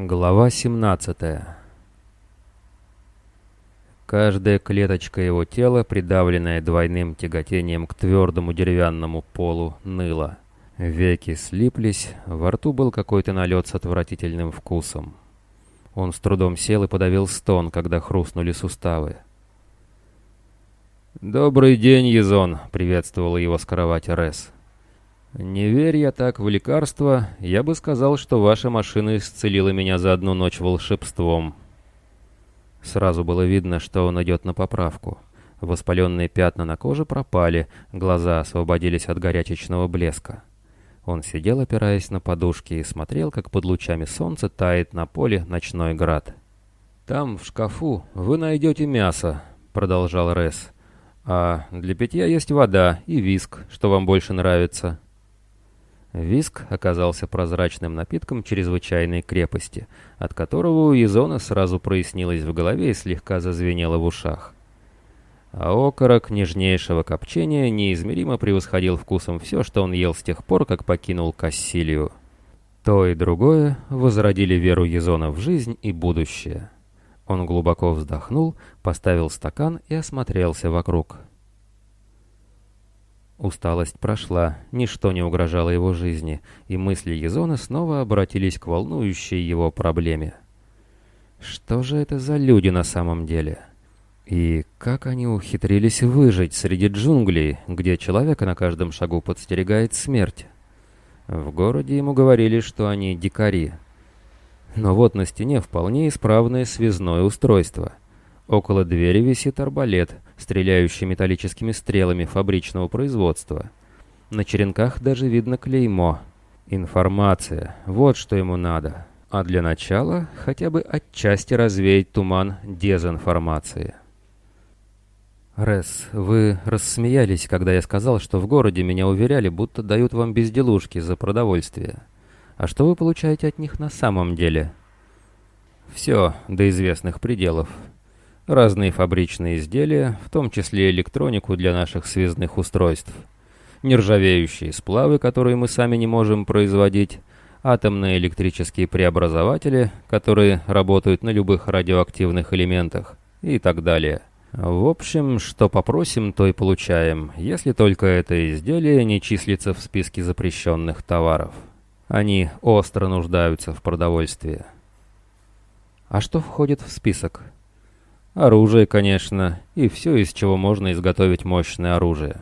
Глава 17 Каждая клеточка его тела, придавленная двойным тяготением к твердому деревянному полу, ныла. Веки слиплись, во рту был какой-то налет с отвратительным вкусом. Он с трудом сел и подавил стон, когда хрустнули суставы. «Добрый день, Езон!» — приветствовала его с кровати Рес. «Не верь я так в лекарства, я бы сказал, что ваша машина исцелила меня за одну ночь волшебством». Сразу было видно, что он идет на поправку. Воспаленные пятна на коже пропали, глаза освободились от горячечного блеска. Он сидел, опираясь на подушки, и смотрел, как под лучами солнца тает на поле ночной град. «Там, в шкафу, вы найдете мясо», — продолжал Рес. «А для питья есть вода и виск, что вам больше нравится». Виск оказался прозрачным напитком чрезвычайной крепости, от которого у Изона сразу прояснилось в голове и слегка зазвенело в ушах а окорок нежнейшего копчения неизмеримо превосходил вкусом все, что он ел с тех пор, как покинул Кассилию. То и другое возродили веру Езона в жизнь и будущее. Он глубоко вздохнул, поставил стакан и осмотрелся вокруг. Усталость прошла, ничто не угрожало его жизни, и мысли Езона снова обратились к волнующей его проблеме. Что же это за люди на самом деле? — и как они ухитрились выжить среди джунглей, где человека на каждом шагу подстерегает смерть? В городе ему говорили, что они дикари. Но вот на стене вполне исправное связное устройство. Около двери висит арбалет, стреляющий металлическими стрелами фабричного производства. На черенках даже видно клеймо. Информация. Вот что ему надо. А для начала хотя бы отчасти развеять туман дезинформации. «Рес, вы рассмеялись, когда я сказал, что в городе меня уверяли, будто дают вам безделушки за продовольствие. А что вы получаете от них на самом деле?» «Все до известных пределов. Разные фабричные изделия, в том числе электронику для наших связных устройств. Нержавеющие сплавы, которые мы сами не можем производить, атомные электрические преобразователи, которые работают на любых радиоактивных элементах и так далее». В общем, что попросим, то и получаем, если только это изделие не числится в списке запрещенных товаров. Они остро нуждаются в продовольствии. А что входит в список? Оружие, конечно, и все, из чего можно изготовить мощное оружие.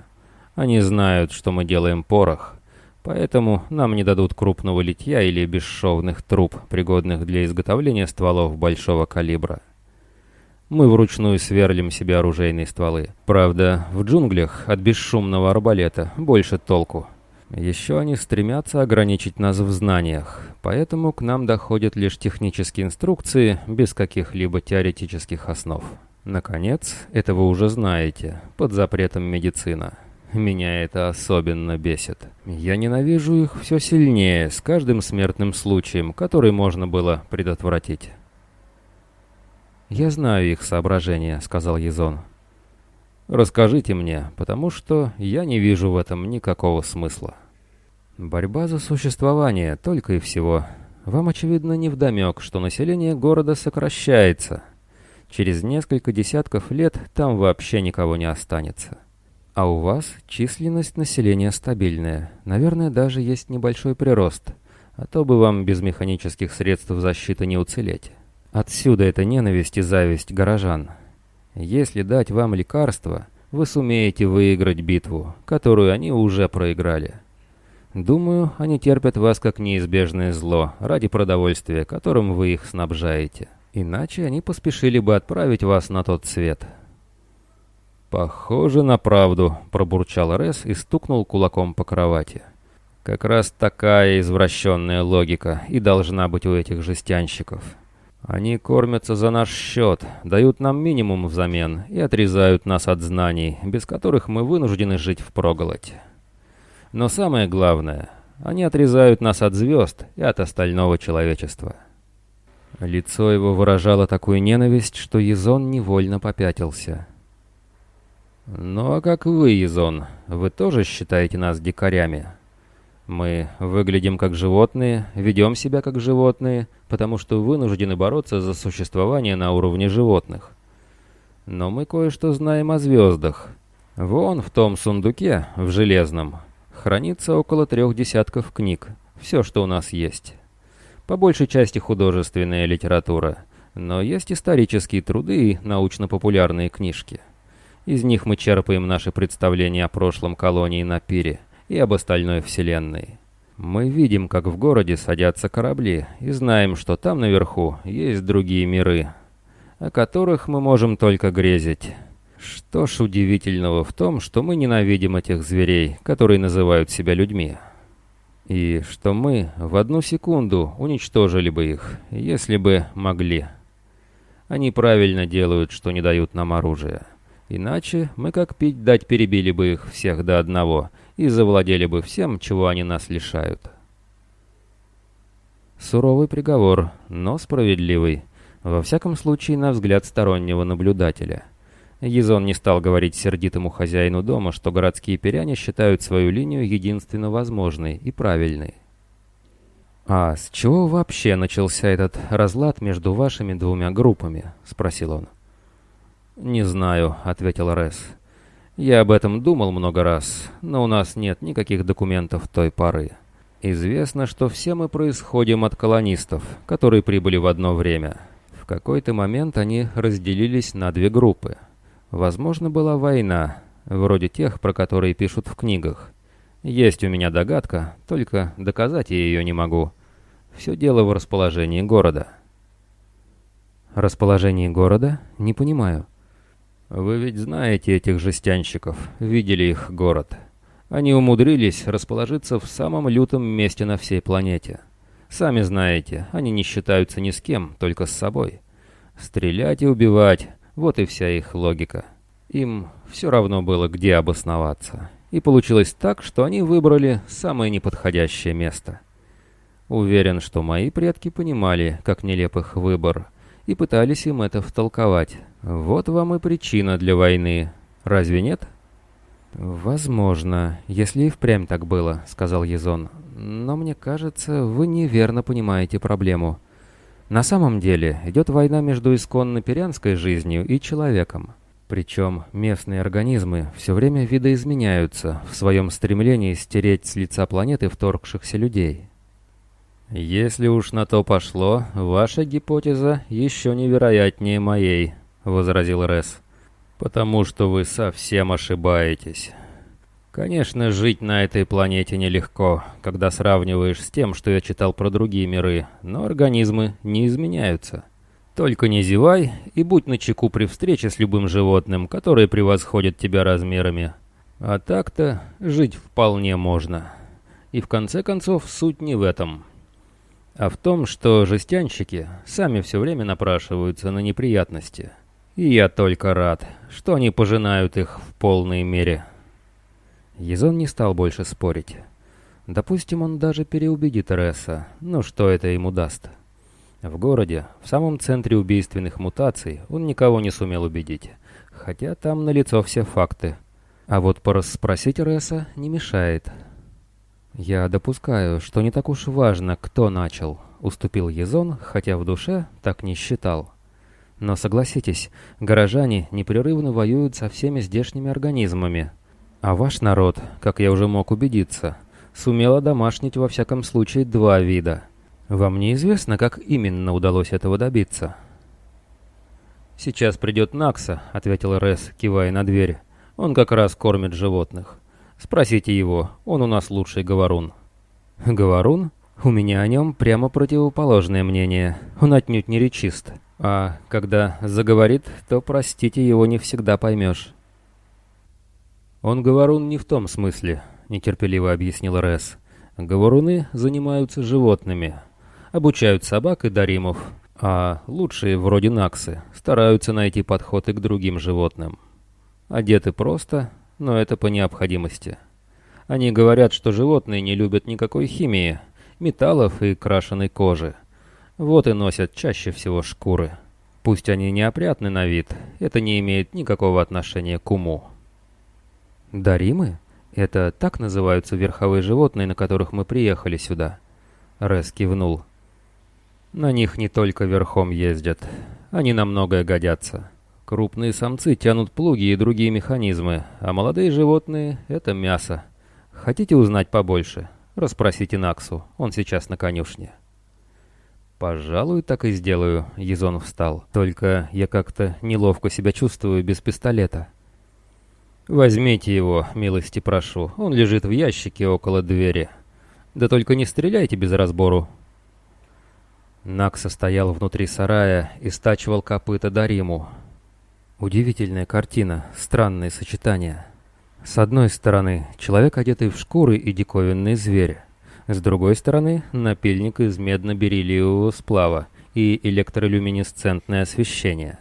Они знают, что мы делаем порох, поэтому нам не дадут крупного литья или бесшовных труб, пригодных для изготовления стволов большого калибра. Мы вручную сверлим себе оружейные стволы. Правда, в джунглях от бесшумного арбалета больше толку. Еще они стремятся ограничить нас в знаниях, поэтому к нам доходят лишь технические инструкции без каких-либо теоретических основ. Наконец, это вы уже знаете, под запретом медицина. Меня это особенно бесит. Я ненавижу их все сильнее с каждым смертным случаем, который можно было предотвратить. «Я знаю их соображения», — сказал Езон. «Расскажите мне, потому что я не вижу в этом никакого смысла». «Борьба за существование, только и всего. Вам, очевидно, невдомек, что население города сокращается. Через несколько десятков лет там вообще никого не останется. А у вас численность населения стабильная, наверное, даже есть небольшой прирост, а то бы вам без механических средств защиты не уцелеть». Отсюда эта ненависть и зависть горожан. Если дать вам лекарство, вы сумеете выиграть битву, которую они уже проиграли. Думаю, они терпят вас как неизбежное зло ради продовольствия, которым вы их снабжаете. Иначе они поспешили бы отправить вас на тот свет. «Похоже на правду», — пробурчал Рес и стукнул кулаком по кровати. «Как раз такая извращенная логика и должна быть у этих жестянщиков». Они кормятся за наш счет, дают нам минимум взамен и отрезают нас от знаний, без которых мы вынуждены жить впроголодь. Но самое главное, они отрезают нас от звезд и от остального человечества. Лицо его выражало такую ненависть, что Езон невольно попятился. «Ну а как вы, Езон, вы тоже считаете нас дикарями? Мы выглядим как животные, ведем себя как животные, потому что вынуждены бороться за существование на уровне животных. Но мы кое-что знаем о звездах. Вон в том сундуке, в железном, хранится около трех десятков книг. Все, что у нас есть. По большей части художественная литература, но есть исторические труды и научно-популярные книжки. Из них мы черпаем наши представления о прошлом колонии на пире и об остальной вселенной. Мы видим, как в городе садятся корабли, и знаем, что там наверху есть другие миры, о которых мы можем только грезить. Что ж удивительного в том, что мы ненавидим этих зверей, которые называют себя людьми. И что мы в одну секунду уничтожили бы их, если бы могли. Они правильно делают, что не дают нам оружия. Иначе мы как пить дать перебили бы их всех до одного и завладели бы всем, чего они нас лишают. Суровый приговор, но справедливый. Во всяком случае, на взгляд стороннего наблюдателя. Езон не стал говорить сердитому хозяину дома, что городские пиряне считают свою линию единственно возможной и правильной. «А с чего вообще начался этот разлад между вашими двумя группами?» — спросил он. «Не знаю», — ответил Рес. «Я об этом думал много раз, но у нас нет никаких документов той поры. Известно, что все мы происходим от колонистов, которые прибыли в одно время. В какой-то момент они разделились на две группы. Возможно, была война, вроде тех, про которые пишут в книгах. Есть у меня догадка, только доказать я ее не могу. Все дело в расположении города». «Расположении города? Не понимаю». Вы ведь знаете этих жестянщиков, видели их город. Они умудрились расположиться в самом лютом месте на всей планете. Сами знаете, они не считаются ни с кем, только с собой. Стрелять и убивать — вот и вся их логика. Им все равно было, где обосноваться. И получилось так, что они выбрали самое неподходящее место. Уверен, что мои предки понимали, как нелеп их выбор, и пытались им это втолковать. Вот вам и причина для войны. Разве нет? «Возможно, если и впрямь так было», — сказал Езон. «Но мне кажется, вы неверно понимаете проблему. На самом деле идет война между исконно перянской жизнью и человеком. Причем местные организмы все время видоизменяются в своем стремлении стереть с лица планеты вторгшихся людей. Если уж на то пошло, ваша гипотеза еще невероятнее моей», — возразил Рес. «Потому что вы совсем ошибаетесь. Конечно, жить на этой планете нелегко, когда сравниваешь с тем, что я читал про другие миры, но организмы не изменяются. Только не зевай и будь начеку при встрече с любым животным, которое превосходит тебя размерами. А так-то жить вполне можно. И в конце концов суть не в этом» а в том, что жестянщики сами все время напрашиваются на неприятности. И я только рад, что они пожинают их в полной мере. Езон не стал больше спорить. Допустим, он даже переубедит Ресса, но что это ему даст? В городе, в самом центре убийственных мутаций, он никого не сумел убедить, хотя там налицо все факты. А вот порасспросить Ресса не мешает. «Я допускаю, что не так уж важно, кто начал», — уступил Езон, хотя в душе так не считал. Но согласитесь, горожане непрерывно воюют со всеми здешними организмами. А ваш народ, как я уже мог убедиться, сумел одомашнить во всяком случае два вида. Вам неизвестно, как именно удалось этого добиться? «Сейчас придет Накса», — ответил Рес, кивая на дверь. «Он как раз кормит животных. Спросите его, он у нас лучший говорун». «Говорун? У меня о нем прямо противоположное мнение. Он отнюдь не речист». А когда заговорит, то, простите, его не всегда поймешь. Он говорун не в том смысле, нетерпеливо объяснил Рес. Говоруны занимаются животными, обучают собак и даримов, а лучшие, вроде Наксы, стараются найти подходы к другим животным. Одеты просто, но это по необходимости. Они говорят, что животные не любят никакой химии, металлов и крашеной кожи. Вот и носят чаще всего шкуры. Пусть они неопрятны на вид, это не имеет никакого отношения к уму. Даримы? «Это так называются верховые животные, на которых мы приехали сюда?» Рес кивнул. «На них не только верхом ездят. Они на многое годятся. Крупные самцы тянут плуги и другие механизмы, а молодые животные — это мясо. Хотите узнать побольше? Расспросите Наксу, он сейчас на конюшне». «Пожалуй, так и сделаю», — Езон встал. «Только я как-то неловко себя чувствую без пистолета». «Возьмите его, милости прошу. Он лежит в ящике около двери. Да только не стреляйте без разбору». Накса стоял внутри сарая и стачивал копыта Дариму. Удивительная картина, странные сочетания. С одной стороны, человек, одетый в шкуры и диковинный зверь. С другой стороны, напильник из медно-бериллиевого сплава и электролюминесцентное освещение.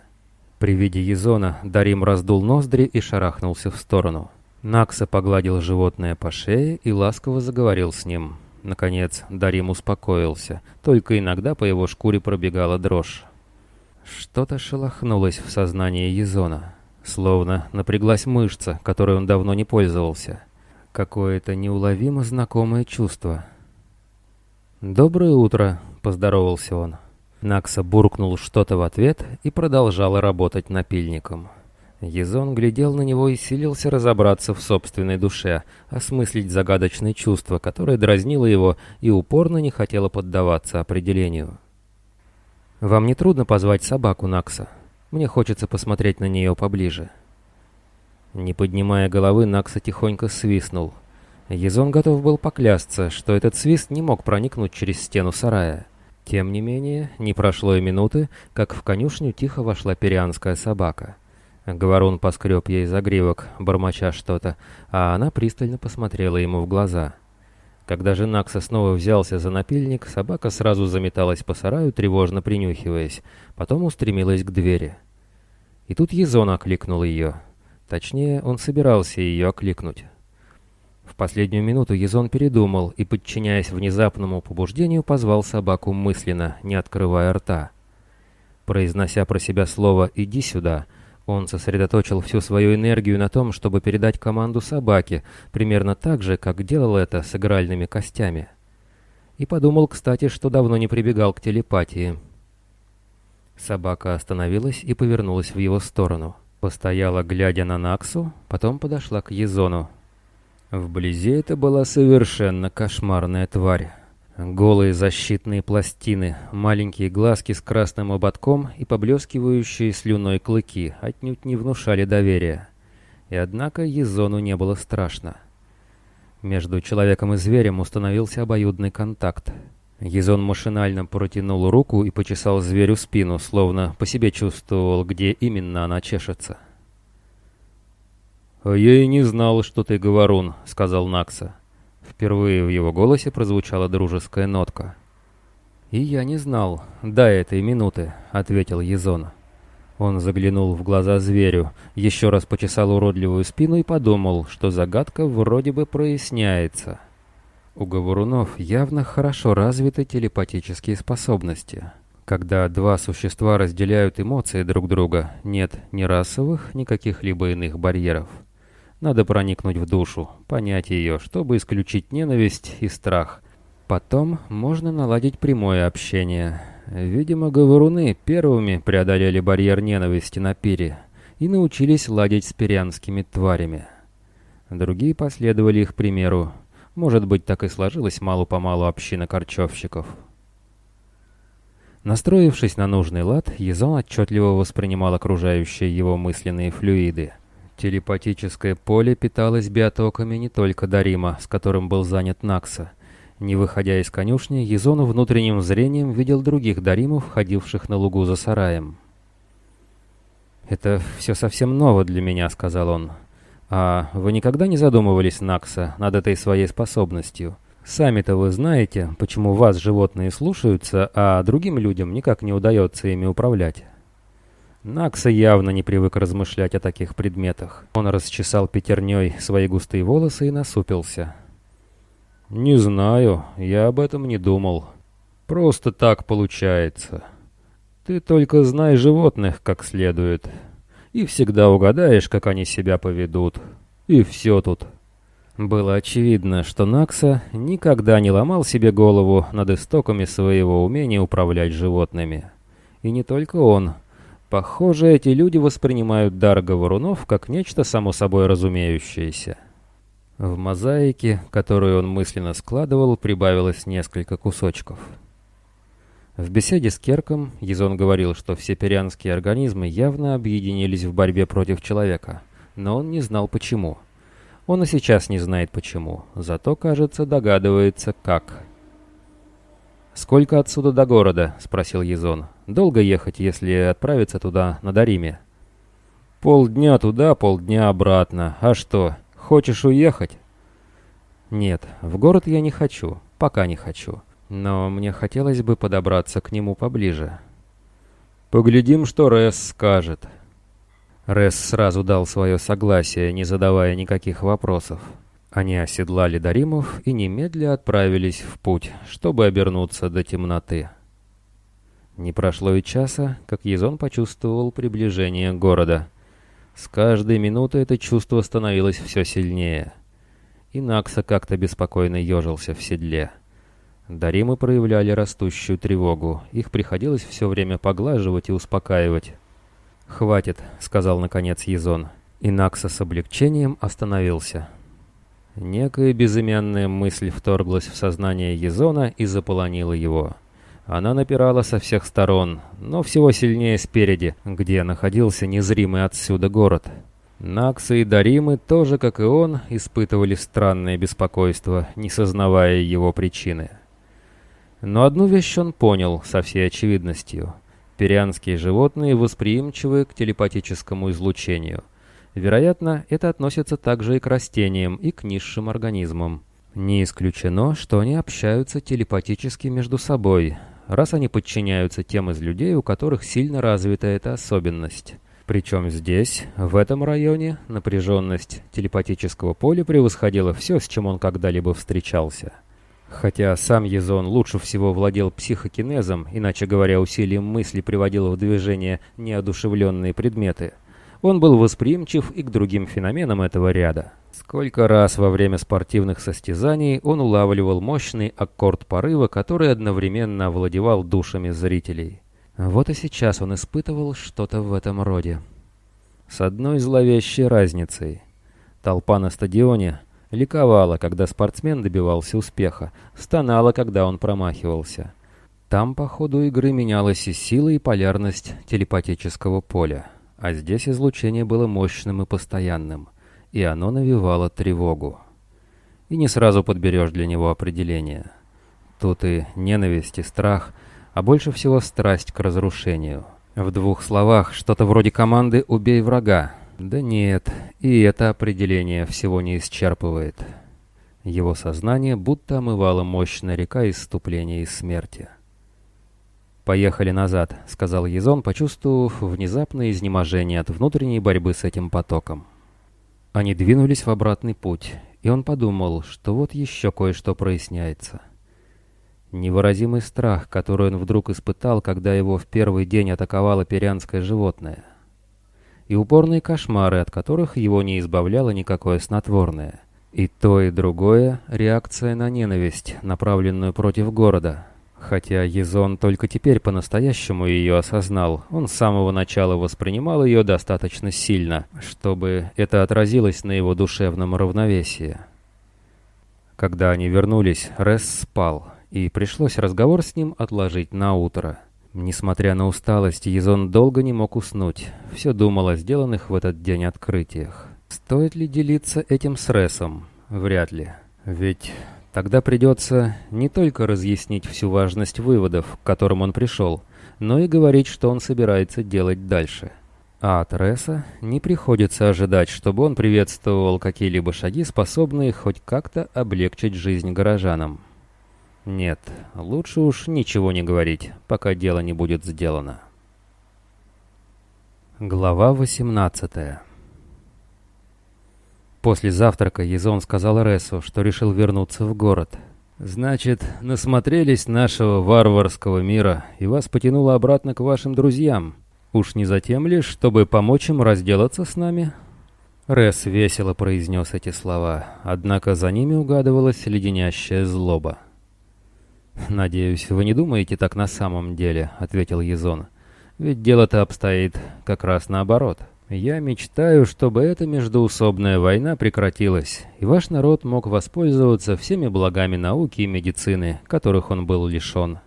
При виде Езона Дарим раздул ноздри и шарахнулся в сторону. Накса погладил животное по шее и ласково заговорил с ним. Наконец, Дарим успокоился, только иногда по его шкуре пробегала дрожь. Что-то шелохнулось в сознании Езона, словно напряглась мышца, которой он давно не пользовался. Какое-то неуловимо знакомое чувство — «Доброе утро», — поздоровался он. Накса буркнул что-то в ответ и продолжал работать напильником. Езон глядел на него и силился разобраться в собственной душе, осмыслить загадочное чувство, которое дразнило его и упорно не хотело поддаваться определению. «Вам не трудно позвать собаку, Накса? Мне хочется посмотреть на нее поближе». Не поднимая головы, Накса тихонько свистнул — Езон готов был поклясться, что этот свист не мог проникнуть через стену сарая. Тем не менее, не прошло и минуты, как в конюшню тихо вошла перианская собака. Говорун поскреб ей загривок, бормоча что-то, а она пристально посмотрела ему в глаза. Когда же Накса снова взялся за напильник, собака сразу заметалась по сараю, тревожно принюхиваясь, потом устремилась к двери. И тут Езон окликнул ее. Точнее, он собирался ее окликнуть. В последнюю минуту Езон передумал и, подчиняясь внезапному побуждению, позвал собаку мысленно, не открывая рта. Произнося про себя слово «иди сюда», он сосредоточил всю свою энергию на том, чтобы передать команду собаке, примерно так же, как делал это с игральными костями. И подумал, кстати, что давно не прибегал к телепатии. Собака остановилась и повернулась в его сторону. Постояла, глядя на Наксу, потом подошла к Езону. Вблизи это была совершенно кошмарная тварь. Голые защитные пластины, маленькие глазки с красным ободком и поблескивающие слюной клыки отнюдь не внушали доверия. И однако Езону не было страшно. Между человеком и зверем установился обоюдный контакт. Езон машинально протянул руку и почесал зверю спину, словно по себе чувствовал, где именно она чешется. «Я и не знал, что ты говорун», — сказал Накса. Впервые в его голосе прозвучала дружеская нотка. «И я не знал до этой минуты», — ответил Езон. Он заглянул в глаза зверю, еще раз почесал уродливую спину и подумал, что загадка вроде бы проясняется. У говорунов явно хорошо развиты телепатические способности. Когда два существа разделяют эмоции друг друга, нет ни расовых, ни каких-либо иных барьеров. Надо проникнуть в душу, понять ее, чтобы исключить ненависть и страх. Потом можно наладить прямое общение. Видимо, говоруны первыми преодолели барьер ненависти на пире и научились ладить с перианскими тварями. Другие последовали их примеру. Может быть, так и сложилась малу-помалу община корчевщиков. Настроившись на нужный лад, Езон отчетливо воспринимал окружающие его мысленные флюиды — Телепатическое поле питалось биотоками не только Дарима, с которым был занят Накса. Не выходя из конюшни, Езон внутренним зрением видел других Даримов, ходивших на лугу за сараем. «Это все совсем ново для меня», — сказал он. «А вы никогда не задумывались, Накса, над этой своей способностью? Сами-то вы знаете, почему вас животные слушаются, а другим людям никак не удается ими управлять». Накса явно не привык размышлять о таких предметах. Он расчесал пятерней свои густые волосы и насупился. «Не знаю, я об этом не думал. Просто так получается. Ты только знай животных как следует, и всегда угадаешь, как они себя поведут. И все тут. Было очевидно, что Накса никогда не ломал себе голову над истоками своего умения управлять животными. И не только он. Похоже, эти люди воспринимают дар говорунов как нечто само собой разумеющееся. В мозаике, которую он мысленно складывал, прибавилось несколько кусочков. В беседе с Керком Езон говорил, что все перианские организмы явно объединились в борьбе против человека, но он не знал почему. Он и сейчас не знает почему, зато, кажется, догадывается как. «Сколько отсюда до города?» — спросил Езон. «Долго ехать, если отправиться туда, на Дариме?» «Полдня туда, полдня обратно. А что, хочешь уехать?» «Нет, в город я не хочу, пока не хочу. Но мне хотелось бы подобраться к нему поближе». «Поглядим, что Ресс скажет». Ресс сразу дал свое согласие, не задавая никаких вопросов. Они оседлали Даримов и немедля отправились в путь, чтобы обернуться до темноты. Не прошло и часа, как Езон почувствовал приближение города. С каждой минутой это чувство становилось все сильнее. И Накса как-то беспокойно ежился в седле. Даримы проявляли растущую тревогу, их приходилось все время поглаживать и успокаивать. «Хватит», — сказал наконец Езон, и Накса с облегчением остановился. Некая безымянная мысль вторглась в сознание Езона и заполонила его. Она напирала со всех сторон, но всего сильнее спереди, где находился незримый отсюда город. Наксы и Даримы тоже, как и он, испытывали странное беспокойство, не сознавая его причины. Но одну вещь он понял со всей очевидностью. Перианские животные восприимчивы к телепатическому излучению – Вероятно, это относится также и к растениям, и к низшим организмам. Не исключено, что они общаются телепатически между собой, раз они подчиняются тем из людей, у которых сильно развита эта особенность. Причем здесь, в этом районе, напряженность телепатического поля превосходила все, с чем он когда-либо встречался. Хотя сам Езон лучше всего владел психокинезом, иначе говоря, усилием мысли приводил в движение неодушевленные предметы – он был восприимчив и к другим феноменам этого ряда. Сколько раз во время спортивных состязаний он улавливал мощный аккорд порыва, который одновременно овладевал душами зрителей. Вот и сейчас он испытывал что-то в этом роде. С одной зловещей разницей. Толпа на стадионе ликовала, когда спортсмен добивался успеха, стонала, когда он промахивался. Там по ходу игры менялась и сила, и полярность телепатического поля. А здесь излучение было мощным и постоянным, и оно навевало тревогу. И не сразу подберешь для него определение. Тут и ненависть, и страх, а больше всего страсть к разрушению. В двух словах, что-то вроде команды «убей врага». Да нет, и это определение всего не исчерпывает. Его сознание будто омывала мощная река исступления и смерти. «Поехали назад», — сказал Езон, почувствовав внезапное изнеможение от внутренней борьбы с этим потоком. Они двинулись в обратный путь, и он подумал, что вот еще кое-что проясняется. Невыразимый страх, который он вдруг испытал, когда его в первый день атаковало перианское животное. И упорные кошмары, от которых его не избавляло никакое снотворное. И то, и другое — реакция на ненависть, направленную против города — Хотя Езон только теперь по-настоящему ее осознал, он с самого начала воспринимал ее достаточно сильно, чтобы это отразилось на его душевном равновесии. Когда они вернулись, Ресс спал, и пришлось разговор с ним отложить на утро. Несмотря на усталость, Езон долго не мог уснуть, все думал о сделанных в этот день открытиях. Стоит ли делиться этим с Рессом? Вряд ли. Ведь Тогда придется не только разъяснить всю важность выводов, к которым он пришел, но и говорить, что он собирается делать дальше. А от Ресса не приходится ожидать, чтобы он приветствовал какие-либо шаги, способные хоть как-то облегчить жизнь горожанам. Нет, лучше уж ничего не говорить, пока дело не будет сделано. Глава 18 После завтрака Езон сказал Ресу, что решил вернуться в город. «Значит, насмотрелись нашего варварского мира, и вас потянуло обратно к вашим друзьям. Уж не затем ли, чтобы помочь им разделаться с нами?» Рес весело произнес эти слова, однако за ними угадывалась леденящая злоба. «Надеюсь, вы не думаете так на самом деле», — ответил Езон. «Ведь дело-то обстоит как раз наоборот. Я мечтаю, чтобы эта междоусобная война прекратилась, и ваш народ мог воспользоваться всеми благами науки и медицины, которых он был лишен.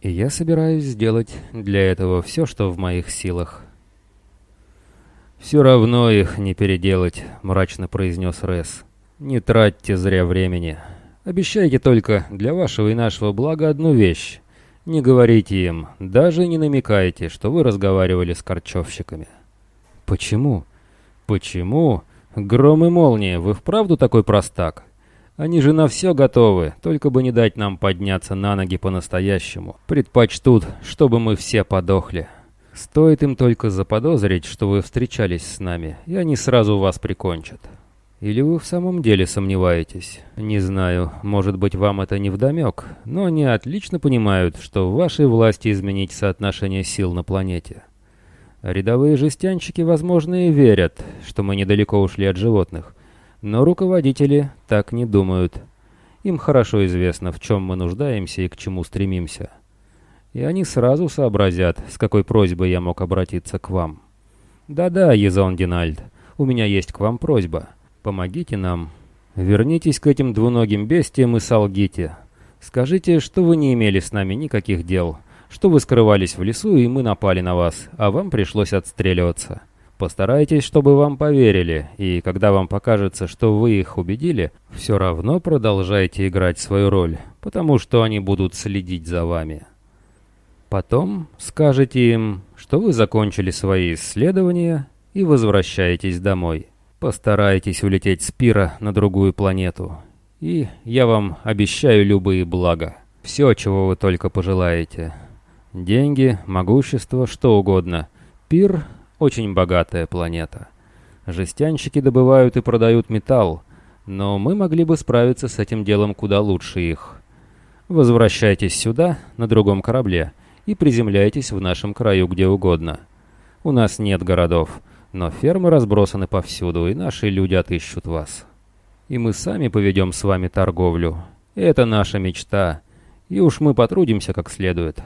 И я собираюсь сделать для этого все, что в моих силах». «Все равно их не переделать», — мрачно произнес Рес. «Не тратьте зря времени. Обещайте только для вашего и нашего блага одну вещь. Не говорите им, даже не намекайте, что вы разговаривали с корчевщиками. Почему? Почему? Гром и молния, вы вправду такой простак? Они же на все готовы, только бы не дать нам подняться на ноги по-настоящему. Предпочтут, чтобы мы все подохли. Стоит им только заподозрить, что вы встречались с нами, и они сразу вас прикончат. Или вы в самом деле сомневаетесь? Не знаю, может быть вам это не вдомек, но они отлично понимают, что в вашей власти изменить соотношение сил на планете. Рядовые жестянщики, возможно, и верят, что мы недалеко ушли от животных, но руководители так не думают. Им хорошо известно, в чем мы нуждаемся и к чему стремимся. И они сразу сообразят, с какой просьбой я мог обратиться к вам. Да-да, Езон Динальд, у меня есть к вам просьба. Помогите нам. Вернитесь к этим двуногим бестиям и солгите. Скажите, что вы не имели с нами никаких дел, что вы скрывались в лесу, и мы напали на вас, а вам пришлось отстреливаться. Постарайтесь, чтобы вам поверили, и когда вам покажется, что вы их убедили, все равно продолжайте играть свою роль, потому что они будут следить за вами. Потом скажете им, что вы закончили свои исследования и возвращаетесь домой. Постарайтесь улететь с пира на другую планету. И я вам обещаю любые блага. Все, чего вы только пожелаете. Деньги, могущество, что угодно. Пир — очень богатая планета. Жестянщики добывают и продают металл, но мы могли бы справиться с этим делом куда лучше их. Возвращайтесь сюда, на другом корабле, и приземляйтесь в нашем краю где угодно. У нас нет городов, но фермы разбросаны повсюду, и наши люди отыщут вас. И мы сами поведем с вами торговлю. Это наша мечта, и уж мы потрудимся как следует.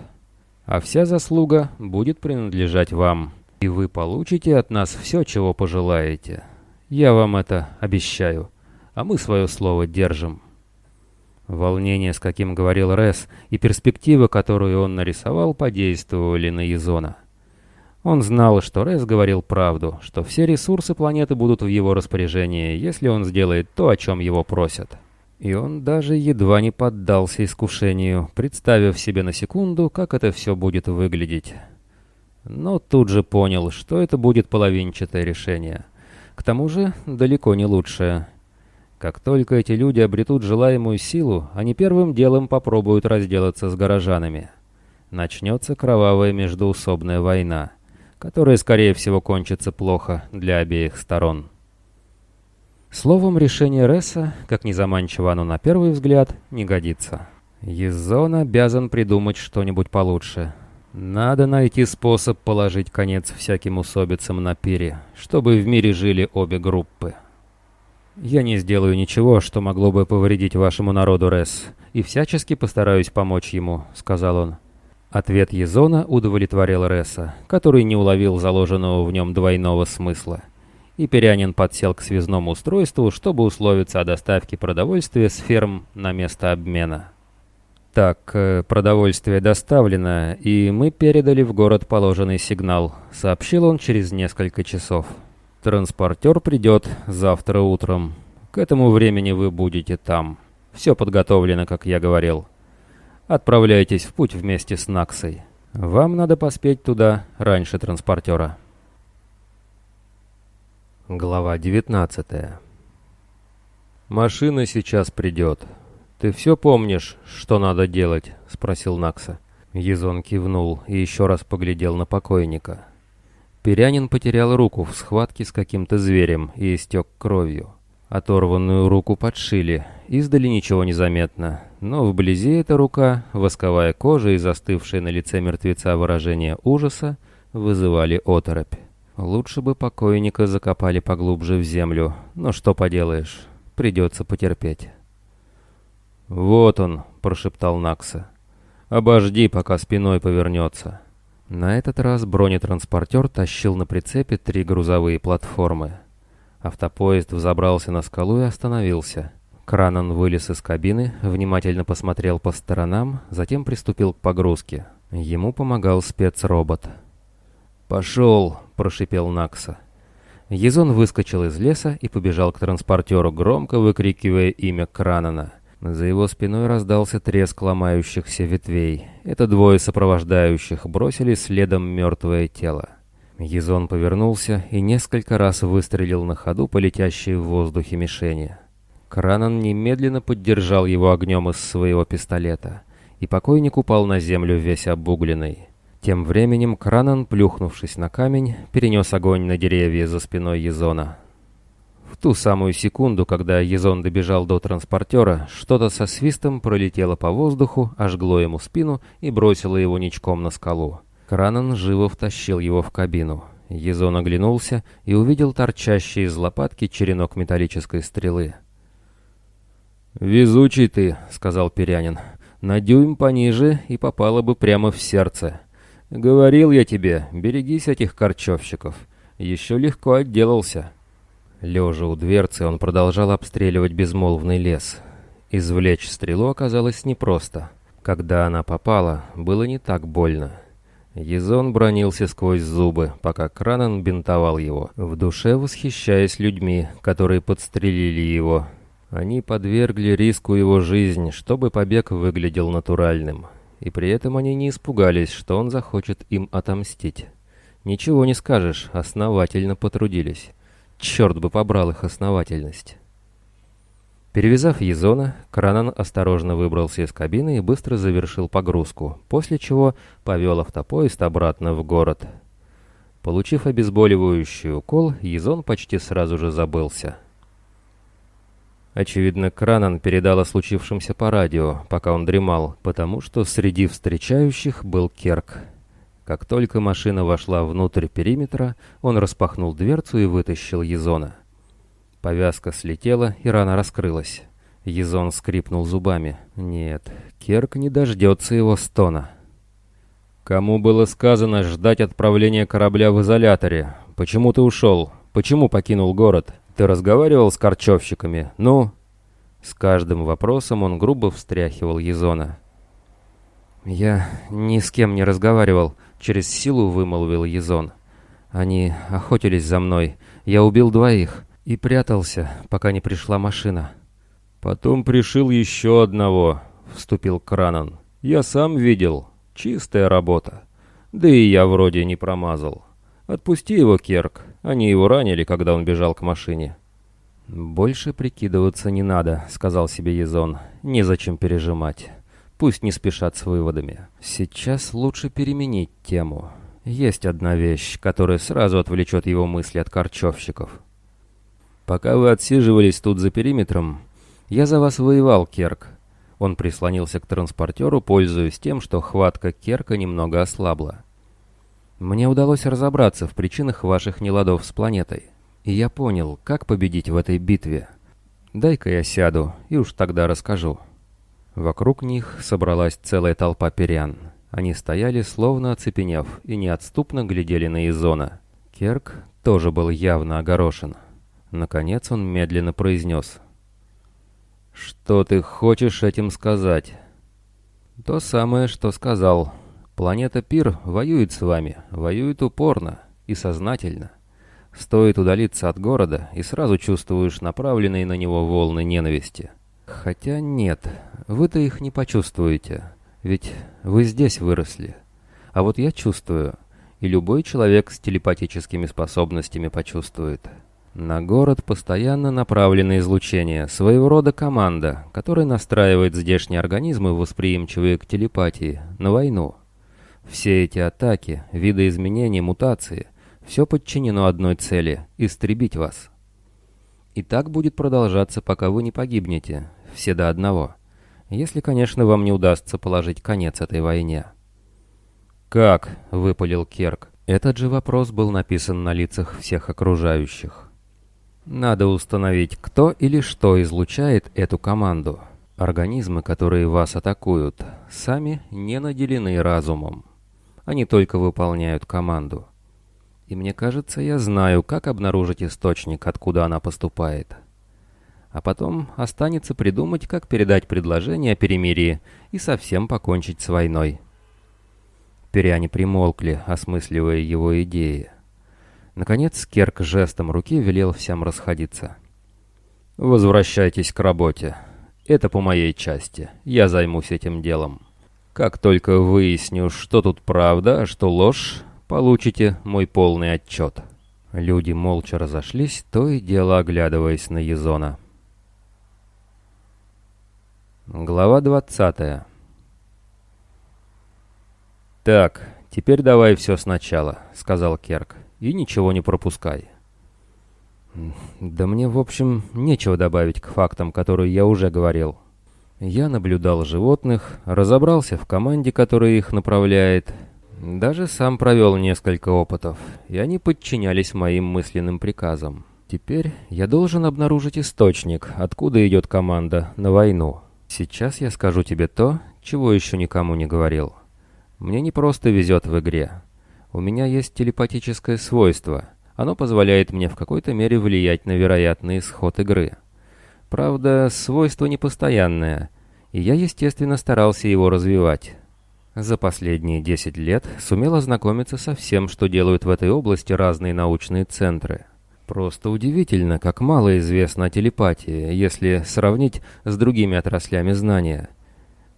А вся заслуга будет принадлежать вам, и вы получите от нас все, чего пожелаете. Я вам это обещаю, а мы свое слово держим». Волнение, с каким говорил Рес, и перспектива, которую он нарисовал, подействовали на Езона. Он знал, что Рес говорил правду, что все ресурсы планеты будут в его распоряжении, если он сделает то, о чем его просят. И он даже едва не поддался искушению, представив себе на секунду, как это все будет выглядеть. Но тут же понял, что это будет половинчатое решение. К тому же далеко не лучшее. Как только эти люди обретут желаемую силу, они первым делом попробуют разделаться с горожанами. Начнется кровавая междоусобная война — которое, скорее всего, кончится плохо для обеих сторон. Словом, решение Ресса, как незаманчиво оно на первый взгляд, не годится. Езон обязан придумать что-нибудь получше. Надо найти способ положить конец всяким усобицам на пире, чтобы в мире жили обе группы. «Я не сделаю ничего, что могло бы повредить вашему народу, Ресс, и всячески постараюсь помочь ему», — сказал он. Ответ Езона удовлетворил Ресса, который не уловил заложенного в нем двойного смысла. И Перянин подсел к связному устройству, чтобы условиться о доставке продовольствия с ферм на место обмена. «Так, э, продовольствие доставлено, и мы передали в город положенный сигнал», — сообщил он через несколько часов. «Транспортер придет завтра утром. К этому времени вы будете там. Все подготовлено, как я говорил». Отправляйтесь в путь вместе с Наксой. Вам надо поспеть туда раньше транспортера. Глава 19 «Машина сейчас придет. Ты все помнишь, что надо делать?» — спросил Накса. Езон кивнул и еще раз поглядел на покойника. Перянин потерял руку в схватке с каким-то зверем и истек кровью. Оторванную руку подшили, издали ничего не заметно, но вблизи эта рука, восковая кожа и застывшее на лице мертвеца выражение ужаса вызывали оторопь. Лучше бы покойника закопали поглубже в землю, но что поделаешь, придется потерпеть. «Вот он», — прошептал Накса. «Обожди, пока спиной повернется». На этот раз бронетранспортер тащил на прицепе три грузовые платформы. Автопоезд взобрался на скалу и остановился. Кранан вылез из кабины, внимательно посмотрел по сторонам, затем приступил к погрузке. Ему помогал спецробот. «Пошел!» — прошипел Накса. Езон выскочил из леса и побежал к транспортеру, громко выкрикивая имя Кранана. За его спиной раздался треск ломающихся ветвей. Это двое сопровождающих бросили следом мертвое тело. Езон повернулся и несколько раз выстрелил на ходу по летящей в воздухе мишени. Кранан немедленно поддержал его огнем из своего пистолета, и покойник упал на землю весь обугленный. Тем временем Кранан, плюхнувшись на камень, перенес огонь на деревья за спиной Езона. В ту самую секунду, когда Езон добежал до транспортера, что-то со свистом пролетело по воздуху, ожгло ему спину и бросило его ничком на скалу. Кранан живо втащил его в кабину. Езон оглянулся и увидел торчащий из лопатки черенок металлической стрелы. «Везучий ты», — сказал Перянин. «На дюйм пониже и попало бы прямо в сердце. Говорил я тебе, берегись этих корчевщиков. Еще легко отделался». Лежа у дверцы, он продолжал обстреливать безмолвный лес. Извлечь стрелу оказалось непросто. Когда она попала, было не так больно. Езон бронился сквозь зубы, пока Кранан бинтовал его, в душе восхищаясь людьми, которые подстрелили его. Они подвергли риску его жизнь, чтобы побег выглядел натуральным. И при этом они не испугались, что он захочет им отомстить. Ничего не скажешь, основательно потрудились. Черт бы побрал их основательность. Перевязав Езона, Кранан осторожно выбрался из кабины и быстро завершил погрузку, после чего повел автопоезд обратно в город. Получив обезболивающий укол, Езон почти сразу же забылся. Очевидно, Кранан передал о случившемся по радио, пока он дремал, потому что среди встречающих был Керк. Как только машина вошла внутрь периметра, он распахнул дверцу и вытащил Езона. Повязка слетела, и рана раскрылась. Езон скрипнул зубами. Нет, Керк не дождется его стона. «Кому было сказано ждать отправления корабля в изоляторе? Почему ты ушел? Почему покинул город? Ты разговаривал с корчевщиками? Ну?» С каждым вопросом он грубо встряхивал Езона. «Я ни с кем не разговаривал», — через силу вымолвил Езон. «Они охотились за мной. Я убил двоих и прятался, пока не пришла машина. «Потом пришил еще одного», — вступил Кранан. «Я сам видел. Чистая работа. Да и я вроде не промазал. Отпусти его, Керк. Они его ранили, когда он бежал к машине». «Больше прикидываться не надо», — сказал себе Езон. «Незачем пережимать. Пусть не спешат с выводами. Сейчас лучше переменить тему. Есть одна вещь, которая сразу отвлечет его мысли от корчевщиков». «Пока вы отсиживались тут за периметром, я за вас воевал, Керк». Он прислонился к транспортеру, пользуясь тем, что хватка Керка немного ослабла. «Мне удалось разобраться в причинах ваших неладов с планетой, и я понял, как победить в этой битве. Дай-ка я сяду, и уж тогда расскажу». Вокруг них собралась целая толпа перян. Они стояли, словно оцепенев, и неотступно глядели на Изона. Керк тоже был явно огорошен. Наконец он медленно произнес. «Что ты хочешь этим сказать?» «То самое, что сказал. Планета Пир воюет с вами, воюет упорно и сознательно. Стоит удалиться от города, и сразу чувствуешь направленные на него волны ненависти. Хотя нет, вы-то их не почувствуете, ведь вы здесь выросли. А вот я чувствую, и любой человек с телепатическими способностями почувствует». На город постоянно направлено излучение, своего рода команда, которая настраивает здешние организмы, восприимчивые к телепатии, на войну. Все эти атаки, видоизменения, мутации – все подчинено одной цели – истребить вас. И так будет продолжаться, пока вы не погибнете, все до одного. Если, конечно, вам не удастся положить конец этой войне. «Как?» — выпалил Керк. Этот же вопрос был написан на лицах всех окружающих. Надо установить, кто или что излучает эту команду. Организмы, которые вас атакуют, сами не наделены разумом. Они только выполняют команду. И мне кажется, я знаю, как обнаружить источник, откуда она поступает. А потом останется придумать, как передать предложение о перемирии и совсем покончить с войной. Периане примолкли, осмысливая его идеи. Наконец Керк жестом руки велел всем расходиться. «Возвращайтесь к работе. Это по моей части. Я займусь этим делом. Как только выясню, что тут правда, а что ложь, получите мой полный отчет». Люди молча разошлись, то и дело оглядываясь на Езона. Глава 20 «Так, теперь давай все сначала», — сказал Керк, — «и ничего не пропускай». «Да мне, в общем, нечего добавить к фактам, которые я уже говорил. Я наблюдал животных, разобрался в команде, которая их направляет, даже сам провел несколько опытов, и они подчинялись моим мысленным приказам. Теперь я должен обнаружить источник, откуда идет команда на войну». Сейчас я скажу тебе то, чего еще никому не говорил. Мне не просто везет в игре. У меня есть телепатическое свойство. Оно позволяет мне в какой-то мере влиять на вероятный исход игры. Правда, свойство непостоянное, и я, естественно, старался его развивать. За последние 10 лет сумел ознакомиться со всем, что делают в этой области разные научные центры. Просто удивительно, как мало известно о телепатии, если сравнить с другими отраслями знания.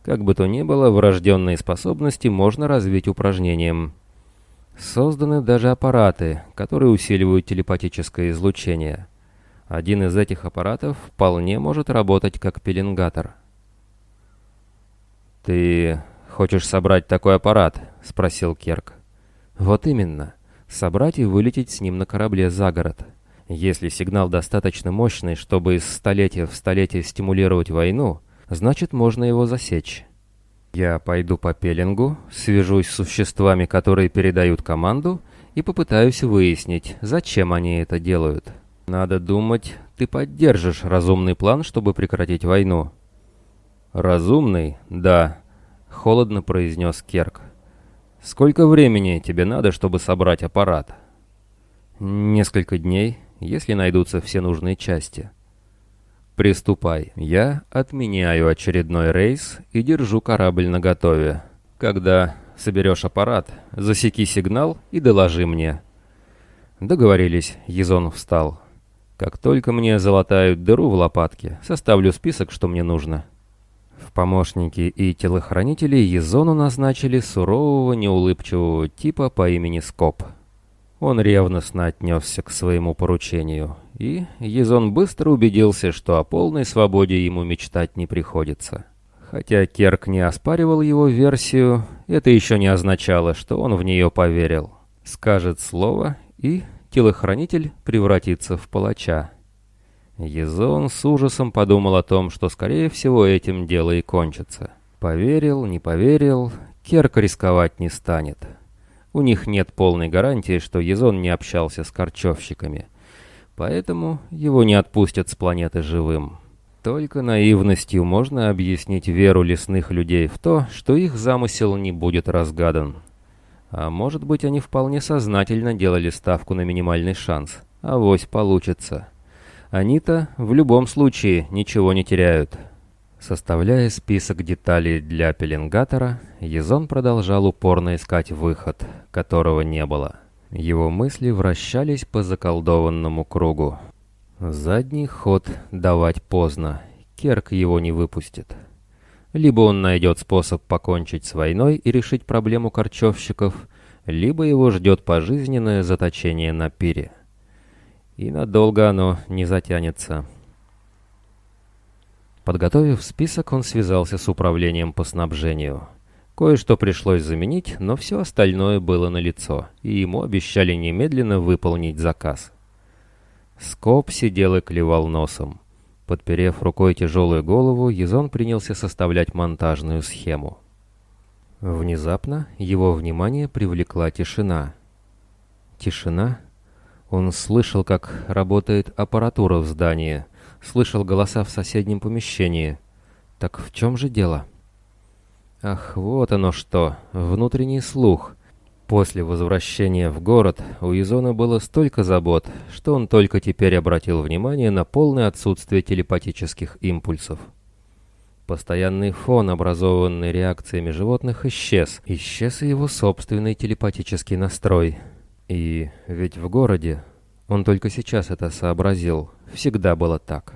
Как бы то ни было, врожденные способности можно развить упражнением. Созданы даже аппараты, которые усиливают телепатическое излучение. Один из этих аппаратов вполне может работать как пеленгатор. «Ты хочешь собрать такой аппарат?» — спросил Керк. «Вот именно. Собрать и вылететь с ним на корабле за город». Если сигнал достаточно мощный, чтобы из столетия в столетие стимулировать войну, значит можно его засечь. Я пойду по пеленгу, свяжусь с существами, которые передают команду, и попытаюсь выяснить, зачем они это делают. Надо думать, ты поддержишь разумный план, чтобы прекратить войну. «Разумный? Да», — холодно произнес Керк. «Сколько времени тебе надо, чтобы собрать аппарат?» «Несколько дней», если найдутся все нужные части. Приступай. Я отменяю очередной рейс и держу корабль наготове. Когда соберешь аппарат, засеки сигнал и доложи мне. Договорились, Езон встал. Как только мне залатают дыру в лопатке, составлю список, что мне нужно. В помощники и телохранители Езону назначили сурового неулыбчивого типа по имени Скоп. Он ревностно отнесся к своему поручению, и Езон быстро убедился, что о полной свободе ему мечтать не приходится. Хотя Керк не оспаривал его версию, это еще не означало, что он в нее поверил. Скажет слово, и телохранитель превратится в палача. Езон с ужасом подумал о том, что, скорее всего, этим дело и кончится. Поверил, не поверил, Керк рисковать не станет. У них нет полной гарантии, что Езон не общался с корчевщиками. Поэтому его не отпустят с планеты живым. Только наивностью можно объяснить веру лесных людей в то, что их замысел не будет разгадан. А может быть, они вполне сознательно делали ставку на минимальный шанс. Авось получится. Они-то в любом случае ничего не теряют. Составляя список деталей для пеленгатора, Езон продолжал упорно искать выход, которого не было. Его мысли вращались по заколдованному кругу. Задний ход давать поздно, Керк его не выпустит. Либо он найдет способ покончить с войной и решить проблему корчевщиков, либо его ждет пожизненное заточение на пире. И надолго оно не затянется. Подготовив список, он связался с управлением по снабжению. Кое-что пришлось заменить, но все остальное было налицо, и ему обещали немедленно выполнить заказ. Скоп сидел и клевал носом. Подперев рукой тяжелую голову, Езон принялся составлять монтажную схему. Внезапно его внимание привлекла тишина. Тишина. Он слышал, как работает аппаратура в здании, слышал голоса в соседнем помещении. Так в чем же дело? Ах, вот оно что, внутренний слух. После возвращения в город у Изона было столько забот, что он только теперь обратил внимание на полное отсутствие телепатических импульсов. Постоянный фон, образованный реакциями животных, исчез. Исчез и его собственный телепатический настрой. И ведь в городе, он только сейчас это сообразил, всегда было так.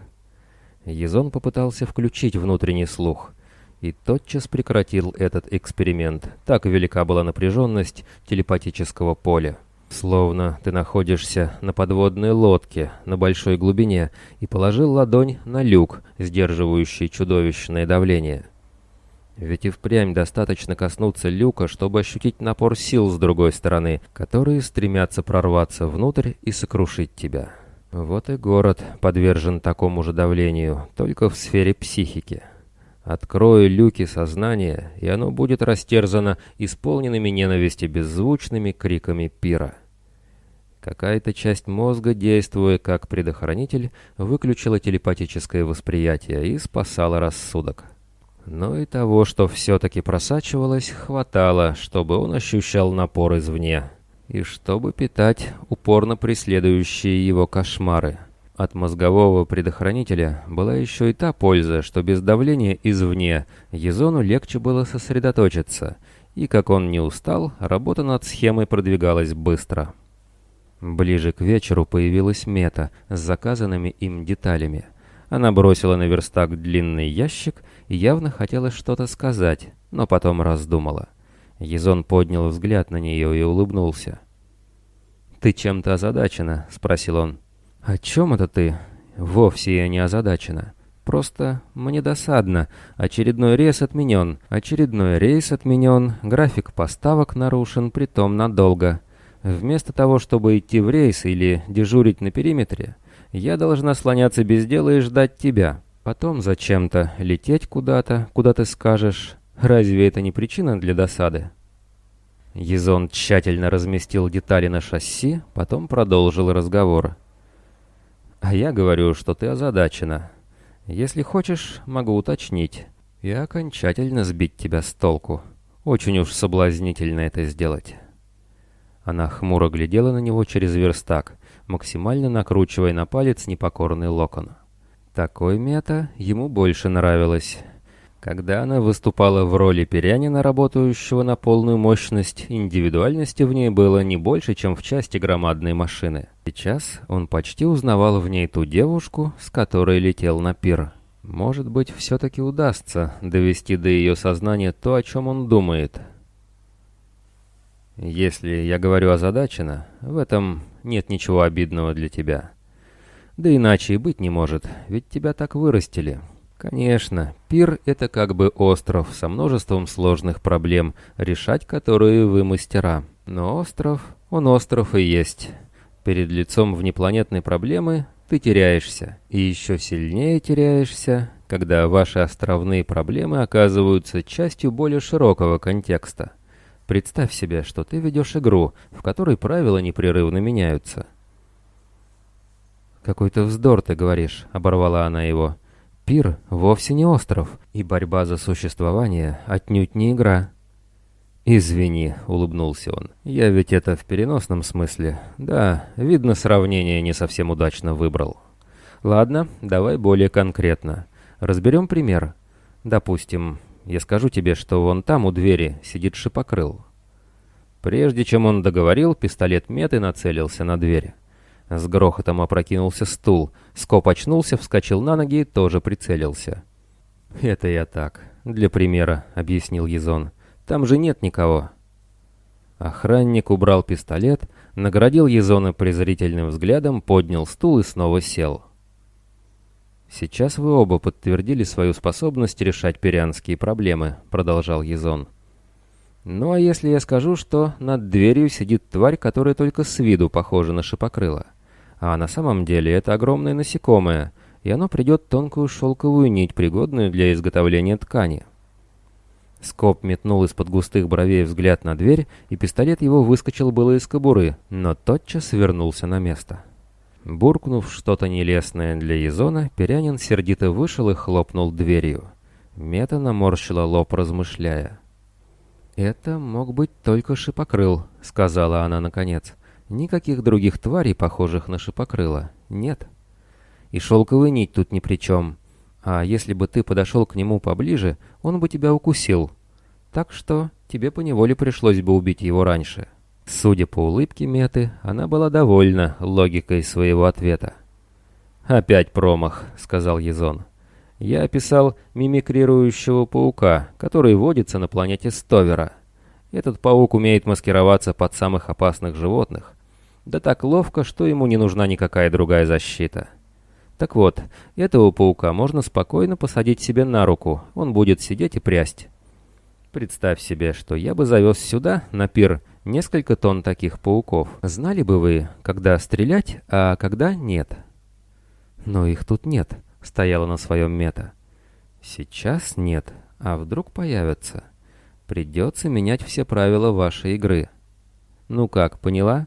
Езон попытался включить внутренний слух и тотчас прекратил этот эксперимент. Так велика была напряженность телепатического поля. Словно ты находишься на подводной лодке на большой глубине и положил ладонь на люк, сдерживающий чудовищное давление. Ведь и впрямь достаточно коснуться люка, чтобы ощутить напор сил с другой стороны, которые стремятся прорваться внутрь и сокрушить тебя. Вот и город подвержен такому же давлению, только в сфере психики. Открою люки сознания, и оно будет растерзано исполненными ненависти беззвучными криками пира. Какая-то часть мозга, действуя как предохранитель, выключила телепатическое восприятие и спасала рассудок. Но и того, что все-таки просачивалось, хватало, чтобы он ощущал напор извне, и чтобы питать упорно преследующие его кошмары. От мозгового предохранителя была еще и та польза, что без давления извне Езону легче было сосредоточиться, и, как он не устал, работа над схемой продвигалась быстро. Ближе к вечеру появилась мета с заказанными им деталями. Она бросила на верстак длинный ящик явно хотела что-то сказать, но потом раздумала. Езон поднял взгляд на нее и улыбнулся. «Ты чем-то озадачена?» — спросил он. «О чем это ты?» «Вовсе я не озадачена. Просто мне досадно. Очередной рейс отменен. Очередной рейс отменен. График поставок нарушен, притом надолго. Вместо того, чтобы идти в рейс или дежурить на периметре, я должна слоняться без дела и ждать тебя. Потом зачем-то лететь куда-то, куда ты скажешь. Разве это не причина для досады?» Езон тщательно разместил детали на шасси, потом продолжил разговор. А я говорю, что ты озадачена. Если хочешь, могу уточнить. И окончательно сбить тебя с толку. Очень уж соблазнительно это сделать. Она хмуро глядела на него через верстак, максимально накручивая на палец непокорный локон. Такой мета ему больше нравилось. Когда она выступала в роли перянина, работающего на полную мощность, индивидуальности в ней было не больше, чем в части громадной машины. Сейчас он почти узнавал в ней ту девушку, с которой летел на пир. Может быть, все-таки удастся довести до ее сознания то, о чем он думает. Если я говорю озадаченно, в этом нет ничего обидного для тебя. Да иначе и быть не может, ведь тебя так вырастили. Конечно, пир — это как бы остров со множеством сложных проблем, решать которые вы мастера. Но остров, он остров и есть. Перед лицом внепланетной проблемы ты теряешься. И еще сильнее теряешься, когда ваши островные проблемы оказываются частью более широкого контекста. Представь себе, что ты ведешь игру, в которой правила непрерывно меняются. «Какой-то вздор, ты говоришь», — оборвала она его. Пир вовсе не остров, и борьба за существование отнюдь не игра. «Извини», — улыбнулся он, — «я ведь это в переносном смысле. Да, видно, сравнение не совсем удачно выбрал. Ладно, давай более конкретно. Разберем пример. Допустим, я скажу тебе, что вон там у двери сидит шипокрыл». Прежде чем он договорил, пистолет Меты нацелился на дверь. С грохотом опрокинулся стул. Скоп очнулся, вскочил на ноги и тоже прицелился. «Это я так, для примера», — объяснил Езон. «Там же нет никого». Охранник убрал пистолет, наградил Езона презрительным взглядом, поднял стул и снова сел. «Сейчас вы оба подтвердили свою способность решать перианские проблемы», — продолжал Езон. «Ну а если я скажу, что над дверью сидит тварь, которая только с виду похожа на шипокрыла?» А на самом деле это огромное насекомое, и оно придет тонкую шелковую нить, пригодную для изготовления ткани. Скоп метнул из-под густых бровей взгляд на дверь, и пистолет его выскочил было из кобуры, но тотчас вернулся на место. Буркнув что-то нелестное для Езона, Перянин сердито вышел и хлопнул дверью. Мета наморщила лоб, размышляя. «Это мог быть только шипокрыл», — сказала она наконец. «Никаких других тварей, похожих на шипокрыла, нет. И шелковый нить тут ни при чем. А если бы ты подошел к нему поближе, он бы тебя укусил. Так что тебе поневоле пришлось бы убить его раньше». Судя по улыбке Меты, она была довольна логикой своего ответа. «Опять промах», — сказал Езон. «Я описал мимикрирующего паука, который водится на планете Стовера. Этот паук умеет маскироваться под самых опасных животных. Да так ловко, что ему не нужна никакая другая защита». Так вот, этого паука можно спокойно посадить себе на руку, он будет сидеть и прясть. Представь себе, что я бы завез сюда, на пир, несколько тонн таких пауков. Знали бы вы, когда стрелять, а когда нет? Но их тут нет, стояла на своем мета. Сейчас нет, а вдруг появятся? Придется менять все правила вашей игры. Ну как, поняла?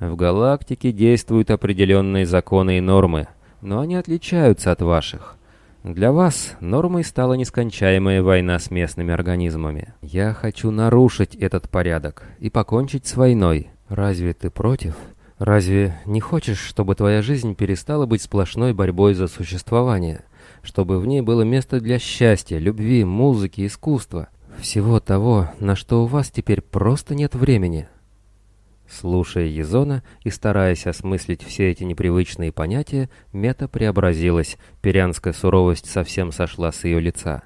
В галактике действуют определенные законы и нормы — но они отличаются от ваших. Для вас нормой стала нескончаемая война с местными организмами. Я хочу нарушить этот порядок и покончить с войной. Разве ты против? Разве не хочешь, чтобы твоя жизнь перестала быть сплошной борьбой за существование? Чтобы в ней было место для счастья, любви, музыки, искусства? Всего того, на что у вас теперь просто нет времени. Слушая Езона и стараясь осмыслить все эти непривычные понятия, Мета преобразилась, перянская суровость совсем сошла с ее лица.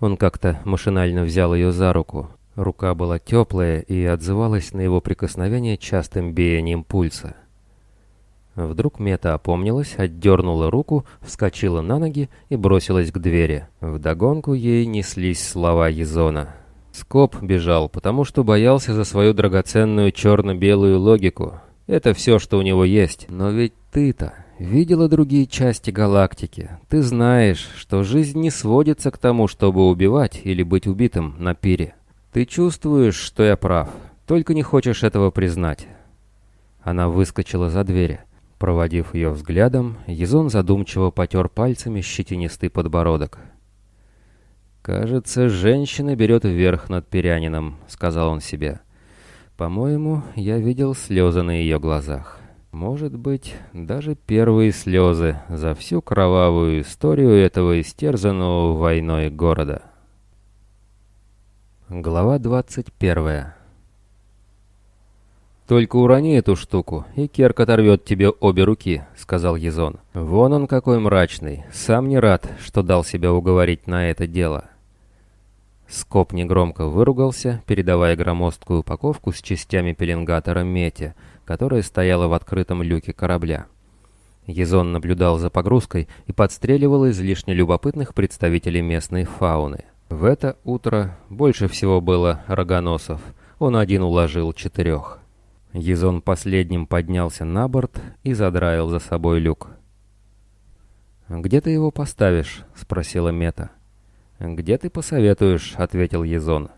Он как-то машинально взял ее за руку. Рука была теплая и отзывалась на его прикосновение частым биением пульса. Вдруг Мета опомнилась, отдернула руку, вскочила на ноги и бросилась к двери. Вдогонку ей неслись слова Езона. Скоп бежал, потому что боялся за свою драгоценную черно-белую логику. Это все, что у него есть. Но ведь ты-то видела другие части галактики. Ты знаешь, что жизнь не сводится к тому, чтобы убивать или быть убитым на пире. Ты чувствуешь, что я прав, только не хочешь этого признать. Она выскочила за дверь. Проводив ее взглядом, Езон задумчиво потер пальцами щетинистый подбородок. «Кажется, женщина берет вверх над Перянином», — сказал он себе. «По-моему, я видел слезы на ее глазах. Может быть, даже первые слезы за всю кровавую историю этого истерзанного войной города». Глава двадцать первая «Только урони эту штуку, и Керк оторвет тебе обе руки», — сказал Езон. «Вон он какой мрачный, сам не рад, что дал себя уговорить на это дело». Скоп негромко выругался, передавая громоздкую упаковку с частями пеленгатора Мете, которая стояла в открытом люке корабля. Езон наблюдал за погрузкой и подстреливал излишне любопытных представителей местной фауны. В это утро больше всего было рогоносов. Он один уложил четырех. Езон последним поднялся на борт и задраил за собой люк. «Где ты его поставишь?» — спросила Мета. «Где ты посоветуешь?» — ответил Езон.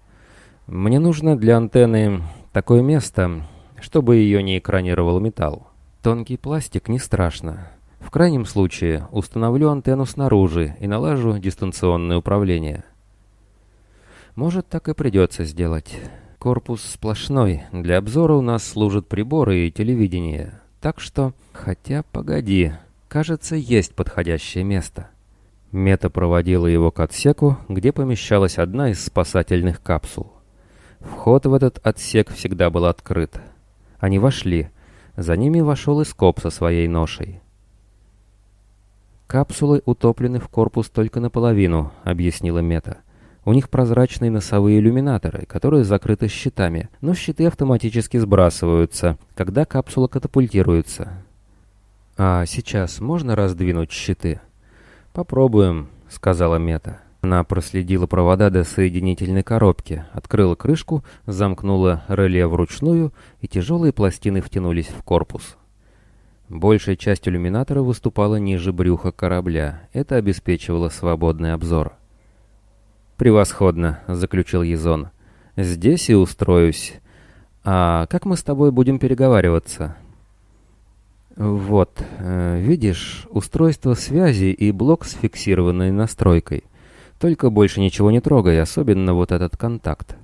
«Мне нужно для антенны такое место, чтобы ее не экранировал металл. Тонкий пластик не страшно. В крайнем случае установлю антенну снаружи и налажу дистанционное управление». «Может, так и придется сделать. Корпус сплошной. Для обзора у нас служат приборы и телевидение. Так что... Хотя, погоди. Кажется, есть подходящее место». Мета проводила его к отсеку, где помещалась одна из спасательных капсул. Вход в этот отсек всегда был открыт. Они вошли. За ними вошел и со своей ношей. «Капсулы утоплены в корпус только наполовину», — объяснила Мета. «У них прозрачные носовые иллюминаторы, которые закрыты щитами, но щиты автоматически сбрасываются, когда капсула катапультируется». «А сейчас можно раздвинуть щиты?» «Попробуем», — сказала Мета. Она проследила провода до соединительной коробки, открыла крышку, замкнула реле вручную, и тяжелые пластины втянулись в корпус. Большая часть иллюминатора выступала ниже брюха корабля. Это обеспечивало свободный обзор. «Превосходно», — заключил Езон. «Здесь и устроюсь. А как мы с тобой будем переговариваться?» «Вот, э, видишь, устройство связи и блок с фиксированной настройкой. Только больше ничего не трогай, особенно вот этот контакт».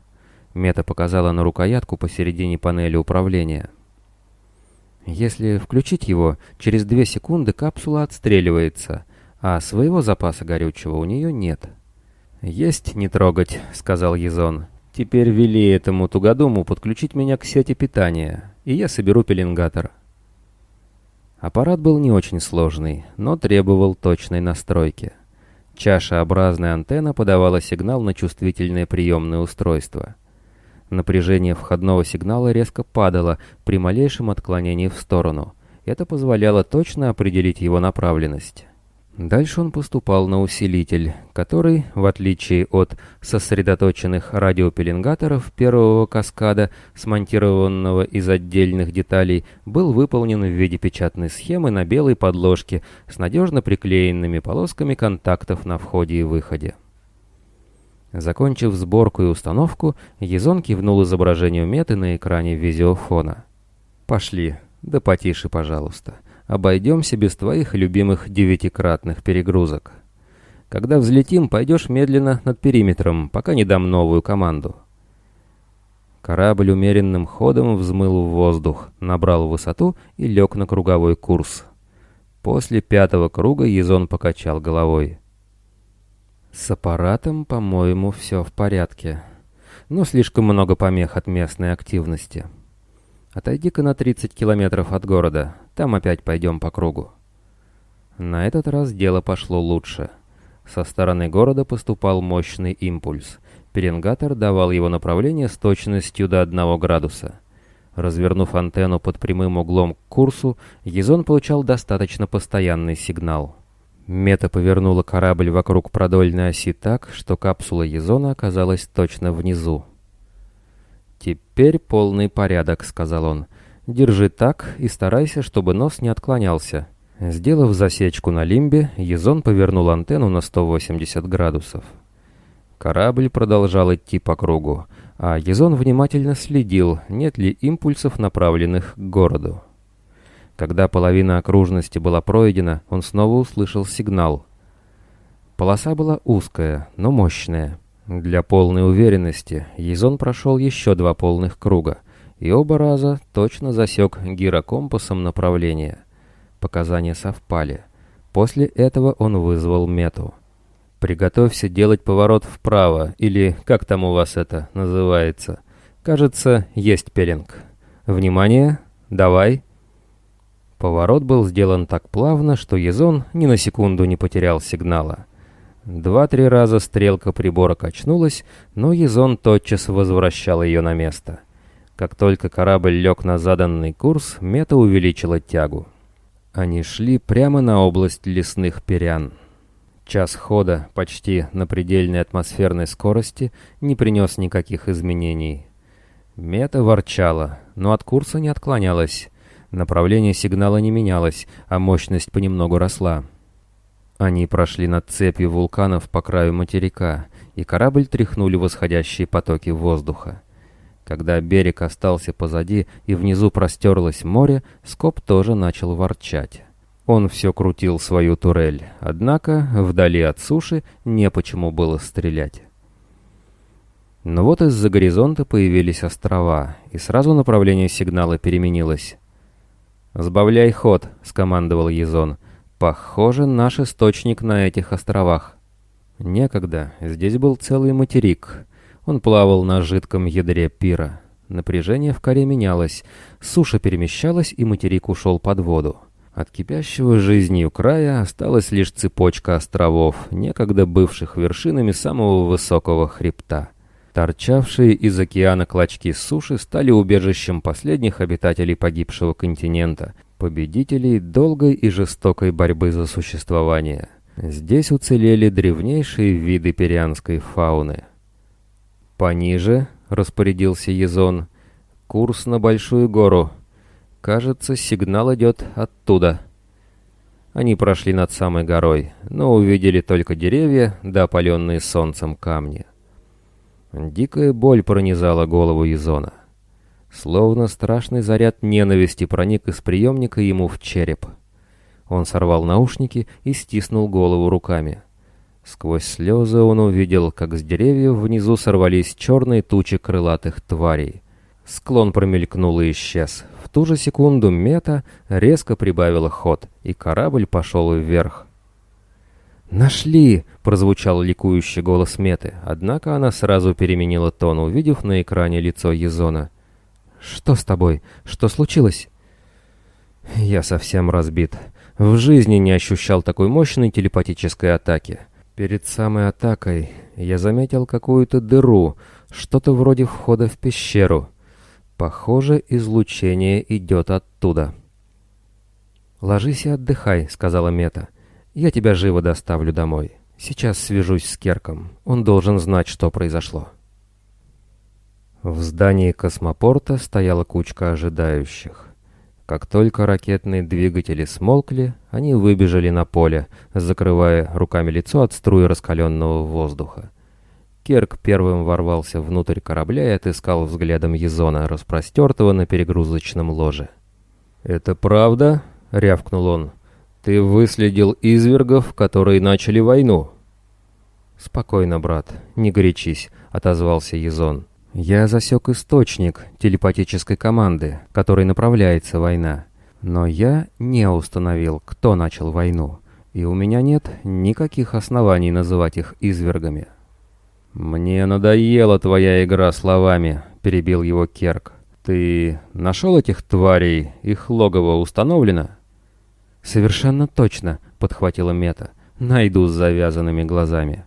Мета показала на рукоятку посередине панели управления. Если включить его, через две секунды капсула отстреливается, а своего запаса горючего у нее нет. «Есть не трогать», — сказал Езон. «Теперь вели этому тугодуму подключить меня к сети питания, и я соберу пеленгатор». Аппарат был не очень сложный, но требовал точной настройки. Чашеобразная антенна подавала сигнал на чувствительное приемное устройство — Напряжение входного сигнала резко падало при малейшем отклонении в сторону. Это позволяло точно определить его направленность. Дальше он поступал на усилитель, который, в отличие от сосредоточенных радиопеленгаторов первого каскада, смонтированного из отдельных деталей, был выполнен в виде печатной схемы на белой подложке с надежно приклеенными полосками контактов на входе и выходе. Закончив сборку и установку, Езон кивнул изображению меты на экране видеофона. «Пошли, да потише, пожалуйста. Обойдемся без твоих любимых девятикратных перегрузок. Когда взлетим, пойдешь медленно над периметром, пока не дам новую команду». Корабль умеренным ходом взмыл в воздух, набрал высоту и лег на круговой курс. После пятого круга Езон покачал головой. С аппаратом, по-моему, все в порядке. Но слишком много помех от местной активности. Отойди-ка на 30 километров от города, там опять пойдем по кругу. На этот раз дело пошло лучше. Со стороны города поступал мощный импульс. Пеленгатор давал его направление с точностью до 1 градуса. Развернув антенну под прямым углом к курсу, Езон получал достаточно постоянный сигнал. Мета повернула корабль вокруг продольной оси так, что капсула Езона оказалась точно внизу. «Теперь полный порядок», — сказал он. «Держи так и старайся, чтобы нос не отклонялся». Сделав засечку на лимбе, Езон повернул антенну на 180 градусов. Корабль продолжал идти по кругу, а Езон внимательно следил, нет ли импульсов, направленных к городу. Когда половина окружности была пройдена, он снова услышал сигнал. Полоса была узкая, но мощная. Для полной уверенности Езон прошел еще два полных круга, и оба раза точно засек гирокомпасом направление. Показания совпали. После этого он вызвал мету. «Приготовься делать поворот вправо, или как там у вас это называется. Кажется, есть пелинг. Внимание! Давай!» Поворот был сделан так плавно, что Езон ни на секунду не потерял сигнала. Два-три раза стрелка прибора качнулась, но Езон тотчас возвращал ее на место. Как только корабль лег на заданный курс, мета увеличила тягу. Они шли прямо на область лесных перян. Час хода почти на предельной атмосферной скорости не принес никаких изменений. Мета ворчала, но от курса не отклонялась. Направление сигнала не менялось, а мощность понемногу росла. Они прошли над цепью вулканов по краю материка, и корабль тряхнули восходящие потоки воздуха. Когда берег остался позади и внизу простерлось море, Скоп тоже начал ворчать. Он все крутил свою турель, однако вдали от суши не почему было стрелять. Но вот из-за горизонта появились острова, и сразу направление сигнала переменилось. «Сбавляй ход», — скомандовал Езон. «Похоже, наш источник на этих островах». Некогда. Здесь был целый материк. Он плавал на жидком ядре пира. Напряжение в коре менялось. Суша перемещалась, и материк ушел под воду. От кипящего жизнью края осталась лишь цепочка островов, некогда бывших вершинами самого высокого хребта. Торчавшие из океана клочки суши стали убежищем последних обитателей погибшего континента, победителей долгой и жестокой борьбы за существование. Здесь уцелели древнейшие виды перианской фауны. «Пониже», — распорядился Езон, — «курс на Большую гору. Кажется, сигнал идет оттуда». Они прошли над самой горой, но увидели только деревья да опаленные солнцем камни. Дикая боль пронизала голову Изона. Словно страшный заряд ненависти проник из приемника ему в череп. Он сорвал наушники и стиснул голову руками. Сквозь слезы он увидел, как с деревьев внизу сорвались черные тучи крылатых тварей. Склон промелькнул и исчез. В ту же секунду мета резко прибавила ход, и корабль пошел вверх. «Нашли!» — прозвучал ликующий голос Меты, однако она сразу переменила тон, увидев на экране лицо Езона. «Что с тобой? Что случилось?» «Я совсем разбит. В жизни не ощущал такой мощной телепатической атаки. Перед самой атакой я заметил какую-то дыру, что-то вроде входа в пещеру. Похоже, излучение идет оттуда». «Ложись и отдыхай», — сказала Мета. «Я тебя живо доставлю домой. Сейчас свяжусь с Керком. Он должен знать, что произошло». В здании космопорта стояла кучка ожидающих. Как только ракетные двигатели смолкли, они выбежали на поле, закрывая руками лицо от струи раскаленного воздуха. Керк первым ворвался внутрь корабля и отыскал взглядом Езона, распростертого на перегрузочном ложе. «Это правда?» — рявкнул он. «Ты выследил извергов, которые начали войну?» «Спокойно, брат, не горячись», — отозвался Езон. Я засек источник телепатической команды, которой направляется война. Но я не установил, кто начал войну, и у меня нет никаких оснований называть их извергами. «Мне надоела твоя игра словами», — перебил его Керк. «Ты нашел этих тварей? Их логово установлено?» «Совершенно точно», — подхватила Мета. «Найду с завязанными глазами».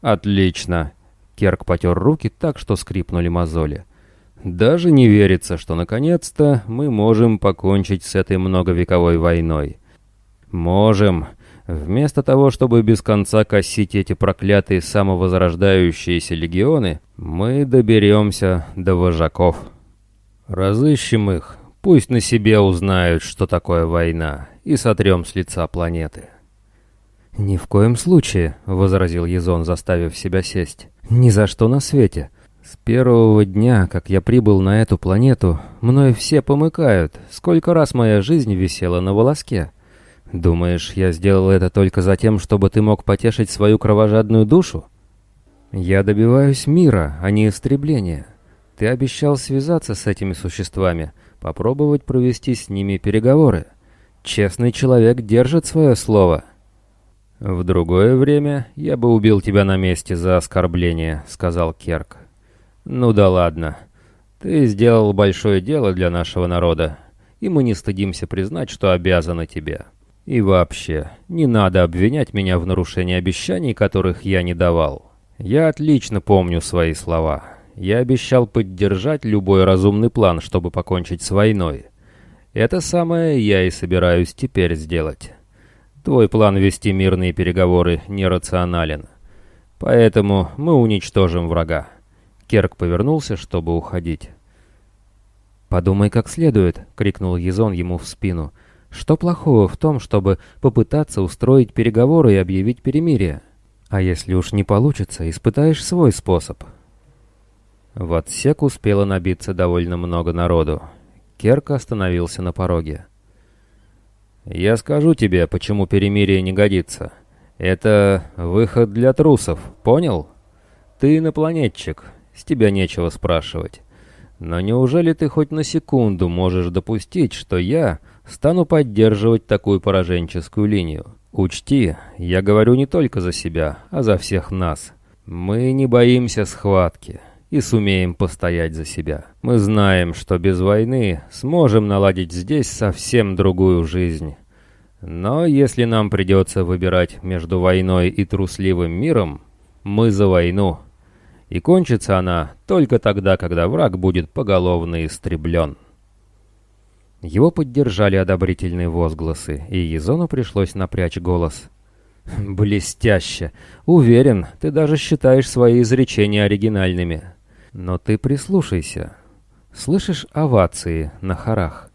«Отлично. Керк потер руки так, что скрипнули мозоли. «Даже не верится, что наконец-то мы можем покончить с этой многовековой войной. Можем. Вместо того, чтобы без конца косить эти проклятые самовозрождающиеся легионы, мы доберемся до вожаков. Разыщем их, пусть на себе узнают, что такое война, и сотрем с лица планеты». «Ни в коем случае», — возразил Езон, заставив себя сесть. «Ни за что на свете. С первого дня, как я прибыл на эту планету, мной все помыкают. Сколько раз моя жизнь висела на волоске. Думаешь, я сделал это только за тем, чтобы ты мог потешить свою кровожадную душу? Я добиваюсь мира, а не истребления. Ты обещал связаться с этими существами, попробовать провести с ними переговоры. Честный человек держит свое слово». «В другое время я бы убил тебя на месте за оскорбление», — сказал Керк. «Ну да ладно. Ты сделал большое дело для нашего народа, и мы не стыдимся признать, что обязаны тебе. И вообще, не надо обвинять меня в нарушении обещаний, которых я не давал. Я отлично помню свои слова. Я обещал поддержать любой разумный план, чтобы покончить с войной. Это самое я и собираюсь теперь сделать». Твой план вести мирные переговоры нерационален. Поэтому мы уничтожим врага. Керк повернулся, чтобы уходить. «Подумай как следует», — крикнул Езон ему в спину. «Что плохого в том, чтобы попытаться устроить переговоры и объявить перемирие? А если уж не получится, испытаешь свой способ». В отсек успело набиться довольно много народу. Керк остановился на пороге. «Я скажу тебе, почему перемирие не годится. Это выход для трусов, понял? Ты инопланетчик, с тебя нечего спрашивать. Но неужели ты хоть на секунду можешь допустить, что я стану поддерживать такую пораженческую линию? Учти, я говорю не только за себя, а за всех нас. Мы не боимся схватки» и сумеем постоять за себя. Мы знаем, что без войны сможем наладить здесь совсем другую жизнь. Но если нам придется выбирать между войной и трусливым миром, мы за войну. И кончится она только тогда, когда враг будет поголовно истреблен. Его поддержали одобрительные возгласы, и Езону пришлось напрячь голос. «Блестяще! Уверен, ты даже считаешь свои изречения оригинальными. Но ты прислушайся. Слышишь овации на хорах?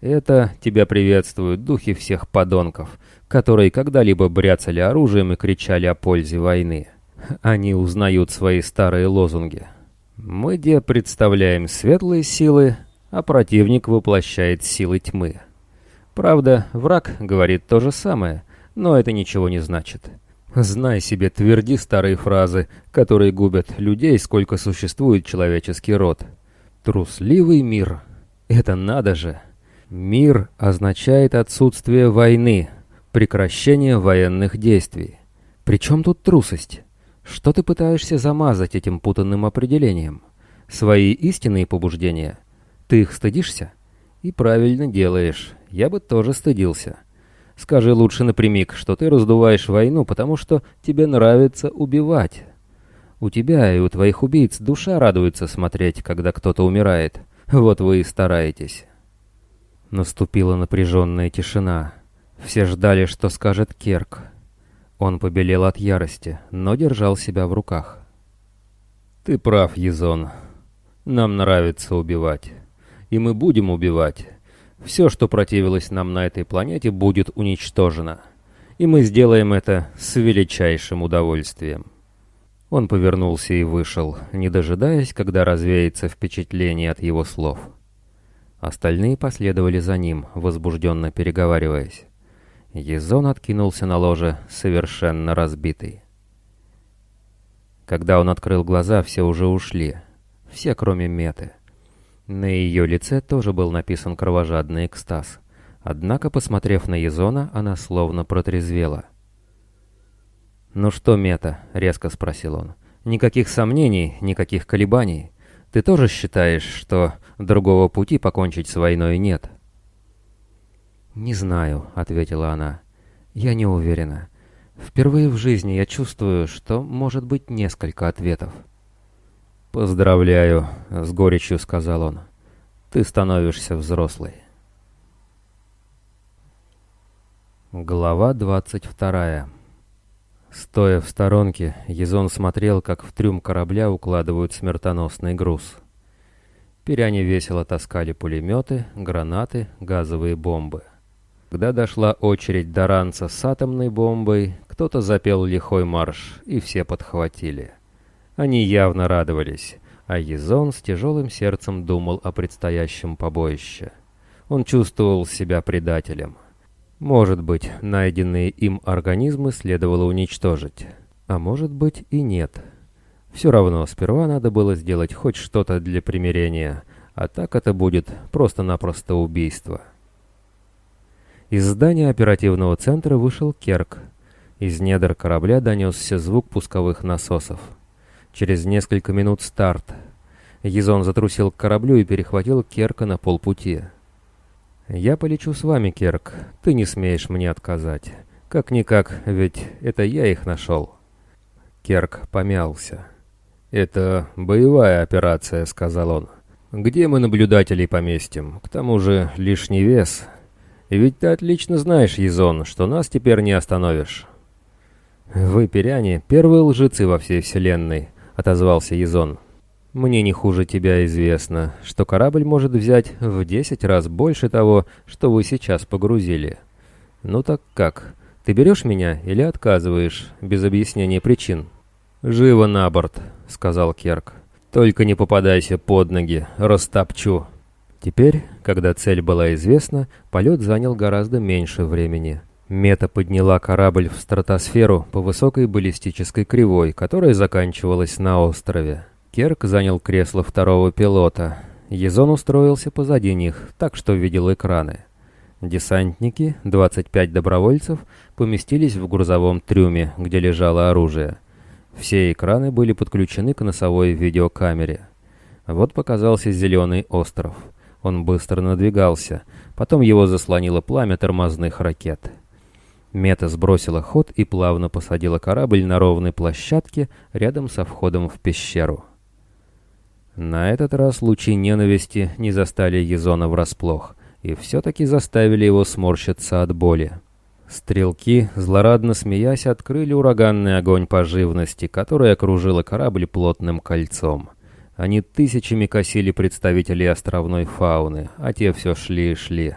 Это тебя приветствуют духи всех подонков, которые когда-либо бряцали оружием и кричали о пользе войны. Они узнают свои старые лозунги. Мы, где представляем светлые силы, а противник воплощает силы тьмы. Правда, враг говорит то же самое, но это ничего не значит. Знай себе, тверди старые фразы, которые губят людей, сколько существует человеческий род. Трусливый мир. Это надо же. Мир означает отсутствие войны, прекращение военных действий. Причем тут трусость? Что ты пытаешься замазать этим путанным определением? Свои истинные побуждения? Ты их стыдишься? И правильно делаешь. Я бы тоже стыдился. Скажи лучше напрямик, что ты раздуваешь войну, потому что тебе нравится убивать. У тебя и у твоих убийц душа радуется смотреть, когда кто-то умирает. Вот вы и стараетесь. Наступила напряженная тишина. Все ждали, что скажет Керк. Он побелел от ярости, но держал себя в руках. «Ты прав, Езон. Нам нравится убивать. И мы будем убивать. Все, что противилось нам на этой планете, будет уничтожено. И мы сделаем это с величайшим удовольствием. Он повернулся и вышел, не дожидаясь, когда развеется впечатление от его слов. Остальные последовали за ним, возбужденно переговариваясь. Езон откинулся на ложе, совершенно разбитый. Когда он открыл глаза, все уже ушли. Все, кроме Меты. На ее лице тоже был написан кровожадный экстаз. Однако, посмотрев на Езона, она словно протрезвела. «Ну что, Мета?» — резко спросил он. «Никаких сомнений, никаких колебаний. Ты тоже считаешь, что другого пути покончить с войной нет?» «Не знаю», — ответила она. «Я не уверена. Впервые в жизни я чувствую, что может быть несколько ответов». «Поздравляю», — с горечью сказал он. «Ты становишься взрослой». Глава двадцать вторая. Стоя в сторонке, Езон смотрел, как в трюм корабля укладывают смертоносный груз. Пиряне весело таскали пулеметы, гранаты, газовые бомбы. Когда дошла очередь до ранца с атомной бомбой, кто-то запел лихой марш, и все подхватили. Они явно радовались, а Езон с тяжелым сердцем думал о предстоящем побоище. Он чувствовал себя предателем. Может быть, найденные им организмы следовало уничтожить, а может быть и нет. Все равно, сперва надо было сделать хоть что-то для примирения, а так это будет просто-напросто убийство. Из здания оперативного центра вышел Керк. Из недр корабля донесся звук пусковых насосов. Через несколько минут старт. Езон затрусил к кораблю и перехватил Керка на полпути. «Я полечу с вами, Керк. Ты не смеешь мне отказать. Как-никак, ведь это я их нашел». Керк помялся. «Это боевая операция», — сказал он. «Где мы наблюдателей поместим? К тому же лишний вес. Ведь ты отлично знаешь, Езон, что нас теперь не остановишь». «Вы, пиряне, первые лжецы во всей вселенной», отозвался Езон. «Мне не хуже тебя известно, что корабль может взять в десять раз больше того, что вы сейчас погрузили. Ну так как, ты берешь меня или отказываешь, без объяснения причин?» «Живо на борт», — сказал Керк. «Только не попадайся под ноги, растопчу». Теперь, когда цель была известна, полет занял гораздо меньше времени. Мета подняла корабль в стратосферу по высокой баллистической кривой, которая заканчивалась на острове. Керк занял кресло второго пилота. Езон устроился позади них, так что видел экраны. Десантники, 25 добровольцев, поместились в грузовом трюме, где лежало оружие. Все экраны были подключены к носовой видеокамере. Вот показался зеленый остров. Он быстро надвигался, потом его заслонило пламя тормозных ракет. Мета сбросила ход и плавно посадила корабль на ровной площадке рядом со входом в пещеру. На этот раз лучи ненависти не застали Езона врасплох, и все-таки заставили его сморщиться от боли. Стрелки, злорадно смеясь, открыли ураганный огонь по живности, который окружила корабль плотным кольцом. Они тысячами косили представителей островной фауны, а те все шли и шли.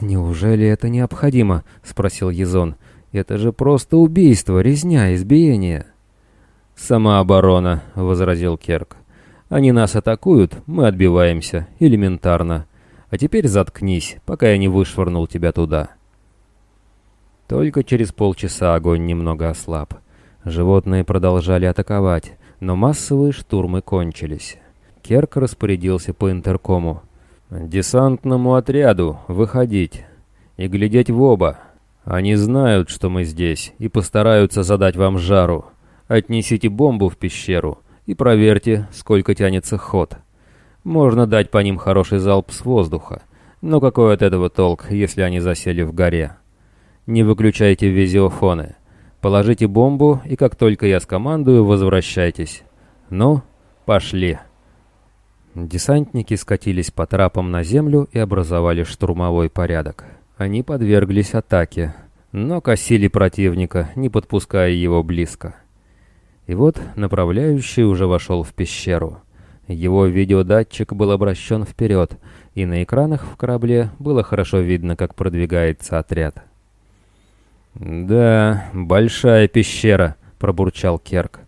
«Неужели это необходимо?» — спросил Езон. «Это же просто убийство, резня, избиение». «Самооборона», — возразил Керк. «Они нас атакуют, мы отбиваемся, элементарно. А теперь заткнись, пока я не вышвырнул тебя туда». Только через полчаса огонь немного ослаб. Животные продолжали атаковать, но массовые штурмы кончились. Керк распорядился по интеркому. «Десантному отряду выходить и глядеть в оба. Они знают, что мы здесь, и постараются задать вам жару. Отнесите бомбу в пещеру и проверьте, сколько тянется ход. Можно дать по ним хороший залп с воздуха, но какой от этого толк, если они засели в горе? Не выключайте визиофоны. Положите бомбу, и как только я скомандую, возвращайтесь. Ну, пошли». Десантники скатились по трапам на землю и образовали штурмовой порядок. Они подверглись атаке, но косили противника, не подпуская его близко. И вот направляющий уже вошел в пещеру. Его видеодатчик был обращен вперед, и на экранах в корабле было хорошо видно, как продвигается отряд. «Да, большая пещера», — пробурчал Керк.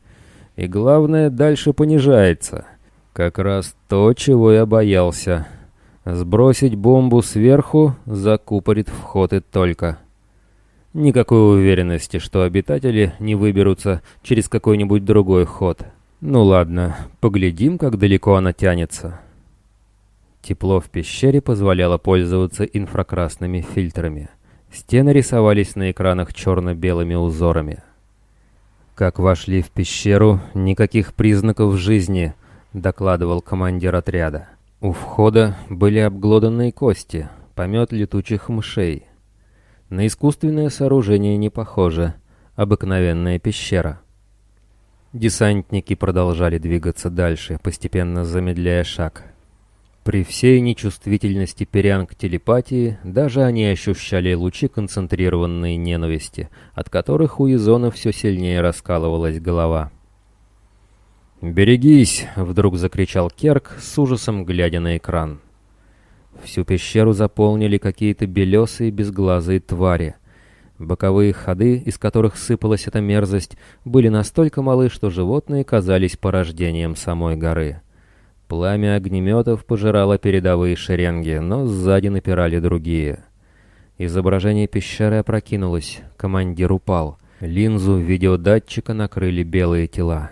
«И главное, дальше понижается. Как раз то, чего я боялся. Сбросить бомбу сверху закупорит вход и только». Никакой уверенности, что обитатели не выберутся через какой-нибудь другой ход. Ну ладно, поглядим, как далеко она тянется. Тепло в пещере позволяло пользоваться инфракрасными фильтрами. Стены рисовались на экранах черно-белыми узорами. «Как вошли в пещеру, никаких признаков жизни», — докладывал командир отряда. У входа были обглоданные кости, помет летучих мышей. На искусственное сооружение не похоже. Обыкновенная пещера. Десантники продолжали двигаться дальше, постепенно замедляя шаг. При всей нечувствительности перян к телепатии, даже они ощущали лучи концентрированной ненависти, от которых у Изона все сильнее раскалывалась голова. «Берегись!» — вдруг закричал Керк, с ужасом глядя на экран. Всю пещеру заполнили какие-то белесые безглазые твари. Боковые ходы, из которых сыпалась эта мерзость, были настолько малы, что животные казались порождением самой горы. Пламя огнеметов пожирало передовые шеренги, но сзади напирали другие. Изображение пещеры опрокинулось, командир упал. Линзу видеодатчика накрыли белые тела.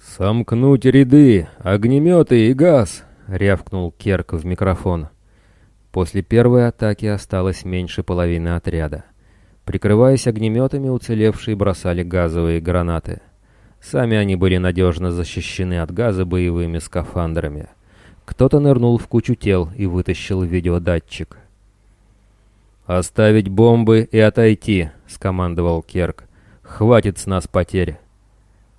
«Сомкнуть ряды! Огнеметы и газ!» — рявкнул Керк в микрофон. После первой атаки осталось меньше половины отряда. Прикрываясь огнеметами, уцелевшие бросали газовые гранаты. Сами они были надежно защищены от газа боевыми скафандрами. Кто-то нырнул в кучу тел и вытащил видеодатчик. «Оставить бомбы и отойти», — скомандовал Керк. «Хватит с нас потерь».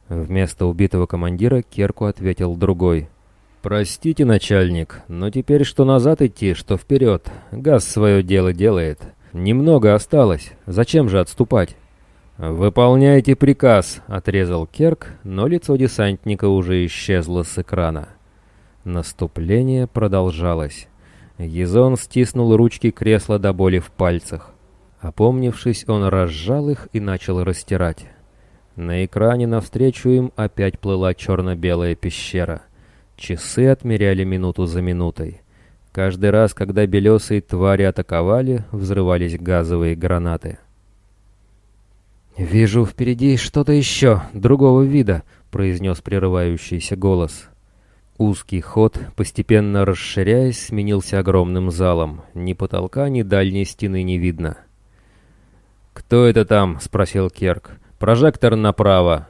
Вместо убитого командира Керку ответил другой — «Простите, начальник, но теперь что назад идти, что вперед. Газ свое дело делает. Немного осталось. Зачем же отступать?» «Выполняйте приказ», — отрезал Керк, но лицо десантника уже исчезло с экрана. Наступление продолжалось. Езон стиснул ручки кресла до боли в пальцах. Опомнившись, он разжал их и начал растирать. На экране навстречу им опять плыла черно-белая пещера. Часы отмеряли минуту за минутой. Каждый раз, когда белесые твари атаковали, взрывались газовые гранаты. «Вижу впереди что-то еще, другого вида», — произнес прерывающийся голос. Узкий ход, постепенно расширяясь, сменился огромным залом. Ни потолка, ни дальней стены не видно. «Кто это там?» — спросил Керк. «Прожектор направо».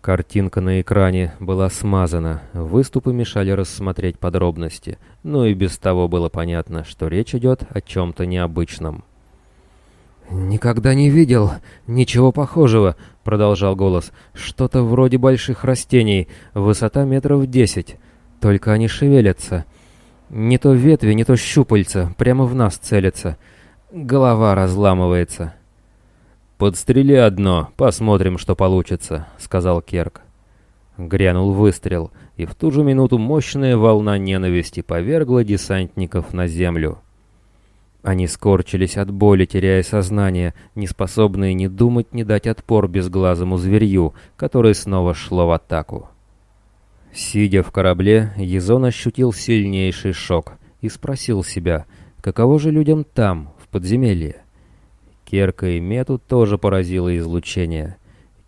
Картинка на экране была смазана, выступы мешали рассмотреть подробности, но и без того было понятно, что речь идет о чем-то необычном. «Никогда не видел ничего похожего», — продолжал голос. «Что-то вроде больших растений, высота метров десять. Только они шевелятся. Не то ветви, не то щупальца, прямо в нас целятся. Голова разламывается». «Подстрели одно, посмотрим, что получится», — сказал Керк. Грянул выстрел, и в ту же минуту мощная волна ненависти повергла десантников на землю. Они скорчились от боли, теряя сознание, не способные ни думать, ни дать отпор безглазому зверью, которое снова шло в атаку. Сидя в корабле, Езон ощутил сильнейший шок и спросил себя, каково же людям там, в подземелье. Керка и Мету тоже поразило излучение.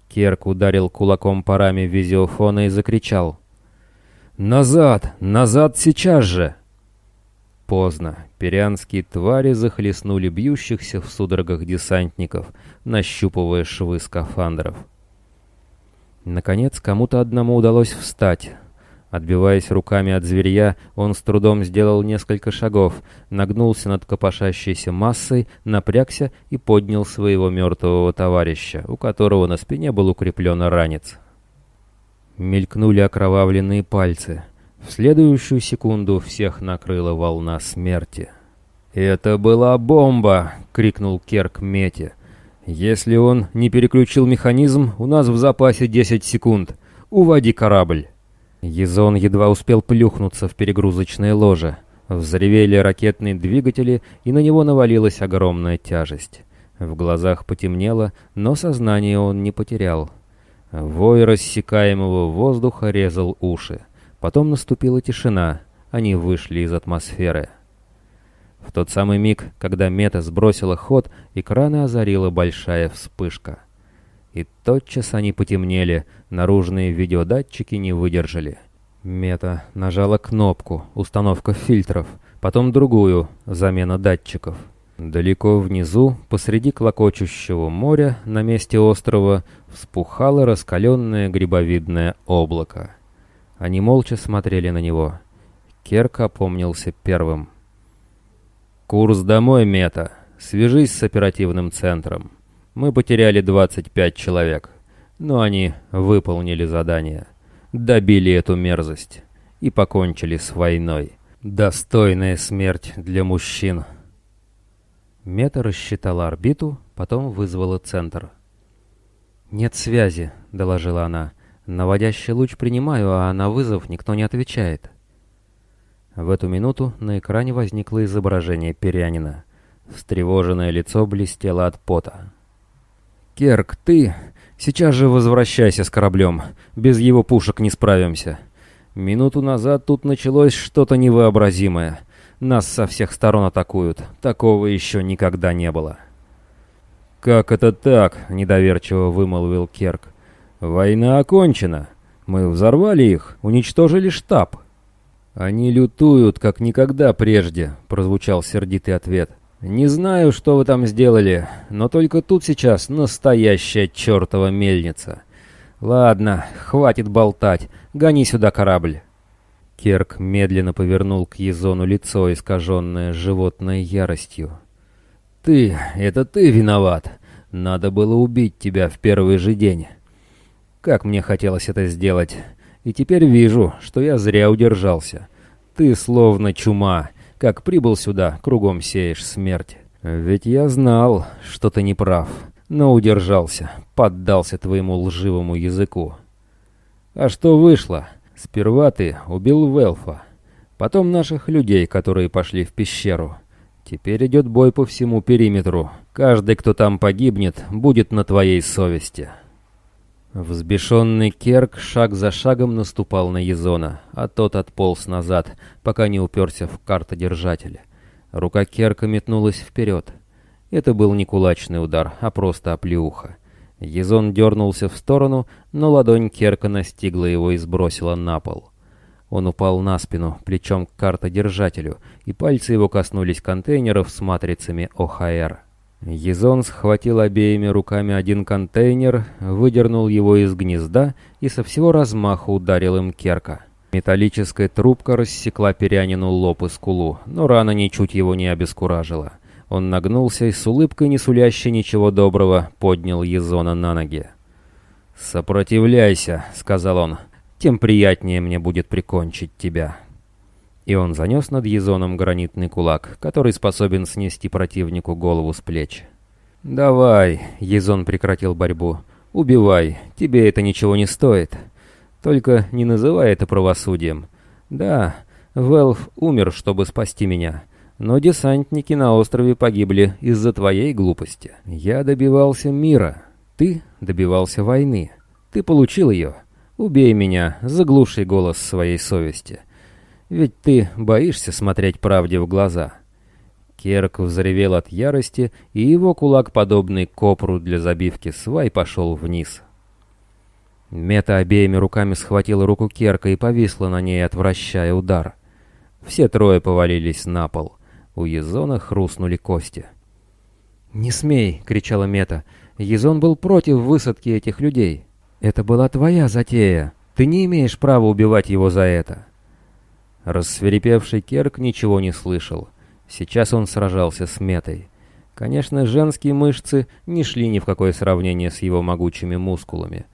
Керк ударил кулаком по раме визиофона и закричал. «Назад! Назад сейчас же!» Поздно. Перианские твари захлестнули бьющихся в судорогах десантников, нащупывая швы скафандров. Наконец, кому-то одному удалось встать. Отбиваясь руками от зверья, он с трудом сделал несколько шагов, нагнулся над копошащейся массой, напрягся и поднял своего мертвого товарища, у которого на спине был укреплен ранец. Мелькнули окровавленные пальцы. В следующую секунду всех накрыла волна смерти. «Это была бомба!» — крикнул Керк Мете. «Если он не переключил механизм, у нас в запасе 10 секунд. Уводи корабль!» Езон едва успел плюхнуться в перегрузочное ложе. Взревели ракетные двигатели, и на него навалилась огромная тяжесть. В глазах потемнело, но сознание он не потерял. Вой рассекаемого воздуха резал уши. Потом наступила тишина, они вышли из атмосферы. В тот самый миг, когда Мета сбросила ход, экраны озарила большая вспышка. И тотчас они потемнели, наружные видеодатчики не выдержали. Мета нажала кнопку «Установка фильтров», потом другую «Замена датчиков». Далеко внизу, посреди клокочущего моря, на месте острова, вспухало раскаленное грибовидное облако. Они молча смотрели на него. Керк опомнился первым. «Курс домой, Мета. Свяжись с оперативным центром. Мы потеряли 25 человек, но они выполнили задание, добили эту мерзость и покончили с войной. Достойная смерть для мужчин». Мета рассчитала орбиту, потом вызвала центр. «Нет связи», — доложила она. «Наводящий луч принимаю, а на вызов никто не отвечает». В эту минуту на экране возникло изображение Перянина. Встревоженное лицо блестело от пота. «Керк, ты сейчас же возвращайся с кораблем. Без его пушек не справимся. Минуту назад тут началось что-то невообразимое. Нас со всех сторон атакуют. Такого еще никогда не было». «Как это так?» — недоверчиво вымолвил Керк. «Война окончена. Мы взорвали их, уничтожили штаб». «Они лютуют, как никогда прежде», — прозвучал сердитый ответ. «Не знаю, что вы там сделали, но только тут сейчас настоящая чертова мельница. Ладно, хватит болтать, гони сюда корабль». Керк медленно повернул к Езону лицо, искаженное животной яростью. «Ты, это ты виноват. Надо было убить тебя в первый же день. Как мне хотелось это сделать. И теперь вижу, что я зря удержался. Ты словно чума. Как прибыл сюда, кругом сеешь смерть. Ведь я знал, что ты не прав, но удержался, поддался твоему лживому языку. А что вышло? Сперва ты убил Велфа, потом наших людей, которые пошли в пещеру. Теперь идет бой по всему периметру. Каждый, кто там погибнет, будет на твоей совести. Взбешенный Керк шаг за шагом наступал на Езона, а тот отполз назад, пока не уперся в картодержатель. Рука Керка метнулась вперед. Это был не кулачный удар, а просто оплеуха. Езон дернулся в сторону, но ладонь Керка настигла его и сбросила на пол. Он упал на спину, плечом к картодержателю, и пальцы его коснулись контейнеров с матрицами ОХР. Езон схватил обеими руками один контейнер, выдернул его из гнезда и со всего размаха ударил им керка. Металлическая трубка рассекла перянину лоб и скулу, но рана ничуть его не обескуражила. Он нагнулся и с улыбкой, не сулящей ничего доброго, поднял Езона на ноги. «Сопротивляйся», — сказал он, — «тем приятнее мне будет прикончить тебя». И он занес над Езоном гранитный кулак, который способен снести противнику голову с плеч. «Давай», — Езон прекратил борьбу, — «убивай, тебе это ничего не стоит. Только не называй это правосудием. Да, Велф умер, чтобы спасти меня, но десантники на острове погибли из-за твоей глупости. Я добивался мира, ты добивался войны. Ты получил ее. Убей меня, заглуши голос своей совести. Ведь ты боишься смотреть правде в глаза». Керк взревел от ярости, и его кулак, подобный копру для забивки свай, пошел вниз. Мета обеими руками схватила руку Керка и повисла на ней, отвращая удар. Все трое повалились на пол. У Езона хрустнули кости. «Не смей!» — кричала Мета. «Езон был против высадки этих людей. Это была твоя затея. Ты не имеешь права убивать его за это». Рассверепевший Керк ничего не слышал. Сейчас он сражался с Метой. Конечно, женские мышцы не шли ни в какое сравнение с его могучими мускулами.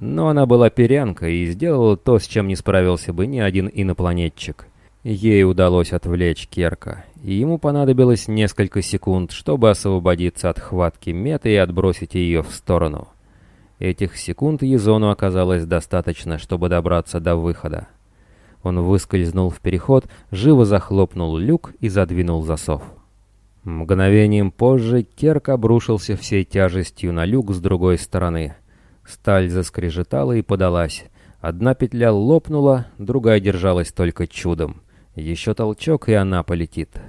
Но она была перянка и сделала то, с чем не справился бы ни один инопланетчик. Ей удалось отвлечь Керка, и ему понадобилось несколько секунд, чтобы освободиться от хватки Меты и отбросить ее в сторону. Этих секунд Езону оказалось достаточно, чтобы добраться до выхода. Он выскользнул в переход, живо захлопнул люк и задвинул засов. Мгновением позже Керк обрушился всей тяжестью на люк с другой стороны. Сталь заскрежетала и подалась. Одна петля лопнула, другая держалась только чудом. Еще толчок, и она полетит.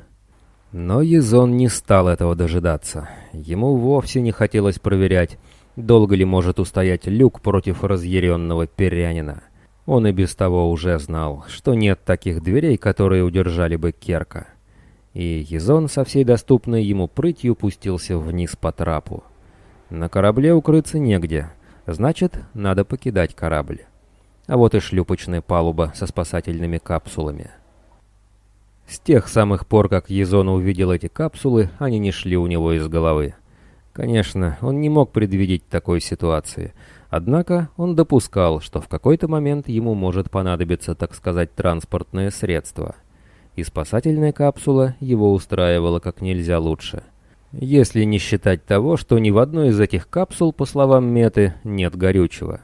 Но Езон не стал этого дожидаться. Ему вовсе не хотелось проверять, долго ли может устоять люк против разъяренного перянина. Он и без того уже знал, что нет таких дверей, которые удержали бы Керка. И Езон со всей доступной ему прытью пустился вниз по трапу. На корабле укрыться негде, значит, надо покидать корабль. А вот и шлюпочная палуба со спасательными капсулами. С тех самых пор, как Езон увидел эти капсулы, они не шли у него из головы. Конечно, он не мог предвидеть такой ситуации — Однако он допускал, что в какой-то момент ему может понадобиться, так сказать, транспортное средство. И спасательная капсула его устраивала как нельзя лучше. Если не считать того, что ни в одной из этих капсул, по словам Меты, нет горючего.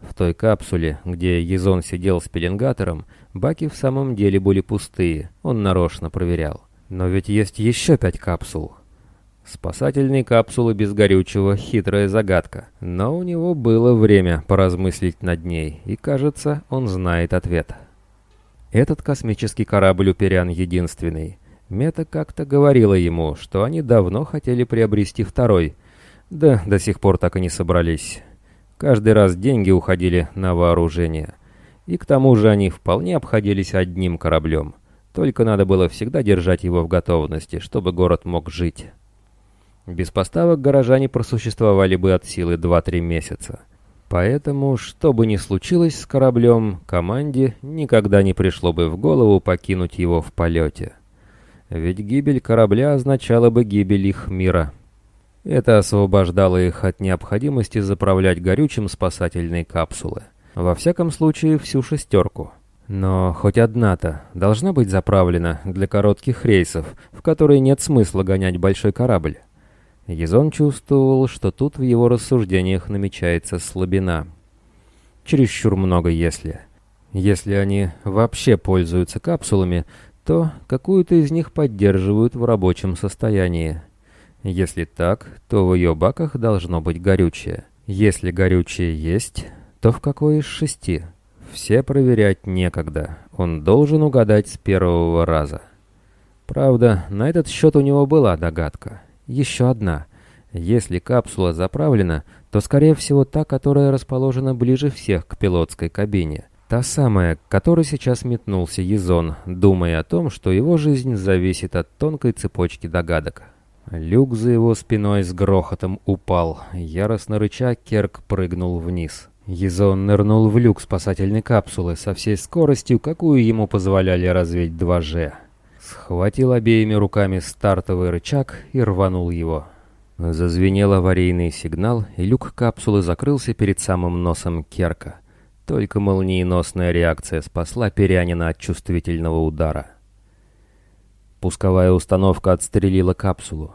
В той капсуле, где Езон сидел с пеленгатором, баки в самом деле были пустые, он нарочно проверял. Но ведь есть еще пять капсул. Спасательные капсулы без горючего — хитрая загадка. Но у него было время поразмыслить над ней, и, кажется, он знает ответ. Этот космический корабль «Уперян» единственный. Мета как-то говорила ему, что они давно хотели приобрести второй, да до сих пор так и не собрались. Каждый раз деньги уходили на вооружение. И к тому же они вполне обходились одним кораблем. Только надо было всегда держать его в готовности, чтобы город мог жить. Без поставок горожане просуществовали бы от силы 2-3 месяца. Поэтому, что бы ни случилось с кораблем, команде никогда не пришло бы в голову покинуть его в полете. Ведь гибель корабля означала бы гибель их мира. Это освобождало их от необходимости заправлять горючим спасательные капсулы. Во всяком случае, всю шестерку. Но хоть одна-то должна быть заправлена для коротких рейсов, в которые нет смысла гонять большой корабль. Езон чувствовал, что тут в его рассуждениях намечается слабина. Чересчур много «если». Если они вообще пользуются капсулами, то какую-то из них поддерживают в рабочем состоянии. Если так, то в ее баках должно быть горючее. Если горючее есть, то в какой из шести? Все проверять некогда. Он должен угадать с первого раза. Правда, на этот счет у него была догадка. Еще одна. Если капсула заправлена, то, скорее всего, та, которая расположена ближе всех к пилотской кабине. Та самая, к которой сейчас метнулся Езон, думая о том, что его жизнь зависит от тонкой цепочки догадок. Люк за его спиной с грохотом упал. Яростно рыча, Керк прыгнул вниз. Езон нырнул в люк спасательной капсулы со всей скоростью, какую ему позволяли развить 2G схватил обеими руками стартовый рычаг и рванул его. Зазвенел аварийный сигнал, и люк капсулы закрылся перед самым носом Керка. Только молниеносная реакция спасла Перянина от чувствительного удара. Пусковая установка отстрелила капсулу.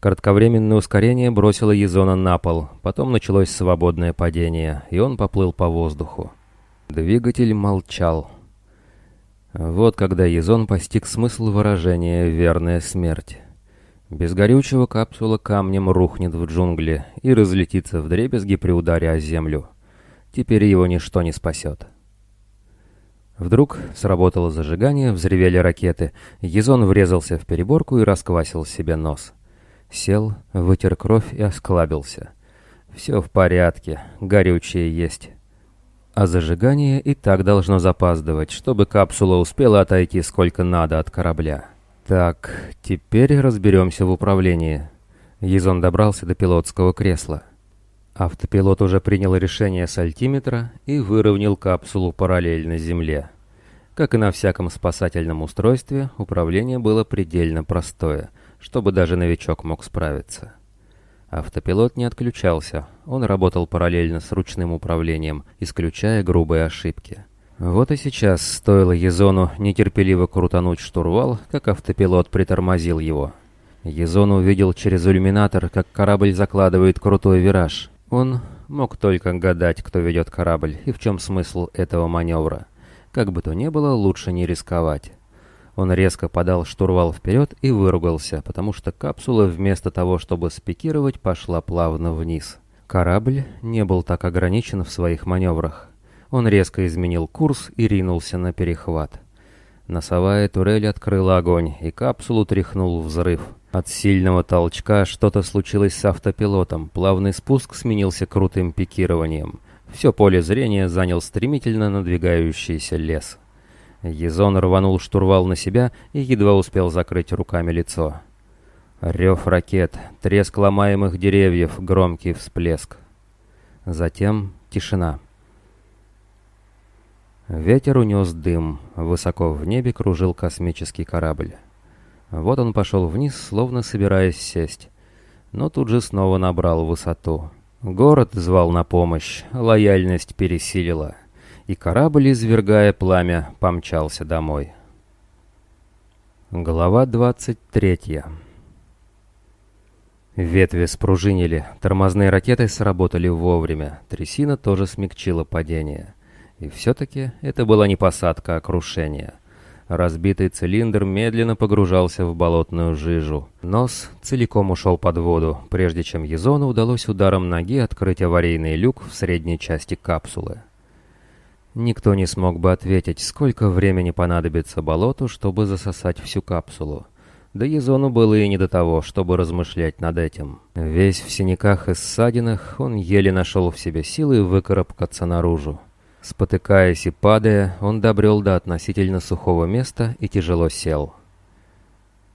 Кратковременное ускорение бросило Езона на пол, потом началось свободное падение, и он поплыл по воздуху. Двигатель молчал. Вот когда Езон постиг смысл выражения «верная смерть». Без горючего капсула камнем рухнет в джунгли и разлетится в дребезги при ударе о землю. Теперь его ничто не спасет. Вдруг сработало зажигание, взревели ракеты. Езон врезался в переборку и расквасил себе нос. Сел, вытер кровь и осклабился. Все в порядке, горючее есть. А зажигание и так должно запаздывать, чтобы капсула успела отойти сколько надо от корабля. Так, теперь разберемся в управлении. Езон добрался до пилотского кресла. Автопилот уже принял решение с альтиметра и выровнял капсулу параллельно Земле. Как и на всяком спасательном устройстве, управление было предельно простое, чтобы даже новичок мог справиться. Автопилот не отключался, он работал параллельно с ручным управлением, исключая грубые ошибки. Вот и сейчас стоило Езону нетерпеливо крутануть штурвал, как автопилот притормозил его. Езон увидел через иллюминатор, как корабль закладывает крутой вираж. Он мог только гадать, кто ведет корабль и в чем смысл этого маневра. Как бы то ни было, лучше не рисковать. Он резко подал штурвал вперед и выругался, потому что капсула вместо того, чтобы спикировать, пошла плавно вниз. Корабль не был так ограничен в своих маневрах. Он резко изменил курс и ринулся на перехват. Носовая турель открыла огонь, и капсулу тряхнул взрыв. От сильного толчка что-то случилось с автопилотом, плавный спуск сменился крутым пикированием. Все поле зрения занял стремительно надвигающийся лес. Езон рванул штурвал на себя и едва успел закрыть руками лицо. Рев ракет, треск ломаемых деревьев, громкий всплеск. Затем тишина. Ветер унес дым, высоко в небе кружил космический корабль. Вот он пошел вниз, словно собираясь сесть. Но тут же снова набрал высоту. Город звал на помощь, лояльность пересилила. И корабль, извергая пламя, помчался домой. Глава 23 Ветви спружинили, тормозные ракеты сработали вовремя, трясина тоже смягчила падение. И все-таки это была не посадка, а крушение. Разбитый цилиндр медленно погружался в болотную жижу. Нос целиком ушел под воду, прежде чем Езону удалось ударом ноги открыть аварийный люк в средней части капсулы. Никто не смог бы ответить, сколько времени понадобится болоту, чтобы засосать всю капсулу. Да Езону было и не до того, чтобы размышлять над этим. Весь в синяках и ссадинах, он еле нашел в себе силы выкарабкаться наружу. Спотыкаясь и падая, он добрел до относительно сухого места и тяжело сел.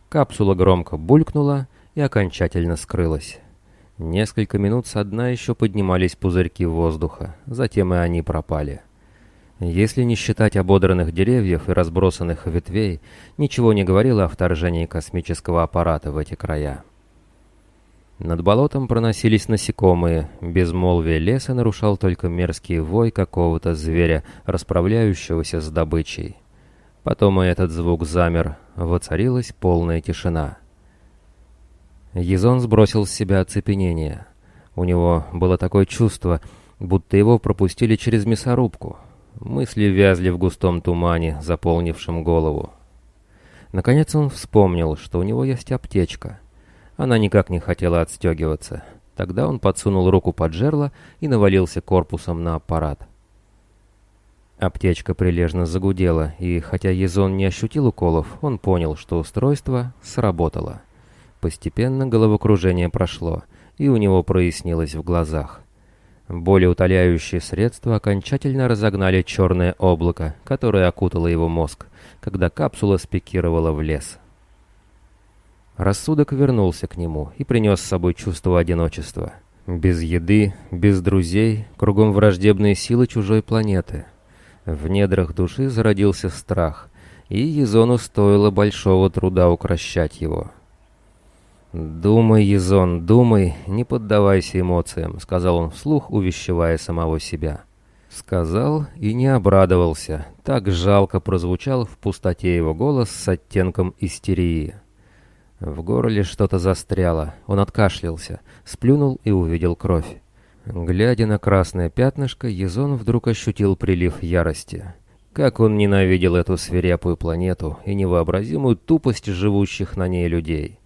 Капсула громко булькнула и окончательно скрылась. Несколько минут со дна еще поднимались пузырьки воздуха, затем и они пропали. Если не считать ободранных деревьев и разбросанных ветвей, ничего не говорило о вторжении космического аппарата в эти края. Над болотом проносились насекомые, безмолвие леса нарушал только мерзкий вой какого-то зверя, расправляющегося с добычей. Потом и этот звук замер, воцарилась полная тишина. Езон сбросил с себя оцепенение. У него было такое чувство, будто его пропустили через мясорубку. Мысли вязли в густом тумане, заполнившем голову. Наконец он вспомнил, что у него есть аптечка — она никак не хотела отстегиваться. Тогда он подсунул руку под жерло и навалился корпусом на аппарат. Аптечка прилежно загудела, и хотя Езон не ощутил уколов, он понял, что устройство сработало. Постепенно головокружение прошло, и у него прояснилось в глазах. Болеутоляющие средства окончательно разогнали черное облако, которое окутало его мозг, когда капсула спикировала в лес. Рассудок вернулся к нему и принес с собой чувство одиночества. Без еды, без друзей, кругом враждебные силы чужой планеты. В недрах души зародился страх, и Езону стоило большого труда укращать его. «Думай, Езон, думай, не поддавайся эмоциям», — сказал он вслух, увещевая самого себя. Сказал и не обрадовался. Так жалко прозвучал в пустоте его голос с оттенком истерии. В горле что-то застряло. Он откашлялся, сплюнул и увидел кровь. Глядя на красное пятнышко, Езон вдруг ощутил прилив ярости. Как он ненавидел эту свирепую планету и невообразимую тупость живущих на ней людей.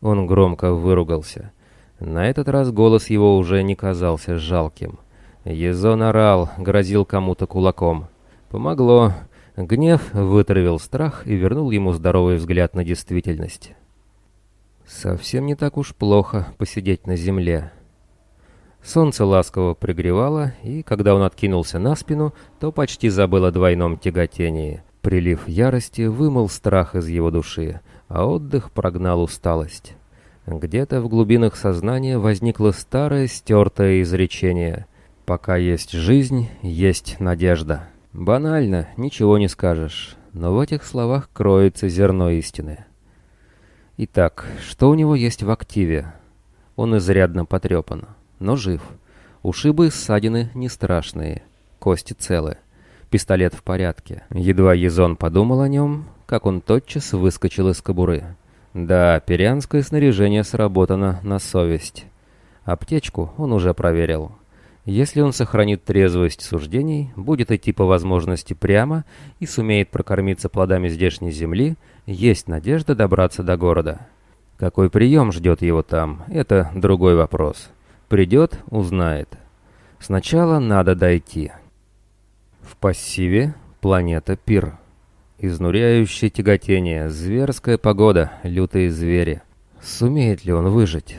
Он громко выругался. На этот раз голос его уже не казался жалким. Езон орал, грозил кому-то кулаком. Помогло. Гнев вытравил страх и вернул ему здоровый взгляд на действительность. Совсем не так уж плохо посидеть на земле. Солнце ласково пригревало, и когда он откинулся на спину, то почти забыл о двойном тяготении. Прилив ярости вымыл страх из его души, а отдых прогнал усталость. Где-то в глубинах сознания возникло старое стертое изречение «Пока есть жизнь, есть надежда». Банально, ничего не скажешь, но в этих словах кроется зерно истины. Итак, что у него есть в активе? Он изрядно потрепан, но жив. Ушибы и ссадины не страшные, кости целы. Пистолет в порядке. Едва Езон подумал о нем, как он тотчас выскочил из кобуры. Да, перианское снаряжение сработано на совесть. Аптечку он уже проверил. Если он сохранит трезвость суждений, будет идти по возможности прямо и сумеет прокормиться плодами здешней земли, есть надежда добраться до города. Какой прием ждет его там, это другой вопрос. Придет, узнает. Сначала надо дойти. В пассиве планета Пир. Изнуряющее тяготение, зверская погода, лютые звери. Сумеет ли он выжить?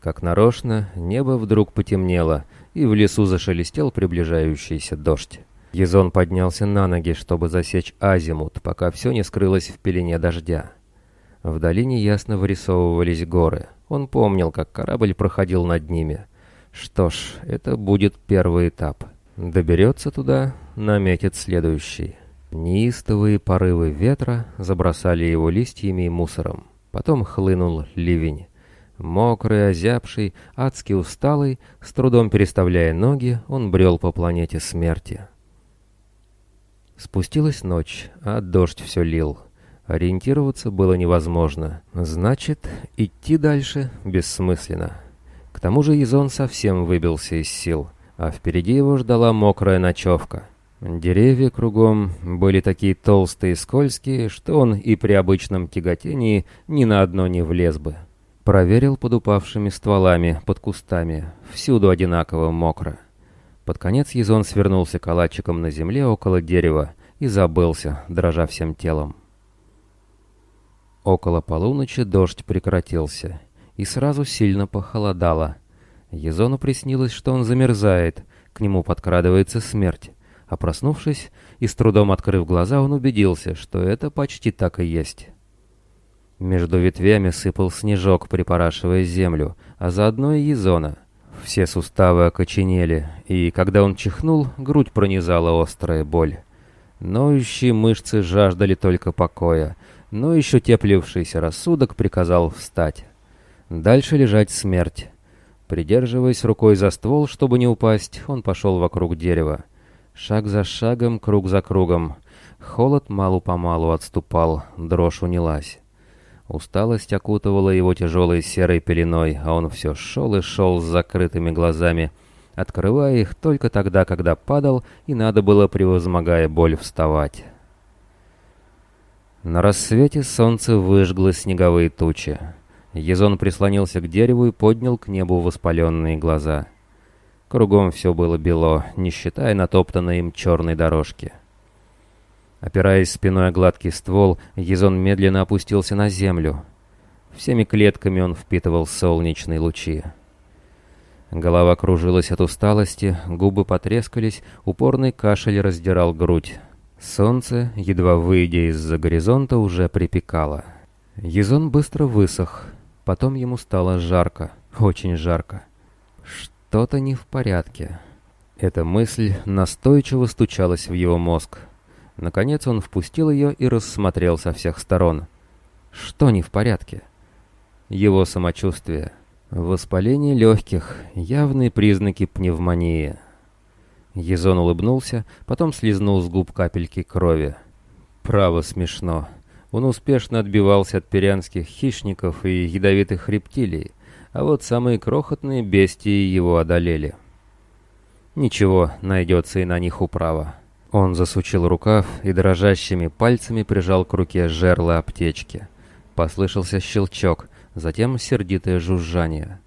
Как нарочно, небо вдруг потемнело, и в лесу зашелестел приближающийся дождь. Езон поднялся на ноги, чтобы засечь азимут, пока все не скрылось в пелене дождя. В долине ясно вырисовывались горы. Он помнил, как корабль проходил над ними. Что ж, это будет первый этап. Доберется туда, наметит следующий. Неистовые порывы ветра забросали его листьями и мусором. Потом хлынул ливень. Мокрый, озябший, адски усталый, с трудом переставляя ноги, он брел по планете смерти. Спустилась ночь, а дождь все лил. Ориентироваться было невозможно. Значит, идти дальше бессмысленно. К тому же Изон совсем выбился из сил, а впереди его ждала мокрая ночевка. Деревья кругом были такие толстые и скользкие, что он и при обычном тяготении ни на одно не влез бы. Проверил под упавшими стволами, под кустами, всюду одинаково мокро. Под конец Езон свернулся калачиком на земле около дерева и забылся, дрожа всем телом. Около полуночи дождь прекратился, и сразу сильно похолодало. Езону приснилось, что он замерзает, к нему подкрадывается смерть. А проснувшись и с трудом открыв глаза, он убедился, что это почти так и есть. Между ветвями сыпал снежок, припорашивая землю, а заодно и езона. Все суставы окоченели, и когда он чихнул, грудь пронизала острая боль. Ноющие мышцы жаждали только покоя, но еще теплившийся рассудок приказал встать. Дальше лежать смерть. Придерживаясь рукой за ствол, чтобы не упасть, он пошел вокруг дерева. Шаг за шагом, круг за кругом. Холод малу-помалу отступал, дрожь унялась. Усталость окутывала его тяжелой серой пеленой, а он все шел и шел с закрытыми глазами, открывая их только тогда, когда падал, и надо было, превозмогая боль, вставать. На рассвете солнце выжгло снеговые тучи. Езон прислонился к дереву и поднял к небу воспаленные глаза. Кругом все было бело, не считая натоптанной им черной дорожки. Опираясь спиной о гладкий ствол, Езон медленно опустился на землю. Всеми клетками он впитывал солнечные лучи. Голова кружилась от усталости, губы потрескались, упорный кашель раздирал грудь. Солнце, едва выйдя из-за горизонта, уже припекало. Езон быстро высох, потом ему стало жарко, очень жарко. Что-то не в порядке. Эта мысль настойчиво стучалась в его мозг. Наконец он впустил ее и рассмотрел со всех сторон. Что не в порядке? Его самочувствие. Воспаление легких, явные признаки пневмонии. Езон улыбнулся, потом слизнул с губ капельки крови. Право смешно. Он успешно отбивался от перианских хищников и ядовитых рептилий, а вот самые крохотные бестии его одолели. Ничего, найдется и на них управа. Он засучил рукав и дрожащими пальцами прижал к руке жерла аптечки. Послышался щелчок, затем сердитое жужжание.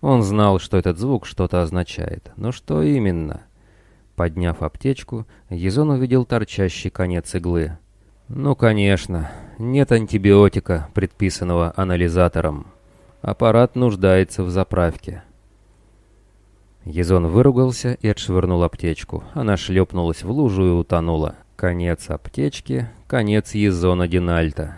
Он знал, что этот звук что-то означает, но что именно? Подняв аптечку, Езон увидел торчащий конец иглы. Ну, конечно, нет антибиотика, предписанного анализатором. Аппарат нуждается в заправке. Езон выругался и отшвырнул аптечку. Она шлепнулась в лужу и утонула. Конец аптечки, конец Езона Динальта.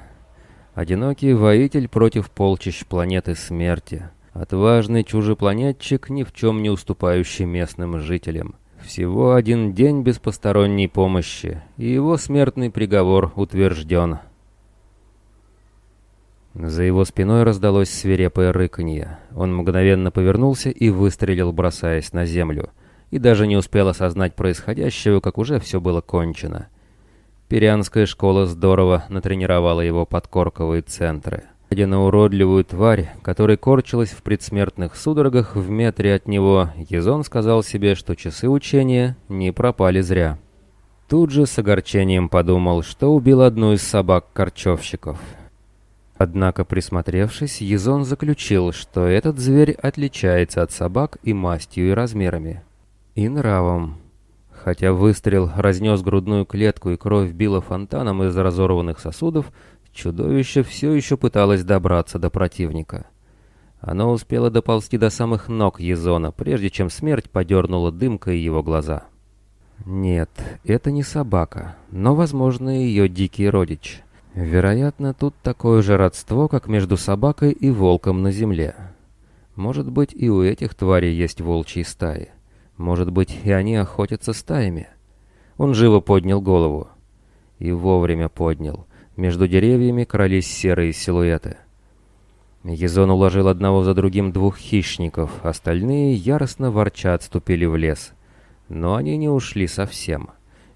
Одинокий воитель против полчищ планеты смерти. Отважный чужепланетчик, ни в чем не уступающий местным жителям. Всего один день без посторонней помощи, и его смертный приговор утвержден. За его спиной раздалось свирепое рыканье. Он мгновенно повернулся и выстрелил, бросаясь на землю. И даже не успел осознать происходящего, как уже все было кончено. Перианская школа здорово натренировала его подкорковые центры. Глядя на уродливую тварь, которая корчилась в предсмертных судорогах в метре от него, Езон сказал себе, что часы учения не пропали зря. Тут же с огорчением подумал, что убил одну из собак-корчевщиков. Однако, присмотревшись, Езон заключил, что этот зверь отличается от собак и мастью, и размерами. И нравом. Хотя выстрел разнес грудную клетку и кровь била фонтаном из разорванных сосудов, чудовище все еще пыталось добраться до противника. Оно успело доползти до самых ног Езона, прежде чем смерть подернула дымкой его глаза. Нет, это не собака, но, возможно, ее дикий родич. Вероятно, тут такое же родство, как между собакой и волком на земле. Может быть, и у этих тварей есть волчьи стаи. Может быть, и они охотятся стаями. Он живо поднял голову. И вовремя поднял. Между деревьями крались серые силуэты. Езон уложил одного за другим двух хищников, остальные яростно ворча отступили в лес. Но они не ушли совсем.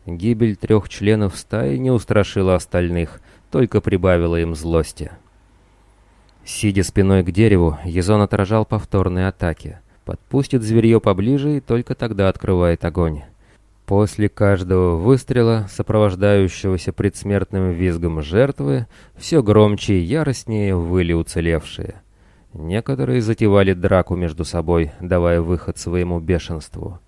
Гибель трех членов стаи не устрашила остальных, только прибавила им злости. Сидя спиной к дереву, Езон отражал повторные атаки. Подпустит зверье поближе и только тогда открывает огонь. После каждого выстрела, сопровождающегося предсмертным визгом жертвы, все громче и яростнее выли уцелевшие. Некоторые затевали драку между собой, давая выход своему бешенству.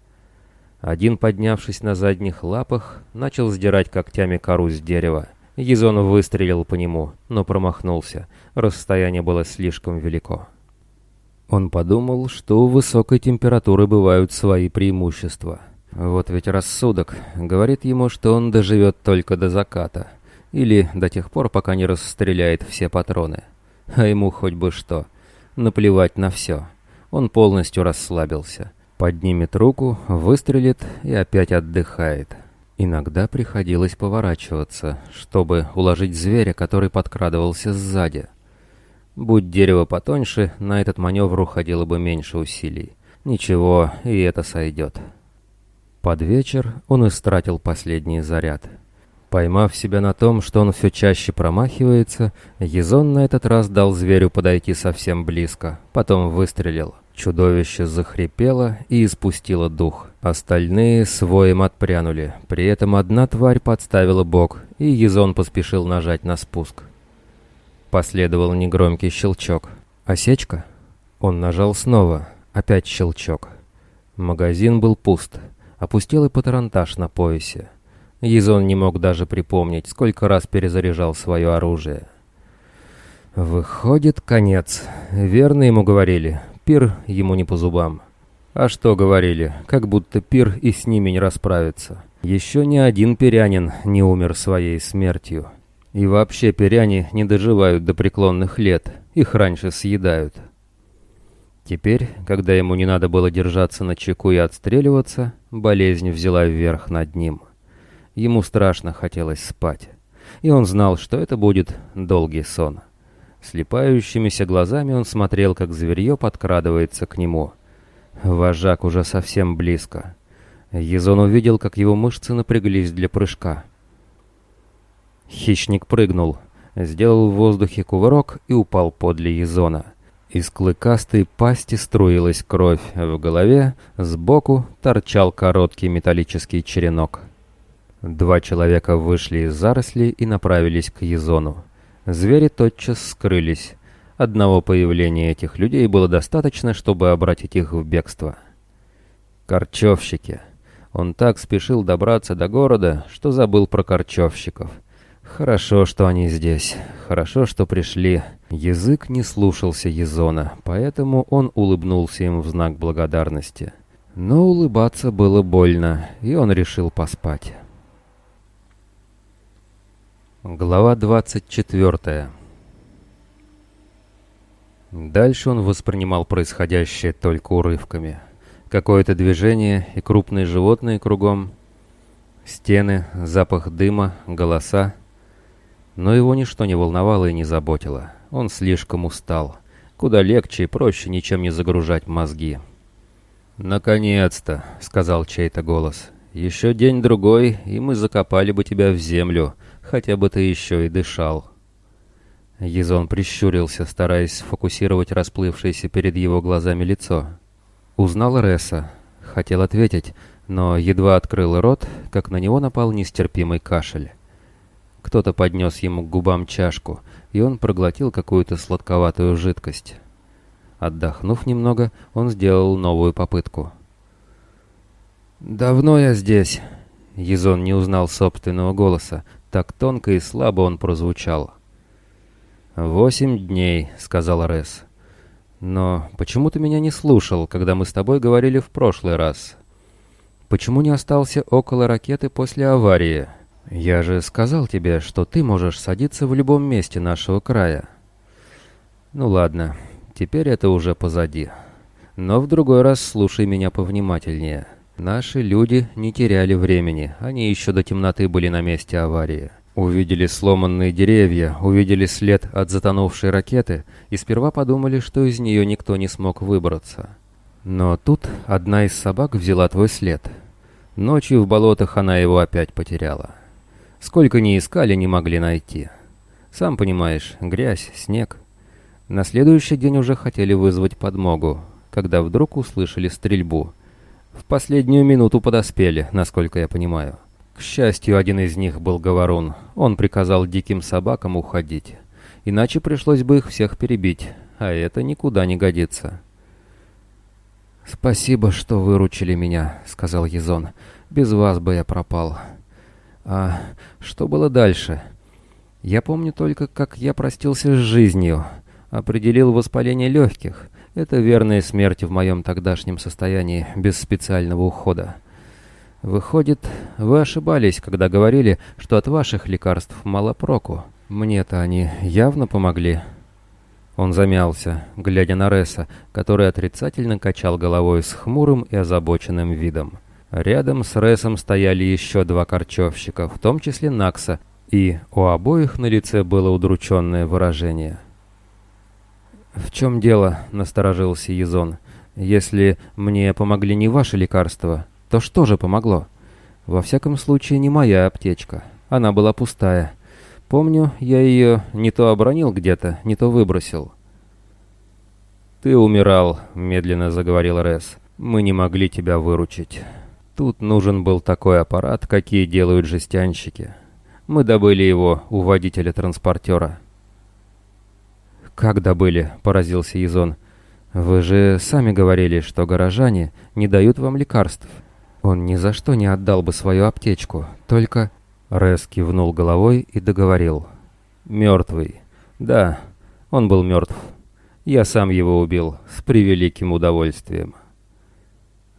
Один, поднявшись на задних лапах, начал сдирать когтями кору с дерева. Езон выстрелил по нему, но промахнулся. Расстояние было слишком велико. Он подумал, что у высокой температуры бывают свои преимущества. Вот ведь рассудок говорит ему, что он доживет только до заката. Или до тех пор, пока не расстреляет все патроны. А ему хоть бы что. Наплевать на все. Он полностью расслабился. Поднимет руку, выстрелит и опять отдыхает. Иногда приходилось поворачиваться, чтобы уложить зверя, который подкрадывался сзади. Будь дерево потоньше, на этот маневр уходило бы меньше усилий. Ничего, и это сойдет. Под вечер он истратил последний заряд. Поймав себя на том, что он все чаще промахивается, Езон на этот раз дал зверю подойти совсем близко, потом выстрелил. Чудовище захрипело и испустило дух. Остальные с воем отпрянули. При этом одна тварь подставила бок, и Езон поспешил нажать на спуск. Последовал негромкий щелчок. «Осечка?» Он нажал снова. Опять щелчок. Магазин был пуст. Опустел и патронтаж на поясе. Езон не мог даже припомнить, сколько раз перезаряжал свое оружие. «Выходит, конец. Верно ему говорили. Пир ему не по зубам. А что говорили, как будто пир и с ними не расправится. Еще ни один пирянин не умер своей смертью. И вообще пиряне не доживают до преклонных лет, их раньше съедают. Теперь, когда ему не надо было держаться на чеку и отстреливаться, болезнь взяла вверх над ним. Ему страшно хотелось спать. И он знал, что это будет долгий сон. Слепающимися глазами он смотрел, как зверье подкрадывается к нему. Вожак уже совсем близко. Езон увидел, как его мышцы напряглись для прыжка. Хищник прыгнул, сделал в воздухе кувырок и упал подле Езона. Из клыкастой пасти струилась кровь, в голове сбоку торчал короткий металлический черенок. Два человека вышли из зарослей и направились к Езону. Звери тотчас скрылись. Одного появления этих людей было достаточно, чтобы обратить их в бегство. Корчевщики. Он так спешил добраться до города, что забыл про корчевщиков. Хорошо, что они здесь. Хорошо, что пришли. Язык не слушался Езона, поэтому он улыбнулся им в знак благодарности. Но улыбаться было больно, и он решил поспать. Глава 24 Дальше он воспринимал происходящее только урывками. Какое-то движение и крупные животные кругом. Стены, запах дыма, голоса. Но его ничто не волновало и не заботило. Он слишком устал. Куда легче и проще ничем не загружать мозги. «Наконец-то!» — сказал чей-то голос. «Еще день-другой, и мы закопали бы тебя в землю, хотя бы ты еще и дышал». Езон прищурился, стараясь сфокусировать расплывшееся перед его глазами лицо. Узнал Ресса. Хотел ответить, но едва открыл рот, как на него напал нестерпимый кашель. Кто-то поднес ему к губам чашку, и он проглотил какую-то сладковатую жидкость. Отдохнув немного, он сделал новую попытку. «Давно я здесь?» Езон не узнал собственного голоса. Так тонко и слабо он прозвучал. «Восемь дней», — сказал Рес. «Но почему ты меня не слушал, когда мы с тобой говорили в прошлый раз? Почему не остался около ракеты после аварии? Я же сказал тебе, что ты можешь садиться в любом месте нашего края». «Ну ладно, Теперь это уже позади. Но в другой раз слушай меня повнимательнее. Наши люди не теряли времени, они еще до темноты были на месте аварии. Увидели сломанные деревья, увидели след от затонувшей ракеты и сперва подумали, что из нее никто не смог выбраться. Но тут одна из собак взяла твой след. Ночью в болотах она его опять потеряла. Сколько ни искали, не могли найти. Сам понимаешь, грязь, снег. На следующий день уже хотели вызвать подмогу, когда вдруг услышали стрельбу. В последнюю минуту подоспели, насколько я понимаю. К счастью, один из них был говорун. Он приказал диким собакам уходить. Иначе пришлось бы их всех перебить, а это никуда не годится. «Спасибо, что выручили меня», — сказал Езон. «Без вас бы я пропал». «А что было дальше?» «Я помню только, как я простился с жизнью». Определил воспаление легких. Это верная смерть в моем тогдашнем состоянии, без специального ухода. Выходит, вы ошибались, когда говорили, что от ваших лекарств мало проку. Мне-то они явно помогли. Он замялся, глядя на Ресса, который отрицательно качал головой с хмурым и озабоченным видом. Рядом с Рессом стояли еще два корчевщика, в том числе Накса, и у обоих на лице было удрученное выражение. «В чем дело?» — насторожился Езон. «Если мне помогли не ваши лекарства, то что же помогло? Во всяком случае, не моя аптечка. Она была пустая. Помню, я ее не то обронил где-то, не то выбросил». «Ты умирал», — медленно заговорил Рес. «Мы не могли тебя выручить. Тут нужен был такой аппарат, какие делают жестянщики. Мы добыли его у водителя транспортера». «Как добыли?» — поразился Изон. «Вы же сами говорили, что горожане не дают вам лекарств. Он ни за что не отдал бы свою аптечку, только...» Рес кивнул головой и договорил. «Мертвый. Да, он был мертв. Я сам его убил с превеликим удовольствием».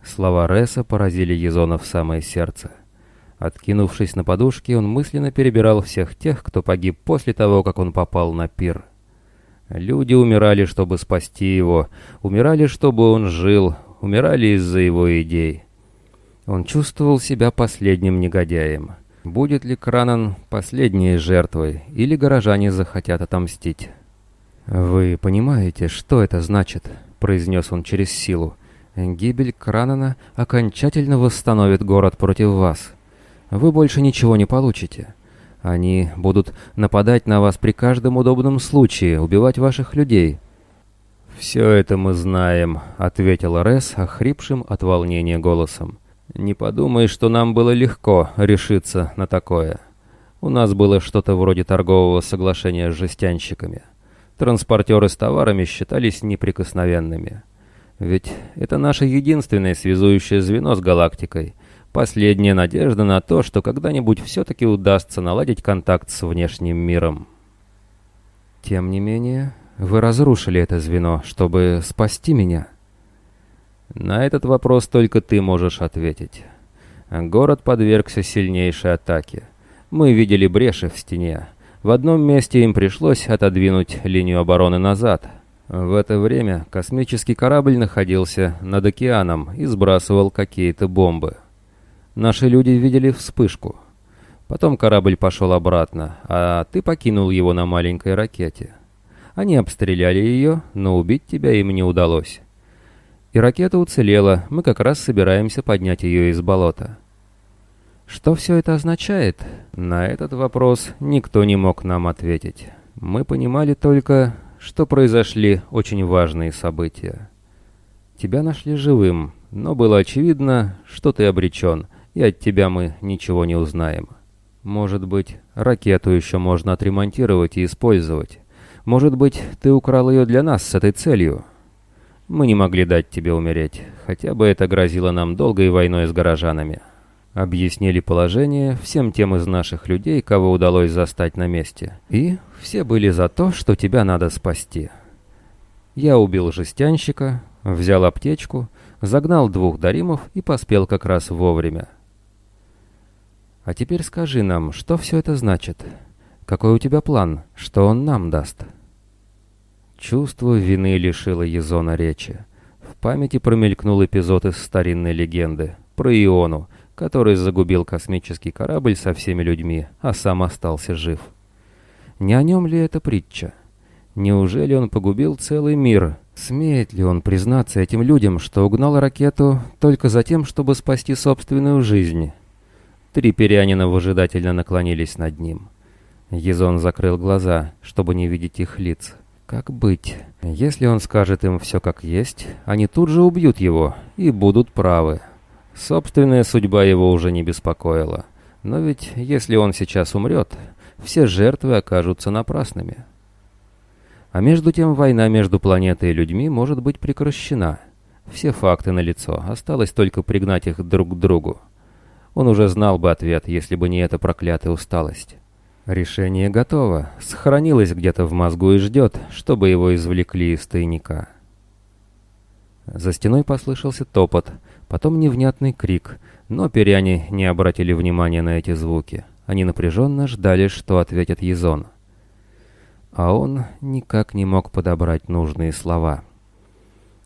Слова Реса поразили Езона в самое сердце. Откинувшись на подушке, он мысленно перебирал всех тех, кто погиб после того, как он попал на пир. Люди умирали, чтобы спасти его, умирали, чтобы он жил, умирали из-за его идей. Он чувствовал себя последним негодяем. Будет ли Кранан последней жертвой, или горожане захотят отомстить? «Вы понимаете, что это значит?» — произнес он через силу. «Гибель Кранана окончательно восстановит город против вас. Вы больше ничего не получите. Они будут нападать на вас при каждом удобном случае, убивать ваших людей». «Все это мы знаем», — ответил Рес охрипшим от волнения голосом. Не подумай, что нам было легко решиться на такое. У нас было что-то вроде торгового соглашения с жестянщиками. Транспортеры с товарами считались неприкосновенными. Ведь это наше единственное связующее звено с галактикой. Последняя надежда на то, что когда-нибудь все-таки удастся наладить контакт с внешним миром. Тем не менее, вы разрушили это звено, чтобы спасти меня. На этот вопрос только ты можешь ответить. Город подвергся сильнейшей атаке. Мы видели бреши в стене. В одном месте им пришлось отодвинуть линию обороны назад. В это время космический корабль находился над океаном и сбрасывал какие-то бомбы. Наши люди видели вспышку. Потом корабль пошел обратно, а ты покинул его на маленькой ракете. Они обстреляли ее, но убить тебя им не удалось. И ракета уцелела, мы как раз собираемся поднять ее из болота. Что все это означает? На этот вопрос никто не мог нам ответить. Мы понимали только, что произошли очень важные события. Тебя нашли живым, но было очевидно, что ты обречен, и от тебя мы ничего не узнаем. Может быть, ракету еще можно отремонтировать и использовать. Может быть, ты украл ее для нас с этой целью. Мы не могли дать тебе умереть, хотя бы это грозило нам долгой войной с горожанами. Объяснили положение всем тем из наших людей, кого удалось застать на месте. И все были за то, что тебя надо спасти. Я убил жестянщика, взял аптечку, загнал двух даримов и поспел как раз вовремя. А теперь скажи нам, что все это значит? Какой у тебя план? Что он нам даст?» Чувство вины лишило Езона речи. В памяти промелькнул эпизод из старинной легенды про Иону, который загубил космический корабль со всеми людьми, а сам остался жив. Не о нем ли эта притча? Неужели он погубил целый мир? Смеет ли он признаться этим людям, что угнал ракету только за тем, чтобы спасти собственную жизнь? Три перянина выжидательно наклонились над ним. Езон закрыл глаза, чтобы не видеть их лиц. Как быть? Если он скажет им все как есть, они тут же убьют его и будут правы. Собственная судьба его уже не беспокоила. Но ведь если он сейчас умрет, все жертвы окажутся напрасными. А между тем война между планетой и людьми может быть прекращена. Все факты налицо, осталось только пригнать их друг к другу. Он уже знал бы ответ, если бы не эта проклятая усталость. Решение готово, сохранилось где-то в мозгу и ждет, чтобы его извлекли из тайника. За стеной послышался топот, потом невнятный крик, но перяне не обратили внимания на эти звуки. Они напряженно ждали, что ответит Езон. А он никак не мог подобрать нужные слова.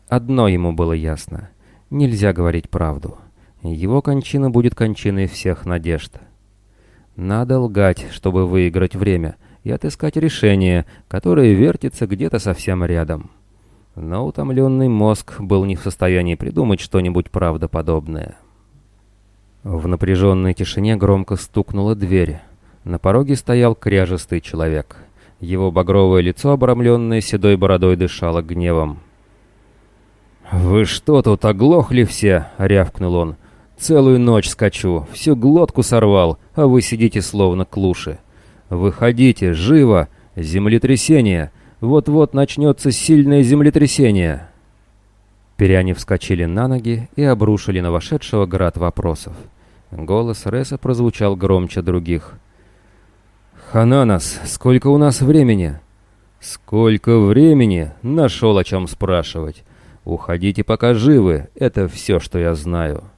Одно ему было ясно — нельзя говорить правду. Его кончина будет кончиной всех надежд. Надо лгать, чтобы выиграть время, и отыскать решение, которое вертится где-то совсем рядом. Но утомленный мозг был не в состоянии придумать что-нибудь правдоподобное. В напряженной тишине громко стукнула дверь. На пороге стоял кряжестый человек. Его багровое лицо, обрамленное седой бородой, дышало гневом. «Вы что тут, оглохли все?» — рявкнул он. «Целую ночь скачу, всю глотку сорвал, а вы сидите словно клуши. Выходите, живо! Землетрясение! Вот-вот начнется сильное землетрясение!» Перяне вскочили на ноги и обрушили на вошедшего град вопросов. Голос Реса прозвучал громче других. «Хананас, сколько у нас времени?» «Сколько времени?» — нашел о чем спрашивать. «Уходите, пока живы, это все, что я знаю».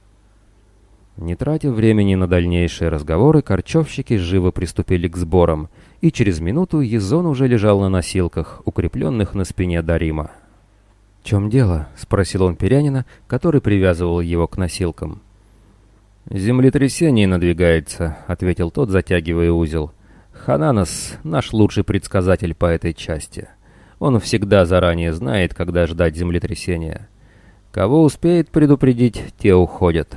Не тратя времени на дальнейшие разговоры, корчевщики живо приступили к сборам, и через минуту Езон уже лежал на носилках, укрепленных на спине Дарима. «В чем дело?» — спросил он Перянина, который привязывал его к носилкам. «Землетрясение надвигается», — ответил тот, затягивая узел. «Хананас — наш лучший предсказатель по этой части. Он всегда заранее знает, когда ждать землетрясения. Кого успеет предупредить, те уходят».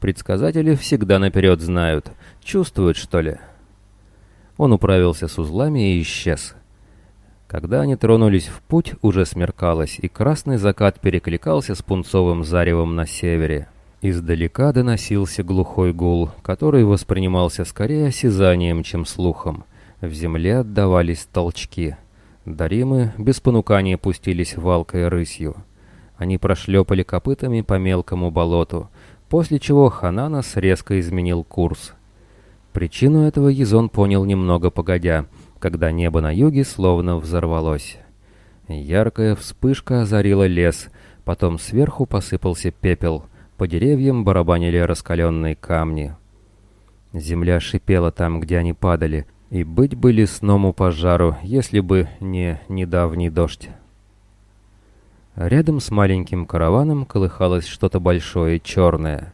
Предсказатели всегда наперед знают. Чувствуют, что ли? Он управился с узлами и исчез. Когда они тронулись в путь, уже смеркалось, и красный закат перекликался с пунцовым заревом на севере. Издалека доносился глухой гул, который воспринимался скорее осязанием, чем слухом. В земле отдавались толчки. Даримы без понукания пустились валкой рысью. Они прошлепали копытами по мелкому болоту, после чего Хананас резко изменил курс. Причину этого Езон понял немного погодя, когда небо на юге словно взорвалось. Яркая вспышка озарила лес, потом сверху посыпался пепел — по деревьям барабанили раскаленные камни. Земля шипела там, где они падали, и быть бы лесному пожару, если бы не недавний дождь. Рядом с маленьким караваном колыхалось что-то большое черное.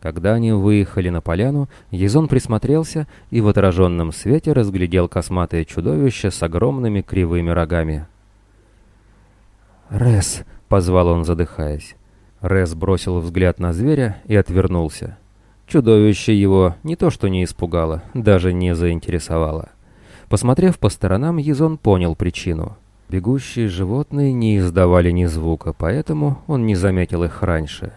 Когда они выехали на поляну, Езон присмотрелся и в отраженном свете разглядел косматое чудовище с огромными кривыми рогами. «Рес!» — позвал он, задыхаясь. Рес бросил взгляд на зверя и отвернулся. Чудовище его не то что не испугало, даже не заинтересовало. Посмотрев по сторонам, Езон понял причину. Бегущие животные не издавали ни звука, поэтому он не заметил их раньше.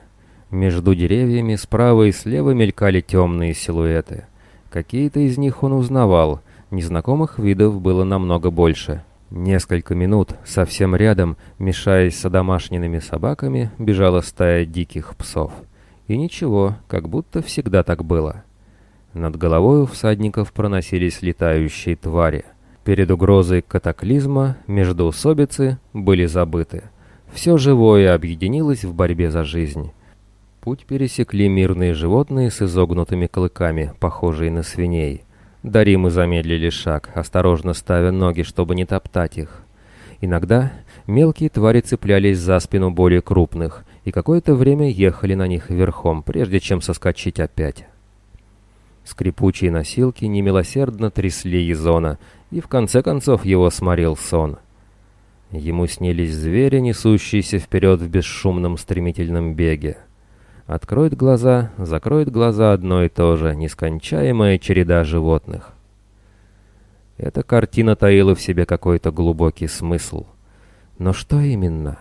Между деревьями справа и слева мелькали темные силуэты. Какие-то из них он узнавал, незнакомых видов было намного больше — Несколько минут, совсем рядом, мешаясь с домашними собаками, бежала стая диких псов. И ничего, как будто всегда так было. Над головой у всадников проносились летающие твари. Перед угрозой катаклизма междоусобицы были забыты. Все живое объединилось в борьбе за жизнь. Путь пересекли мирные животные с изогнутыми клыками, похожие на свиней. Даримы замедлили шаг, осторожно ставя ноги, чтобы не топтать их. Иногда мелкие твари цеплялись за спину более крупных и какое-то время ехали на них верхом, прежде чем соскочить опять. Скрипучие носилки немилосердно трясли Езона, и в конце концов его сморил сон. Ему снились звери, несущиеся вперед в бесшумном стремительном беге. Откроет глаза, закроет глаза одно и то же, нескончаемая череда животных. Эта картина таила в себе какой-то глубокий смысл. Но что именно?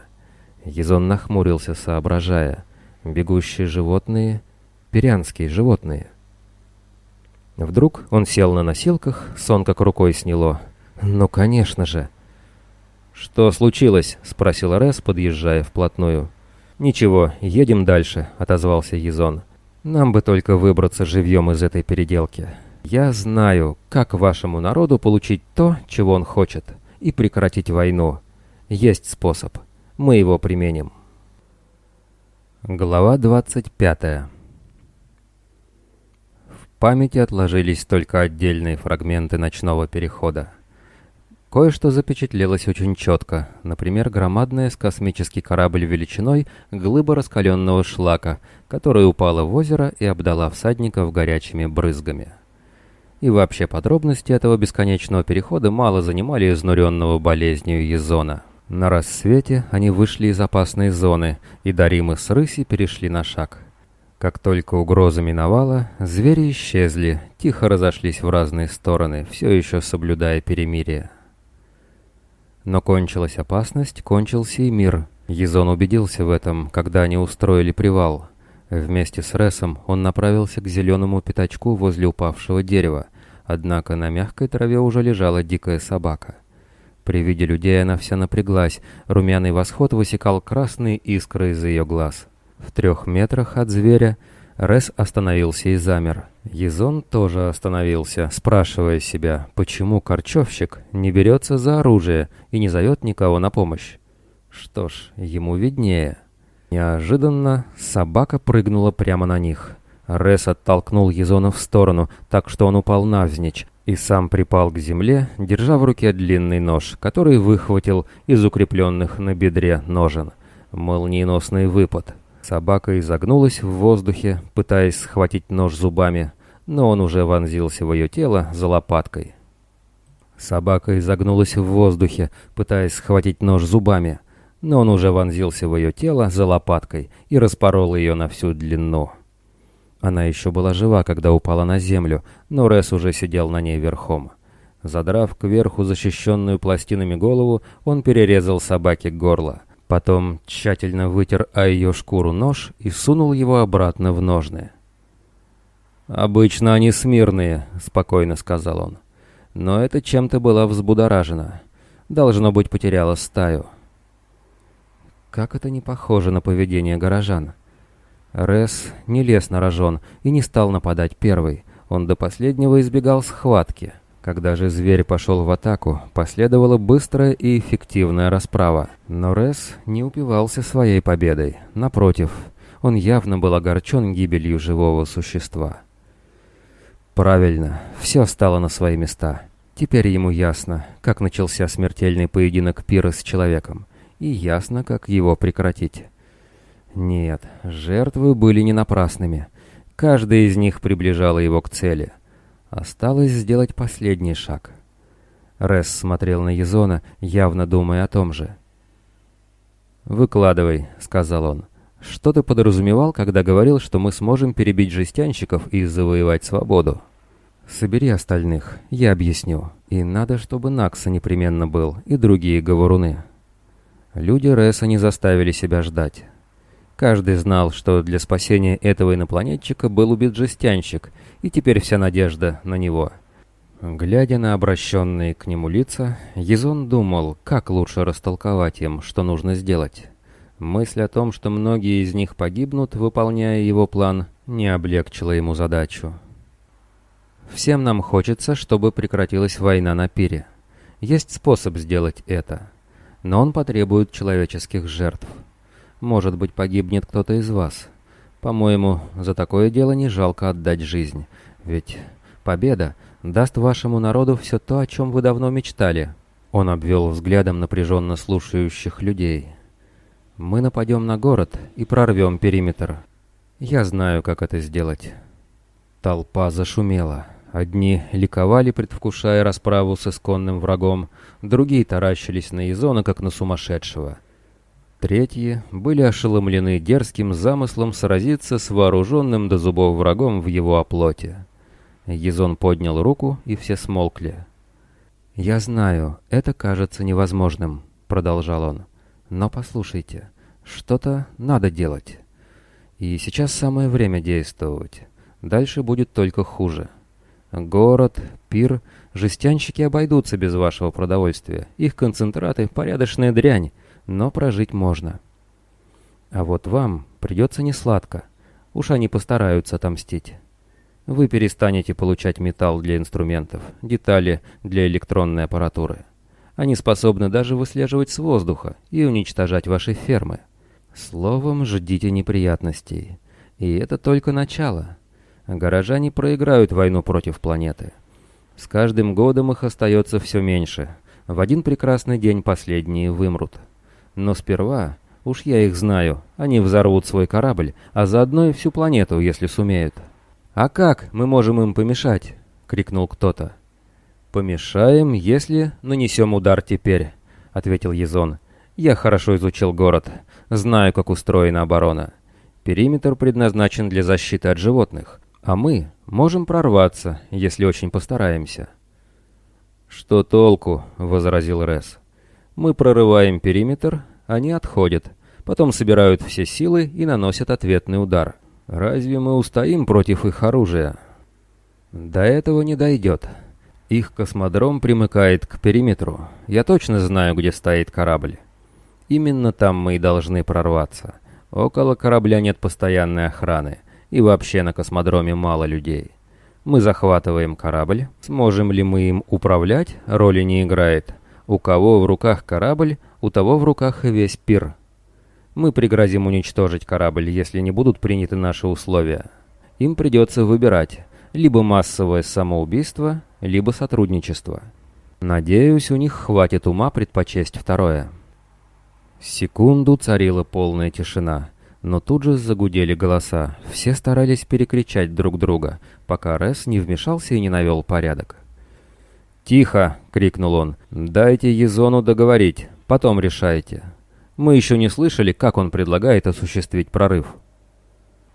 Езон нахмурился, соображая. Бегущие животные, перянские животные. Вдруг он сел на носилках, сон как рукой сняло. «Ну, конечно же!» «Что случилось?» — спросил Рес, подъезжая вплотную. «Ничего, едем дальше», — отозвался Езон. «Нам бы только выбраться живьем из этой переделки. Я знаю, как вашему народу получить то, чего он хочет, и прекратить войну. Есть способ. Мы его применим». Глава 25 В памяти отложились только отдельные фрагменты ночного перехода. Кое-что запечатлелось очень четко, например, громадная с космический корабль величиной глыба раскаленного шлака, которая упала в озеро и обдала всадников горячими брызгами. И вообще подробности этого бесконечного перехода мало занимали изнуренного болезнью Езона. На рассвете они вышли из опасной зоны, и Даримы с Рыси перешли на шаг. Как только угроза миновала, звери исчезли, тихо разошлись в разные стороны, все еще соблюдая перемирие. Но кончилась опасность, кончился и мир. Езон убедился в этом, когда они устроили привал. Вместе с Ресом он направился к зеленому пятачку возле упавшего дерева, однако на мягкой траве уже лежала дикая собака. При виде людей она вся напряглась, румяный восход высекал красные искры из ее глаз. В трех метрах от зверя Рес остановился и замер. Езон тоже остановился, спрашивая себя, почему корчевщик не берется за оружие и не зовет никого на помощь. Что ж, ему виднее. Неожиданно собака прыгнула прямо на них. Рес оттолкнул Езона в сторону, так что он упал навзничь, и сам припал к земле, держа в руке длинный нож, который выхватил из укрепленных на бедре ножен. Молниеносный выпад — Собака изогнулась в воздухе, пытаясь схватить нож зубами, но он уже вонзился в ее тело за лопаткой. Собака изогнулась в воздухе, пытаясь схватить нож зубами, но он уже вонзился в ее тело за лопаткой и распорол ее на всю длину. Она еще была жива, когда упала на землю, но Рес уже сидел на ней верхом. Задрав кверху защищенную пластинами голову, он перерезал собаке горло — Потом тщательно вытер о ее шкуру нож и сунул его обратно в ножны. «Обычно они смирные», — спокойно сказал он. «Но это чем-то была взбудоражена. Должно быть, потеряла стаю». Как это не похоже на поведение горожан. Рес не лез на рожон и не стал нападать первый. Он до последнего избегал схватки. Когда же зверь пошел в атаку, последовала быстрая и эффективная расправа. Но Рес не упивался своей победой. Напротив, он явно был огорчен гибелью живого существа. Правильно, все стало на свои места. Теперь ему ясно, как начался смертельный поединок Пира с человеком, и ясно, как его прекратить. Нет, жертвы были не напрасными. Каждая из них приближала его к цели — Осталось сделать последний шаг. Рес смотрел на Езона, явно думая о том же. «Выкладывай», — сказал он. «Что ты подразумевал, когда говорил, что мы сможем перебить жестянщиков и завоевать свободу?» «Собери остальных, я объясню. И надо, чтобы Накса непременно был, и другие говоруны». Люди Реса не заставили себя ждать. Каждый знал, что для спасения этого инопланетчика был убит жестянщик, и теперь вся надежда на него. Глядя на обращенные к нему лица, Езон думал, как лучше растолковать им, что нужно сделать. Мысль о том, что многие из них погибнут, выполняя его план, не облегчила ему задачу. Всем нам хочется, чтобы прекратилась война на пире. Есть способ сделать это, но он потребует человеческих жертв. Может быть, погибнет кто-то из вас. По-моему, за такое дело не жалко отдать жизнь. Ведь победа даст вашему народу все то, о чем вы давно мечтали. Он обвел взглядом напряженно слушающих людей. Мы нападем на город и прорвем периметр. Я знаю, как это сделать. Толпа зашумела. Одни ликовали, предвкушая расправу с исконным врагом, другие таращились на Изона, как на сумасшедшего. Третьи были ошеломлены дерзким замыслом сразиться с вооруженным до зубов врагом в его оплоте. Езон поднял руку, и все смолкли. «Я знаю, это кажется невозможным», — продолжал он. «Но послушайте, что-то надо делать. И сейчас самое время действовать. Дальше будет только хуже. Город, пир, жестянщики обойдутся без вашего продовольствия. Их концентраты — порядочная дрянь но прожить можно. А вот вам придется несладко. Уж они постараются отомстить. Вы перестанете получать металл для инструментов, детали для электронной аппаратуры. Они способны даже выслеживать с воздуха и уничтожать ваши фермы. Словом, ждите неприятностей. И это только начало. Горожане проиграют войну против планеты. С каждым годом их остается все меньше. В один прекрасный день последние вымрут. Но сперва, уж я их знаю, они взорвут свой корабль, а заодно и всю планету, если сумеют. «А как мы можем им помешать?» — крикнул кто-то. «Помешаем, если нанесем удар теперь», — ответил Езон. «Я хорошо изучил город, знаю, как устроена оборона. Периметр предназначен для защиты от животных, а мы можем прорваться, если очень постараемся». «Что толку?» — возразил Ресс. Мы прорываем периметр, они отходят, потом собирают все силы и наносят ответный удар. Разве мы устоим против их оружия? До этого не дойдет. Их космодром примыкает к периметру. Я точно знаю, где стоит корабль. Именно там мы и должны прорваться. Около корабля нет постоянной охраны, и вообще на космодроме мало людей. Мы захватываем корабль. Сможем ли мы им управлять, роли не играет. У кого в руках корабль, у того в руках весь пир. Мы пригрозим уничтожить корабль, если не будут приняты наши условия. Им придется выбирать либо массовое самоубийство, либо сотрудничество. Надеюсь, у них хватит ума предпочесть второе. Секунду царила полная тишина, но тут же загудели голоса. Все старались перекричать друг друга, пока Рес не вмешался и не навел порядок. «Тихо!» — крикнул он. «Дайте Езону договорить, потом решайте. Мы еще не слышали, как он предлагает осуществить прорыв».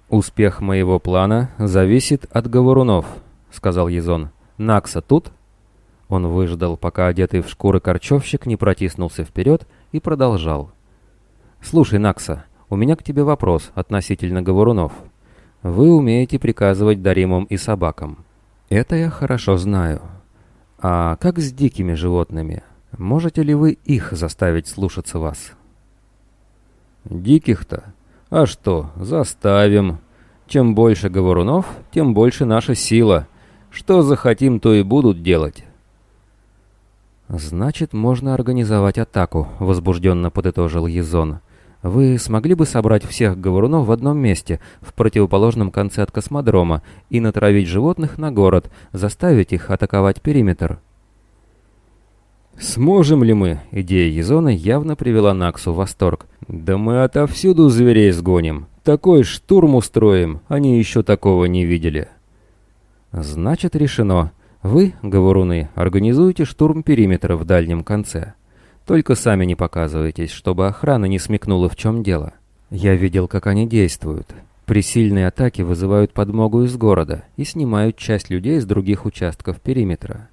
«Успех моего плана зависит от говорунов», — сказал Езон. «Накса тут?» Он выждал, пока одетый в шкуры корчевщик не протиснулся вперед и продолжал. «Слушай, Накса, у меня к тебе вопрос относительно говорунов. Вы умеете приказывать даримам и собакам. Это я хорошо знаю. А как с дикими животными? Можете ли вы их заставить слушаться вас?» «Диких-то? А что, заставим. Чем больше говорунов, тем больше наша сила. Что захотим, то и будут делать». «Значит, можно организовать атаку», — возбужденно подытожил Езон. «Вы смогли бы собрать всех говорунов в одном месте, в противоположном конце от космодрома, и натравить животных на город, заставить их атаковать периметр?» «Сможем ли мы?» — идея Езона явно привела Наксу в восторг. «Да мы отовсюду зверей сгоним. Такой штурм устроим. Они еще такого не видели». «Значит, решено. Вы, говоруны, организуете штурм периметра в дальнем конце. Только сами не показывайтесь, чтобы охрана не смекнула, в чем дело. Я видел, как они действуют. При сильной атаке вызывают подмогу из города и снимают часть людей с других участков периметра.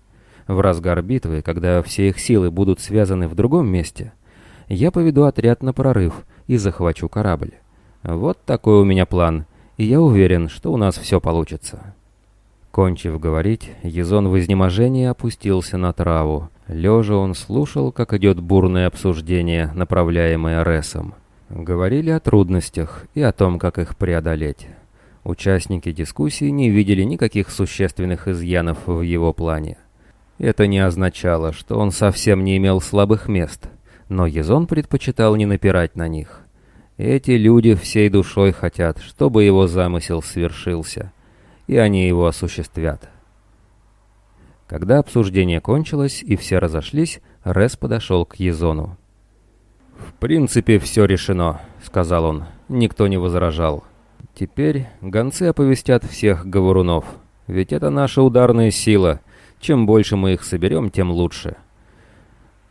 В разгар битвы, когда все их силы будут связаны в другом месте, я поведу отряд на прорыв и захвачу корабль. Вот такой у меня план, и я уверен, что у нас все получится. Кончив говорить, Езон в изнеможении опустился на траву. Лежа он слушал, как идет бурное обсуждение, направляемое Ресом. Говорили о трудностях и о том, как их преодолеть. Участники дискуссии не видели никаких существенных изъянов в его плане. Это не означало, что он совсем не имел слабых мест, но Езон предпочитал не напирать на них. Эти люди всей душой хотят, чтобы его замысел свершился и они его осуществят. Когда обсуждение кончилось и все разошлись, Рес подошел к Езону. «В принципе, все решено», — сказал он. Никто не возражал. «Теперь гонцы оповестят всех говорунов, ведь это наша ударная сила. Чем больше мы их соберем, тем лучше».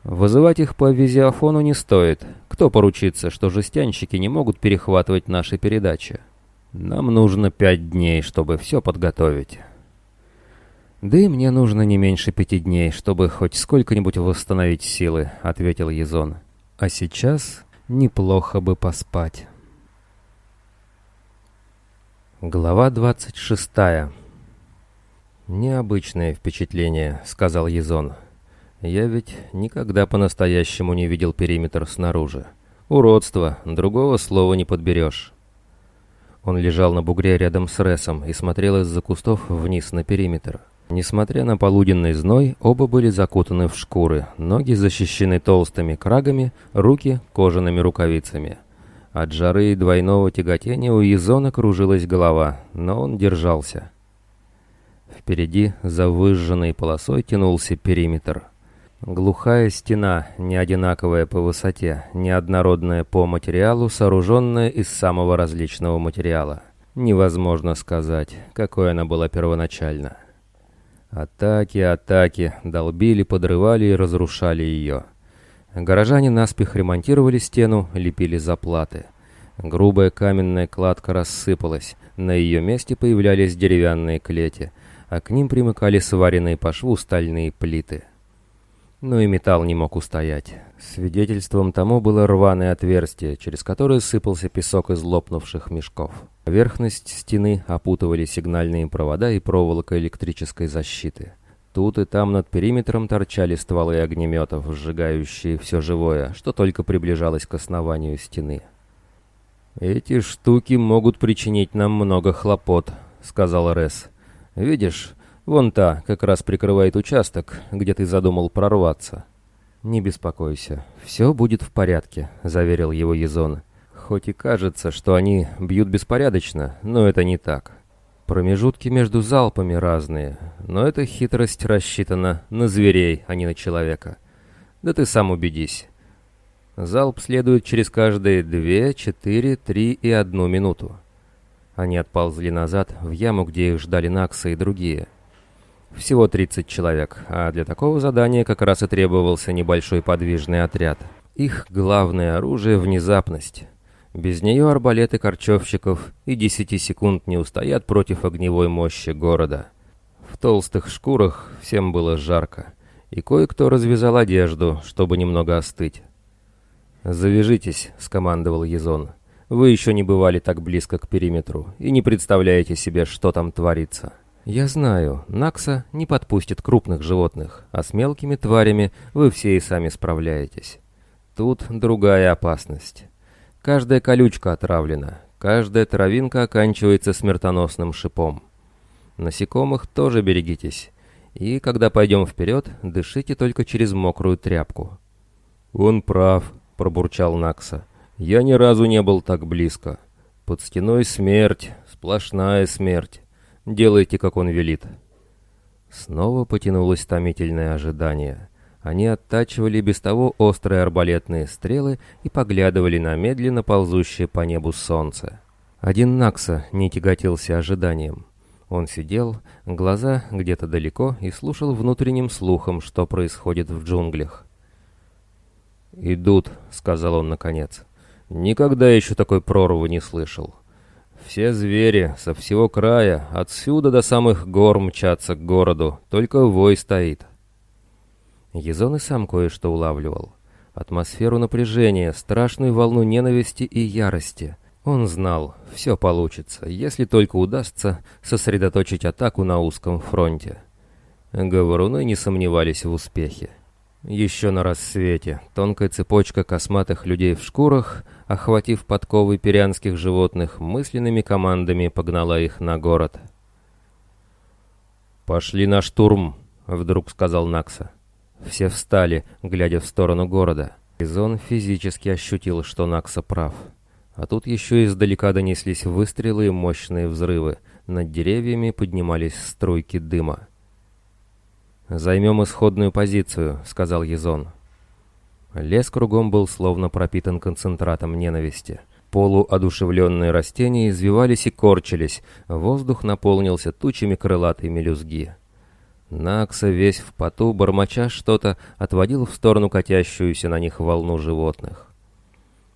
Вызывать их по визиофону не стоит. Кто поручится, что жестянщики не могут перехватывать наши передачи? Нам нужно пять дней, чтобы все подготовить. «Да и мне нужно не меньше пяти дней, чтобы хоть сколько-нибудь восстановить силы», — ответил Езон. «А сейчас неплохо бы поспать». Глава двадцать шестая. «Необычное впечатление», — сказал Езон. «Я ведь никогда по-настоящему не видел периметр снаружи. Уродство, другого слова не подберешь». Он лежал на бугре рядом с Ресом и смотрел из-за кустов вниз на периметр. Несмотря на полуденный зной, оба были закутаны в шкуры, ноги защищены толстыми крагами, руки — кожаными рукавицами. От жары и двойного тяготения у Езона кружилась голова, но он держался. Впереди, за выжженной полосой, тянулся периметр — Глухая стена, не одинаковая по высоте, неоднородная по материалу, сооруженная из самого различного материала. Невозможно сказать, какой она была первоначально. Атаки, атаки, долбили, подрывали и разрушали ее. Горожане наспех ремонтировали стену, лепили заплаты. Грубая каменная кладка рассыпалась, на ее месте появлялись деревянные клети, а к ним примыкали сваренные по шву стальные плиты но и металл не мог устоять. Свидетельством тому было рваное отверстие, через которое сыпался песок из лопнувших мешков. Поверхность стены опутывали сигнальные провода и проволока электрической защиты. Тут и там над периметром торчали стволы огнеметов, сжигающие все живое, что только приближалось к основанию стены. «Эти штуки могут причинить нам много хлопот», — сказал Рес. «Видишь, Вон та как раз прикрывает участок, где ты задумал прорваться». «Не беспокойся, все будет в порядке», — заверил его Езон. «Хоть и кажется, что они бьют беспорядочно, но это не так. Промежутки между залпами разные, но эта хитрость рассчитана на зверей, а не на человека. Да ты сам убедись. Залп следует через каждые две, четыре, три и одну минуту». Они отползли назад, в яму, где их ждали Накса и другие — всего 30 человек, а для такого задания как раз и требовался небольшой подвижный отряд. Их главное оружие — внезапность. Без нее арбалеты корчевщиков и 10 секунд не устоят против огневой мощи города. В толстых шкурах всем было жарко, и кое-кто развязал одежду, чтобы немного остыть. «Завяжитесь», — скомандовал Езон. «Вы еще не бывали так близко к периметру и не представляете себе, что там творится». «Я знаю, Накса не подпустит крупных животных, а с мелкими тварями вы все и сами справляетесь. Тут другая опасность. Каждая колючка отравлена, каждая травинка оканчивается смертоносным шипом. Насекомых тоже берегитесь, и когда пойдем вперед, дышите только через мокрую тряпку». «Он прав», — пробурчал Накса. «Я ни разу не был так близко. Под стеной смерть, сплошная смерть. Делайте, как он велит». Снова потянулось томительное ожидание. Они оттачивали без того острые арбалетные стрелы и поглядывали на медленно ползущее по небу солнце. Один Накса не тяготился ожиданием. Он сидел, глаза где-то далеко, и слушал внутренним слухом, что происходит в джунглях. «Идут», — сказал он наконец. «Никогда еще такой прорвы не слышал. Все звери со всего края, отсюда до самых гор мчатся к городу, только вой стоит». Езон и сам кое-что улавливал. Атмосферу напряжения, страшную волну ненависти и ярости. Он знал, все получится, если только удастся сосредоточить атаку на узком фронте. Говоруны не сомневались в успехе. Еще на рассвете тонкая цепочка косматых людей в шкурах, охватив подковы перианских животных, мысленными командами погнала их на город. «Пошли на штурм», — вдруг сказал Накса. Все встали, глядя в сторону города. Изон физически ощутил, что Накса прав. А тут еще издалека донеслись выстрелы и мощные взрывы. Над деревьями поднимались струйки дыма. «Займем исходную позицию», — сказал Езон. Лес кругом был словно пропитан концентратом ненависти. Полуодушевленные растения извивались и корчились, воздух наполнился тучами крылатой мелюзги. Накса весь в поту, бормоча что-то, отводил в сторону катящуюся на них волну животных.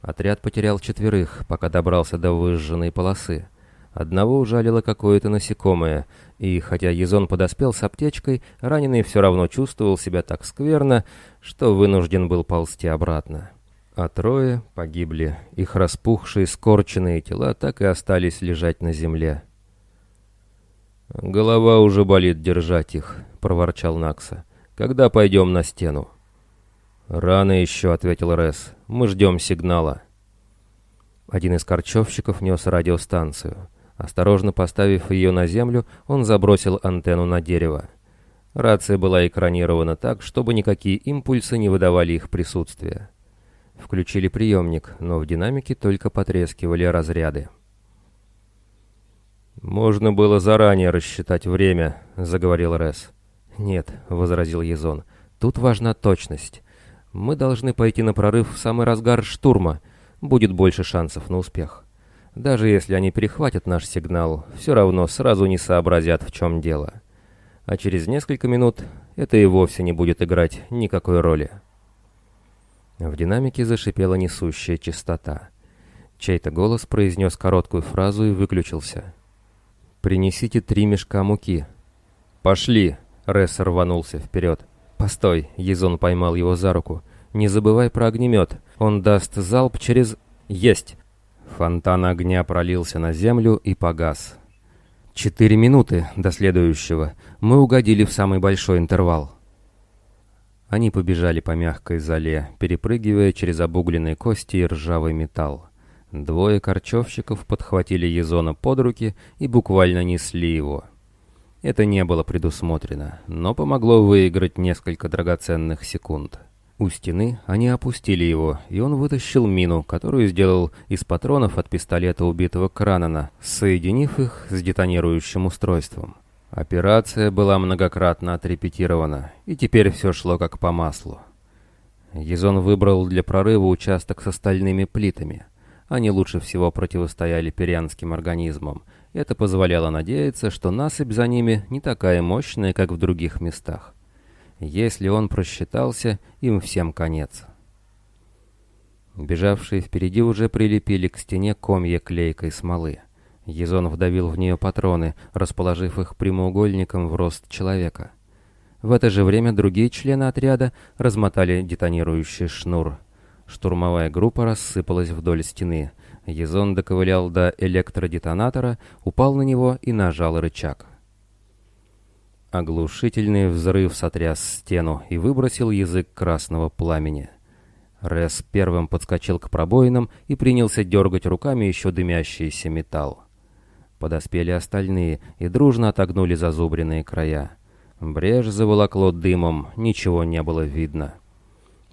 Отряд потерял четверых, пока добрался до выжженной полосы. Одного ужалило какое-то насекомое, и хотя Езон подоспел с аптечкой, раненый все равно чувствовал себя так скверно, что вынужден был ползти обратно. А трое погибли, их распухшие, скорченные тела так и остались лежать на земле. «Голова уже болит держать их», — проворчал Накса. «Когда пойдем на стену?» «Рано еще», — ответил Рес. «Мы ждем сигнала». Один из корчевщиков нес радиостанцию. Осторожно поставив ее на землю, он забросил антенну на дерево. Рация была экранирована так, чтобы никакие импульсы не выдавали их присутствия. Включили приемник, но в динамике только потрескивали разряды. «Можно было заранее рассчитать время», — заговорил Рес. «Нет», — возразил Езон, — «тут важна точность. Мы должны пойти на прорыв в самый разгар штурма. Будет больше шансов на успех». Даже если они перехватят наш сигнал, все равно сразу не сообразят, в чем дело. А через несколько минут это и вовсе не будет играть никакой роли. В динамике зашипела несущая частота. Чей-то голос произнес короткую фразу и выключился. «Принесите три мешка муки». «Пошли!» — Ресс рванулся вперед. «Постой!» — Езон поймал его за руку. «Не забывай про огнемет. Он даст залп через...» «Есть!» Фонтан огня пролился на землю и погас. Четыре минуты до следующего. Мы угодили в самый большой интервал. Они побежали по мягкой зале, перепрыгивая через обугленные кости и ржавый металл. Двое корчевщиков подхватили Езона под руки и буквально несли его. Это не было предусмотрено, но помогло выиграть несколько драгоценных секунд. У стены они опустили его, и он вытащил мину, которую сделал из патронов от пистолета убитого Кранана, соединив их с детонирующим устройством. Операция была многократно отрепетирована, и теперь все шло как по маслу. Езон выбрал для прорыва участок с остальными плитами. Они лучше всего противостояли перианским организмам. Это позволяло надеяться, что насыпь за ними не такая мощная, как в других местах. Если он просчитался, им всем конец. Бежавшие впереди уже прилепили к стене комья клейкой смолы. Езон вдавил в нее патроны, расположив их прямоугольником в рост человека. В это же время другие члены отряда размотали детонирующий шнур. Штурмовая группа рассыпалась вдоль стены. Езон доковылял до электродетонатора, упал на него и нажал рычаг. Оглушительный взрыв сотряс стену и выбросил язык красного пламени. Рес первым подскочил к пробоинам и принялся дергать руками еще дымящийся металл. Подоспели остальные и дружно отогнули зазубренные края. Брешь заволокло дымом, ничего не было видно.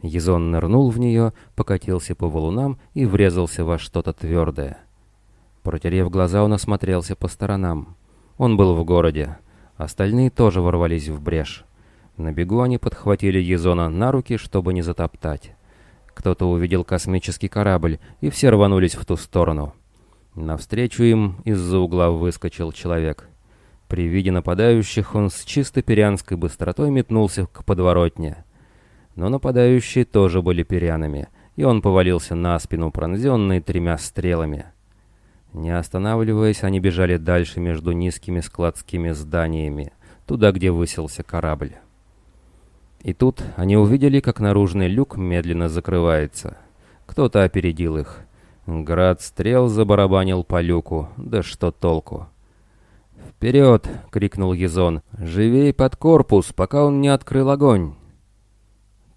Езон нырнул в нее, покатился по валунам и врезался во что-то твердое. Протерев глаза, он осмотрелся по сторонам. Он был в городе. Остальные тоже ворвались в брешь. На бегу они подхватили Езона на руки, чтобы не затоптать. Кто-то увидел космический корабль, и все рванулись в ту сторону. Навстречу им из-за угла выскочил человек. При виде нападающих он с чисто перианской быстротой метнулся к подворотне. Но нападающие тоже были перянами, и он повалился на спину, пронзенный тремя стрелами. Не останавливаясь, они бежали дальше между низкими складскими зданиями, туда, где высился корабль. И тут они увидели, как наружный люк медленно закрывается. Кто-то опередил их. Град стрел забарабанил по люку, да что толку. «Вперед!» — крикнул Езон. «Живей под корпус, пока он не открыл огонь!»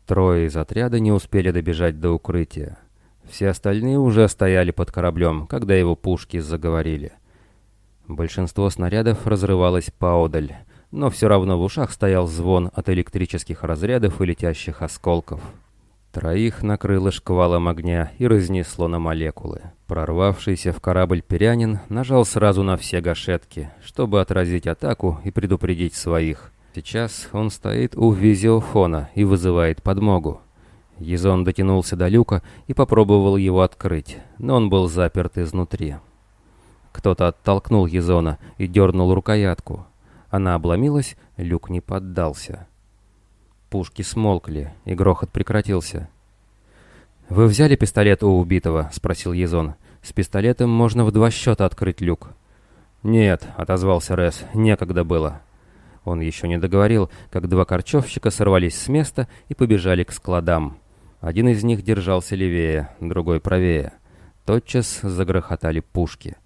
Трое из отряда не успели добежать до укрытия. Все остальные уже стояли под кораблем, когда его пушки заговорили. Большинство снарядов разрывалось поодаль, но все равно в ушах стоял звон от электрических разрядов и летящих осколков. Троих накрыло шквалом огня и разнесло на молекулы. Прорвавшийся в корабль перянин нажал сразу на все гашетки, чтобы отразить атаку и предупредить своих. Сейчас он стоит у визиофона и вызывает подмогу. Езон дотянулся до люка и попробовал его открыть, но он был заперт изнутри. Кто-то оттолкнул Езона и дернул рукоятку. Она обломилась, люк не поддался. Пушки смолкли, и грохот прекратился. «Вы взяли пистолет у убитого?» — спросил Езон. «С пистолетом можно в два счета открыть люк». «Нет», — отозвался Рес, — «некогда было». Он еще не договорил, как два корчевщика сорвались с места и побежали к складам. Один из них держался левее, другой правее. Тотчас загрохотали пушки.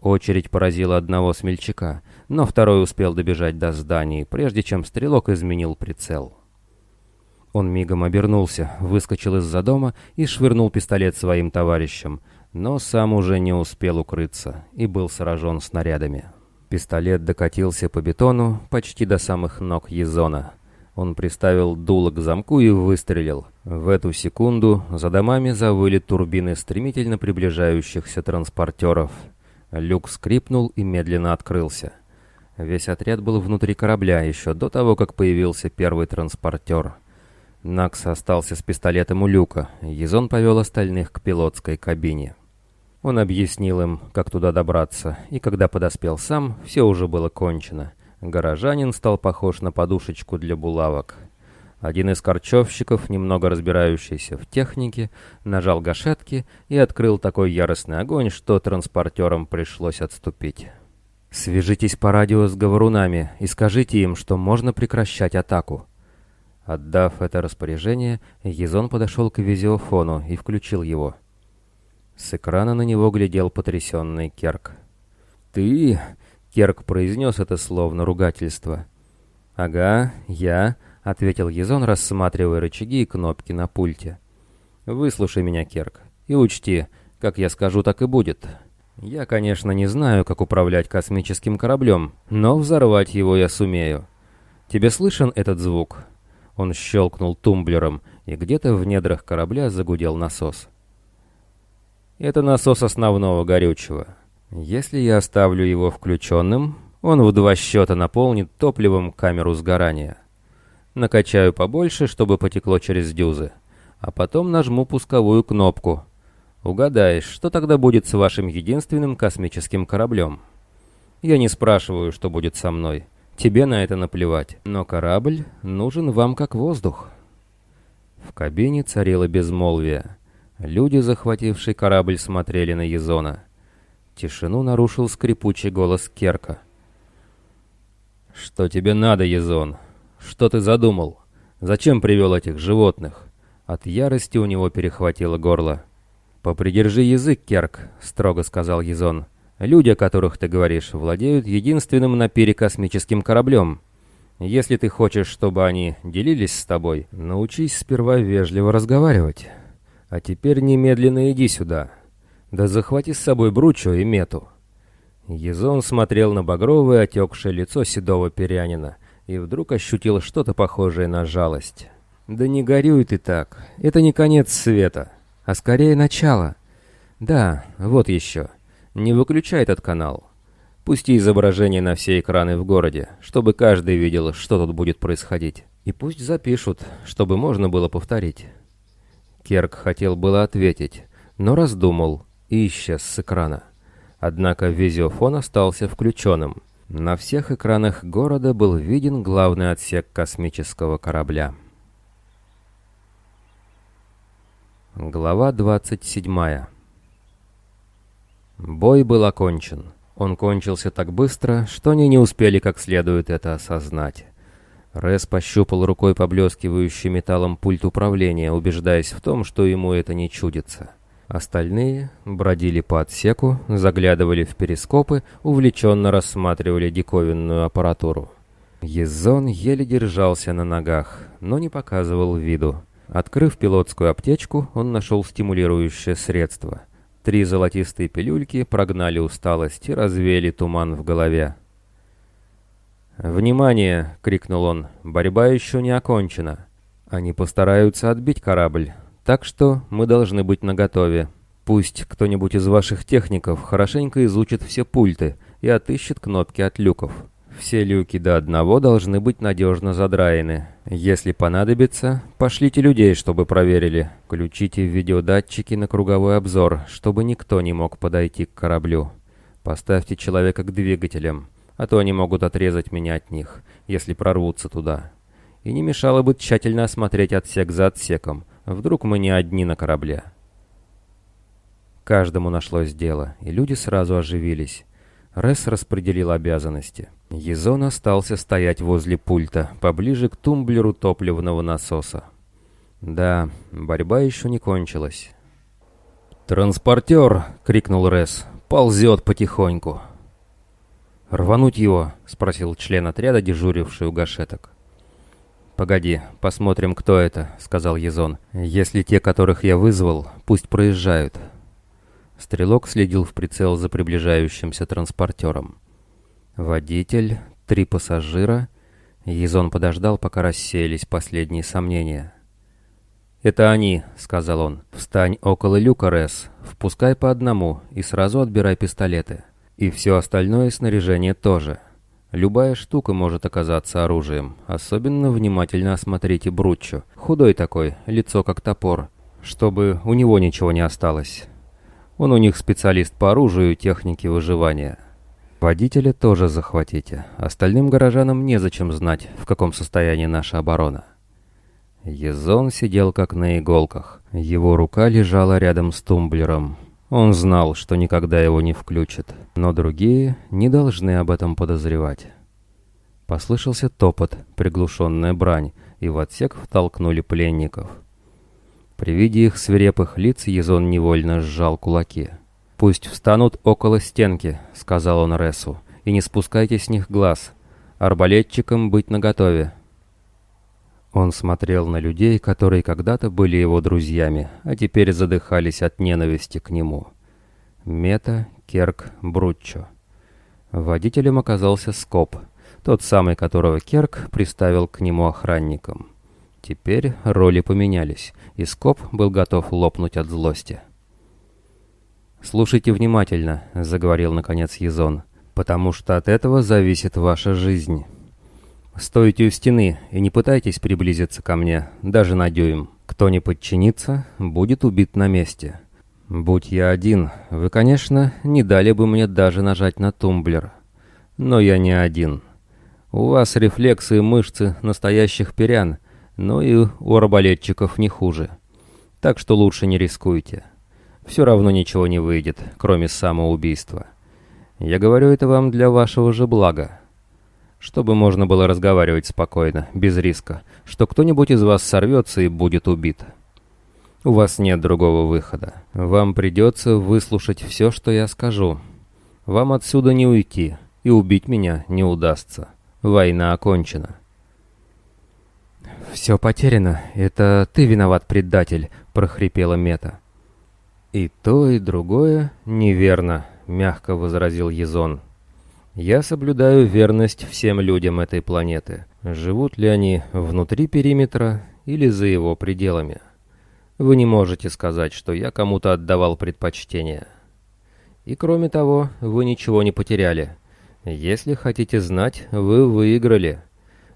Очередь поразила одного смельчака, но второй успел добежать до зданий, прежде чем стрелок изменил прицел. Он мигом обернулся, выскочил из-за дома и швырнул пистолет своим товарищам, но сам уже не успел укрыться и был сражен снарядами. Пистолет докатился по бетону почти до самых ног Езона. Он приставил дуло к замку и выстрелил. В эту секунду за домами завыли турбины стремительно приближающихся транспортеров. Люк скрипнул и медленно открылся. Весь отряд был внутри корабля еще до того, как появился первый транспортер — Накс остался с пистолетом у люка, Езон повел остальных к пилотской кабине. Он объяснил им, как туда добраться, и когда подоспел сам, все уже было кончено. Горожанин стал похож на подушечку для булавок. Один из корчевщиков, немного разбирающийся в технике, нажал гашетки и открыл такой яростный огонь, что транспортерам пришлось отступить. «Свяжитесь по радио с говорунами и скажите им, что можно прекращать атаку», Отдав это распоряжение, Езон подошел к визиофону и включил его. С экрана на него глядел потрясенный Керк. «Ты?» — Керк произнес это словно ругательство. «Ага, я», — ответил Езон, рассматривая рычаги и кнопки на пульте. «Выслушай меня, Керк, и учти, как я скажу, так и будет. Я, конечно, не знаю, как управлять космическим кораблем, но взорвать его я сумею. Тебе слышен этот звук?» Он щелкнул тумблером, и где-то в недрах корабля загудел насос. Это насос основного горючего. Если я оставлю его включенным, он в два счета наполнит топливом камеру сгорания. Накачаю побольше, чтобы потекло через дюзы, а потом нажму пусковую кнопку. Угадаешь, что тогда будет с вашим единственным космическим кораблем? Я не спрашиваю, что будет со мной. Тебе на это наплевать, но корабль нужен вам как воздух. В кабине царило безмолвие. Люди, захватившие корабль, смотрели на Езона. Тишину нарушил скрипучий голос Керка. «Что тебе надо, Езон? Что ты задумал? Зачем привел этих животных? От ярости у него перехватило горло. «Попридержи язык, Керк», — строго сказал Езон. «Люди, о которых ты говоришь, владеют единственным на пире космическим кораблем. Если ты хочешь, чтобы они делились с тобой, научись сперва вежливо разговаривать. А теперь немедленно иди сюда. Да захвати с собой Бручо и Мету». Езон смотрел на багровое отекшее лицо седого перянина и вдруг ощутил что-то похожее на жалость. «Да не горюй ты так, это не конец света, а скорее начало. Да, вот еще, не выключай этот канал. Пусти изображение на все экраны в городе, чтобы каждый видел, что тут будет происходить. И пусть запишут, чтобы можно было повторить». Керк хотел было ответить, но раздумал и исчез с экрана. Однако видеофон остался включенным. На всех экранах города был виден главный отсек космического корабля. Глава 27 Бой был окончен. Он кончился так быстро, что они не успели как следует это осознать. Рэс пощупал рукой поблескивающий металлом пульт управления, убеждаясь в том, что ему это не чудится. Остальные бродили по отсеку, заглядывали в перископы, увлеченно рассматривали диковинную аппаратуру. Езон еле держался на ногах, но не показывал виду. Открыв пилотскую аптечку, он нашел стимулирующее средство. Три золотистые пилюльки прогнали усталость и развеяли туман в голове. «Внимание!» — крикнул он. «Борьба еще не окончена. Они постараются отбить корабль. Так что мы должны быть наготове. Пусть кто-нибудь из ваших техников хорошенько изучит все пульты и отыщет кнопки от люков. Все люки до одного должны быть надежно задраены. Если понадобится, пошлите людей, чтобы проверили. Включите видеодатчики на круговой обзор, чтобы никто не мог подойти к кораблю. Поставьте человека к двигателям, а то они могут отрезать меня от них, если прорвутся туда. И не мешало бы тщательно осмотреть отсек за отсеком, Вдруг мы не одни на корабле. Каждому нашлось дело, и люди сразу оживились. Ресс распределил обязанности. Езон остался стоять возле пульта, поближе к тумблеру топливного насоса. Да, борьба еще не кончилась. «Транспортер!» — крикнул Ресс. «Ползет потихоньку!» «Рвануть его?» — спросил член отряда, дежуривший у гашеток. «Погоди, посмотрим, кто это», — сказал Езон. «Если те, которых я вызвал, пусть проезжают». Стрелок следил в прицел за приближающимся транспортером. Водитель, три пассажира. Езон подождал, пока рассеялись последние сомнения. «Это они», — сказал он. «Встань около люка, Рес, впускай по одному и сразу отбирай пистолеты. И все остальное снаряжение тоже». Любая штука может оказаться оружием. Особенно внимательно осмотрите Бруччо. Худой такой, лицо как топор. Чтобы у него ничего не осталось. Он у них специалист по оружию и технике выживания. Водителя тоже захватите. Остальным горожанам незачем знать, в каком состоянии наша оборона. Езон сидел как на иголках. Его рука лежала рядом с тумблером. Он знал, что никогда его не включат, но другие не должны об этом подозревать. Послышался топот, приглушенная брань, и в отсек втолкнули пленников. При виде их свирепых лиц Езон невольно сжал кулаки. «Пусть встанут около стенки», — сказал он Ресу, — «и не спускайте с них глаз. Арбалетчикам быть наготове». Он смотрел на людей, которые когда-то были его друзьями, а теперь задыхались от ненависти к нему. Мета, Керк, Бруччо. Водителем оказался Скоп, тот самый, которого Керк приставил к нему охранником. Теперь роли поменялись, и Скоп был готов лопнуть от злости. «Слушайте внимательно», — заговорил наконец Езон, — «потому что от этого зависит ваша жизнь». Стойте у стены и не пытайтесь приблизиться ко мне, даже на дюйм. Кто не подчинится, будет убит на месте. Будь я один, вы, конечно, не дали бы мне даже нажать на тумблер. Но я не один. У вас рефлексы и мышцы настоящих перян, но и у арбалетчиков не хуже. Так что лучше не рискуйте. Все равно ничего не выйдет, кроме самоубийства. Я говорю это вам для вашего же блага чтобы можно было разговаривать спокойно, без риска, что кто-нибудь из вас сорвется и будет убит. У вас нет другого выхода. Вам придется выслушать все, что я скажу. Вам отсюда не уйти, и убить меня не удастся. Война окончена. «Все потеряно. Это ты виноват, предатель», — прохрипела Мета. «И то, и другое неверно», — мягко возразил Езон. «Я соблюдаю верность всем людям этой планеты. Живут ли они внутри периметра или за его пределами?» Вы не можете сказать, что я кому-то отдавал предпочтение. И кроме того, вы ничего не потеряли. Если хотите знать, вы выиграли.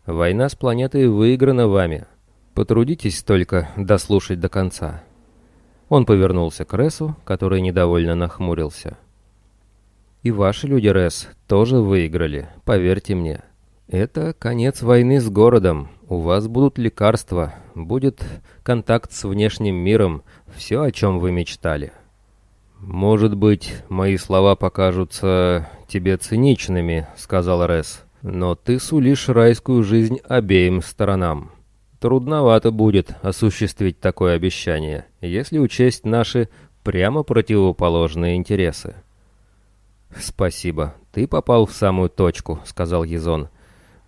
Война с планетой выиграна вами. Потрудитесь только дослушать до конца. Он повернулся к Ресу, который недовольно нахмурился. И ваши люди, Рес, тоже выиграли, поверьте мне. Это конец войны с городом. У вас будут лекарства, будет контакт с внешним миром, все, о чем вы мечтали. «Может быть, мои слова покажутся тебе циничными», — сказал Рес, «но ты сулишь райскую жизнь обеим сторонам. Трудновато будет осуществить такое обещание, если учесть наши прямо противоположные интересы». «Спасибо, ты попал в самую точку», — сказал Езон.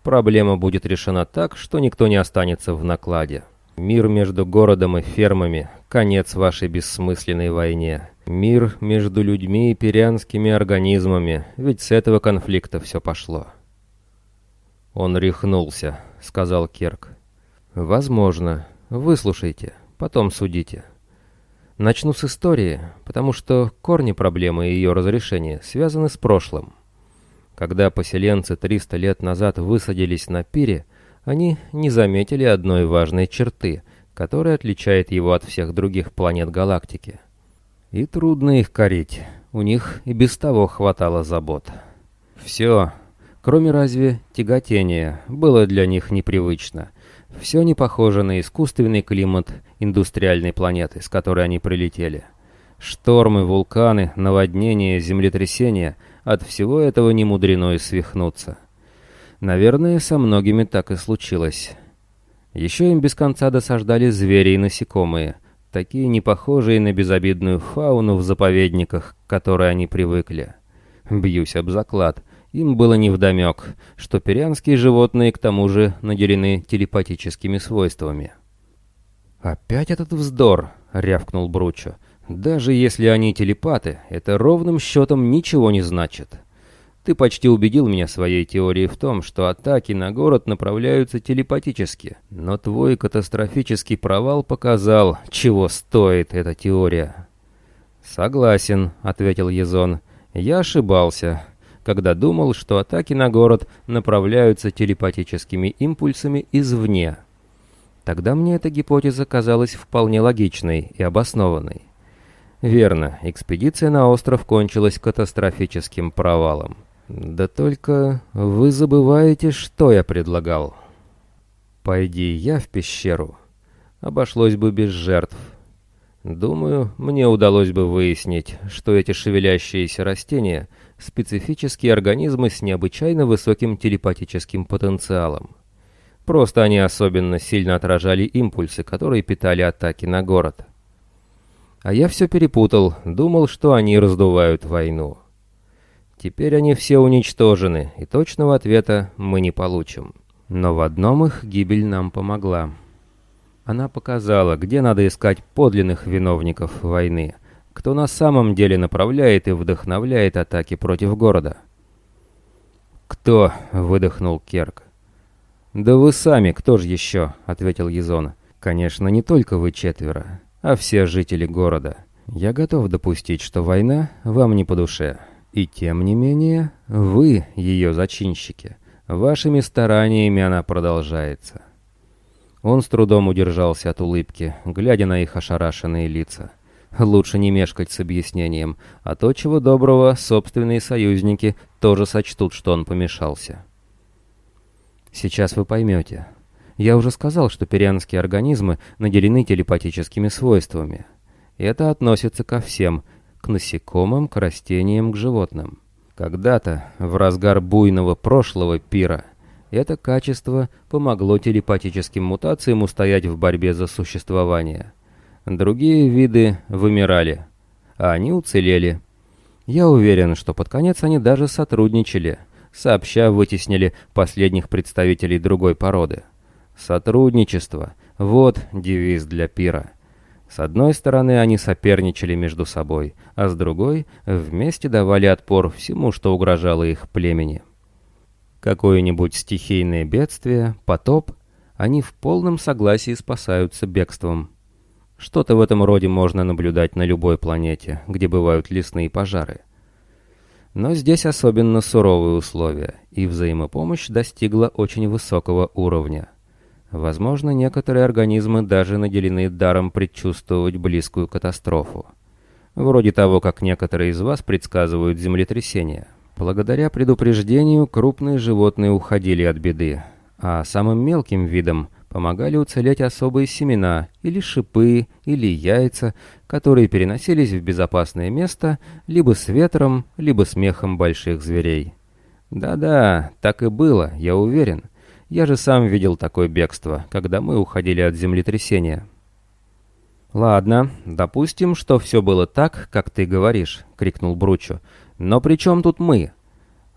Проблема будет решена так, что никто не останется в накладе. Мир между городом и фермами – конец вашей бессмысленной войне. Мир между людьми и перианскими организмами, ведь с этого конфликта все пошло. «Он рехнулся», — сказал Керк. «Возможно. Выслушайте, потом судите. Начну с истории, потому что корни проблемы и ее разрешения связаны с прошлым. Когда поселенцы 300 лет назад высадились на пире, они не заметили одной важной черты, которая отличает его от всех других планет галактики. И трудно их корить, у них и без того хватало забот. Все, кроме разве тяготения, было для них непривычно. Все не похоже на искусственный климат индустриальной планеты, с которой они прилетели. Штормы, вулканы, наводнения, землетрясения — от всего этого не мудрено и свихнуться. Наверное, со многими так и случилось. Еще им без конца досаждали звери и насекомые, такие не похожие на безобидную фауну в заповедниках, к которой они привыкли. Бьюсь об заклад. Им было невдомек, что перианские животные к тому же наделены телепатическими свойствами. «Опять этот вздор!» — рявкнул Бручо. Даже если они телепаты, это ровным счетом ничего не значит. Ты почти убедил меня своей теорией в том, что атаки на город направляются телепатически. Но твой катастрофический провал показал, чего стоит эта теория. «Согласен», — ответил Езон. «Я ошибался, когда думал, что атаки на город направляются телепатическими импульсами извне. Тогда мне эта гипотеза казалась вполне логичной и обоснованной. Верно, экспедиция на остров кончилась катастрофическим провалом. Да только вы забываете, что я предлагал. Пойди я в пещеру. Обошлось бы без жертв. Думаю, мне удалось бы выяснить, что эти шевелящиеся растения — специфические организмы с необычайно высоким телепатическим потенциалом. Просто они особенно сильно отражали импульсы, которые питали атаки на город. А я все перепутал, думал, что они раздувают войну. Теперь они все уничтожены, и точного ответа мы не получим. Но в одном их гибель нам помогла. Она показала, где надо искать подлинных виновников войны, кто на самом деле направляет и вдохновляет атаки против города. «Кто?» — выдохнул Керк. «Да вы сами, кто же еще?» — ответил Езон. «Конечно, не только вы четверо а все жители города. Я готов допустить, что война вам не по душе. И тем не менее, вы ее зачинщики. Вашими стараниями она продолжается. Он с трудом удержался от улыбки, глядя на их ошарашенные лица. Лучше не мешкать с объяснением, а то, чего доброго, собственные союзники тоже сочтут, что он помешался. Сейчас вы поймете. Я уже сказал, что перианские организмы наделены телепатическими свойствами. Это относится ко всем, к насекомым, к растениям, к животным. Когда-то, в разгар буйного прошлого пира, это качество помогло телепатическим мутациям устоять в борьбе за существование. Другие виды вымирали, а они уцелели. Я уверен, что под конец они даже сотрудничали, сообща вытеснили последних представителей другой породы. Сотрудничество — вот девиз для пира. С одной стороны, они соперничали между собой, а с другой — вместе давали отпор всему, что угрожало их племени. Какое-нибудь стихийное бедствие, потоп, они в полном согласии спасаются бегством. Что-то в этом роде можно наблюдать на любой планете, где бывают лесные пожары. Но здесь особенно суровые условия, и взаимопомощь достигла очень высокого уровня. Возможно, некоторые организмы даже наделены даром предчувствовать близкую катастрофу. Вроде того, как некоторые из вас предсказывают землетрясения. Благодаря предупреждению крупные животные уходили от беды, а самым мелким видам помогали уцелеть особые семена или шипы, или яйца, которые переносились в безопасное место либо с ветром, либо смехом больших зверей. Да-да, так и было, я уверен. Я же сам видел такое бегство, когда мы уходили от землетрясения. «Ладно, допустим, что все было так, как ты говоришь», — крикнул Бручо. «Но при чем тут мы?»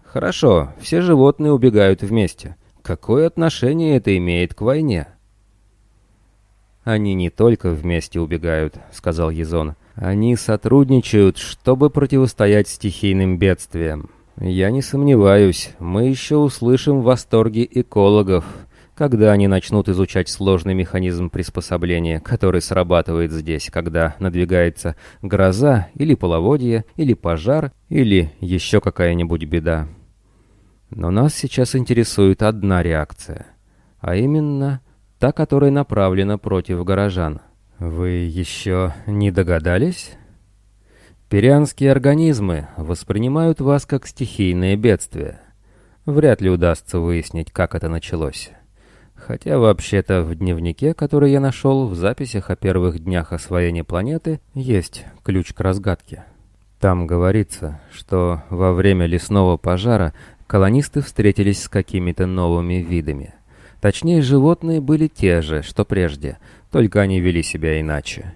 «Хорошо, все животные убегают вместе. Какое отношение это имеет к войне? «Они не только вместе убегают», — сказал Езон. «Они сотрудничают, чтобы противостоять стихийным бедствиям. Я не сомневаюсь, мы еще услышим восторги экологов, когда они начнут изучать сложный механизм приспособления, который срабатывает здесь, когда надвигается гроза или половодье, или пожар, или еще какая-нибудь беда. Но нас сейчас интересует одна реакция, а именно та, которая направлена против горожан. Вы еще не догадались? Перианские организмы воспринимают вас как стихийное бедствие. Вряд ли удастся выяснить, как это началось. Хотя вообще-то в дневнике, который я нашел в записях о первых днях освоения планеты, есть ключ к разгадке. Там говорится, что во время лесного пожара колонисты встретились с какими-то новыми видами. Точнее, животные были те же, что прежде, только они вели себя иначе.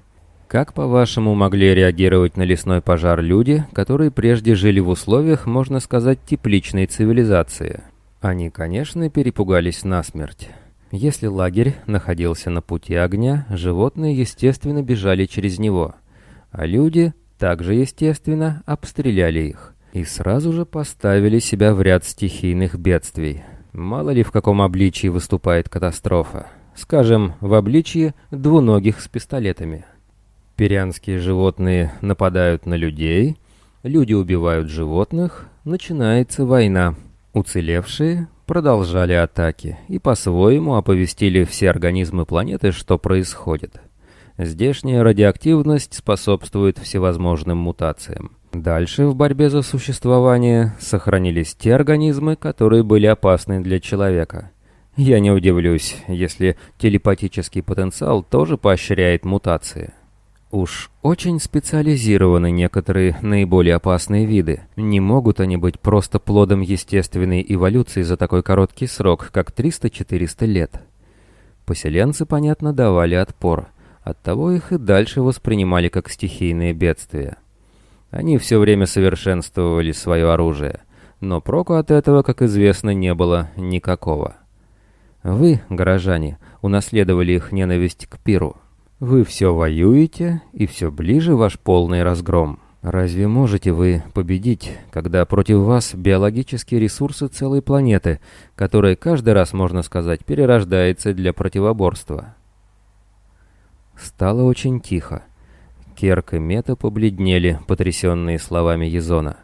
Как, по-вашему, могли реагировать на лесной пожар люди, которые прежде жили в условиях, можно сказать, тепличной цивилизации? Они, конечно, перепугались насмерть. Если лагерь находился на пути огня, животные, естественно, бежали через него, а люди, также естественно, обстреляли их и сразу же поставили себя в ряд стихийных бедствий. Мало ли в каком обличии выступает катастрофа. Скажем, в обличии двуногих с пистолетами. Перианские животные нападают на людей, люди убивают животных, начинается война. Уцелевшие продолжали атаки и по-своему оповестили все организмы планеты, что происходит. Здешняя радиоактивность способствует всевозможным мутациям. Дальше в борьбе за существование сохранились те организмы, которые были опасны для человека. Я не удивлюсь, если телепатический потенциал тоже поощряет мутации. Уж очень специализированы некоторые наиболее опасные виды. Не могут они быть просто плодом естественной эволюции за такой короткий срок, как 300-400 лет. Поселенцы, понятно, давали отпор. Оттого их и дальше воспринимали как стихийные бедствия. Они все время совершенствовали свое оружие, но проку от этого, как известно, не было никакого. Вы, горожане, унаследовали их ненависть к пиру. Вы все воюете, и все ближе ваш полный разгром. Разве можете вы победить, когда против вас биологические ресурсы целой планеты, которая каждый раз, можно сказать, перерождается для противоборства? Стало очень тихо. Керк и Мета побледнели, потрясенные словами Езона.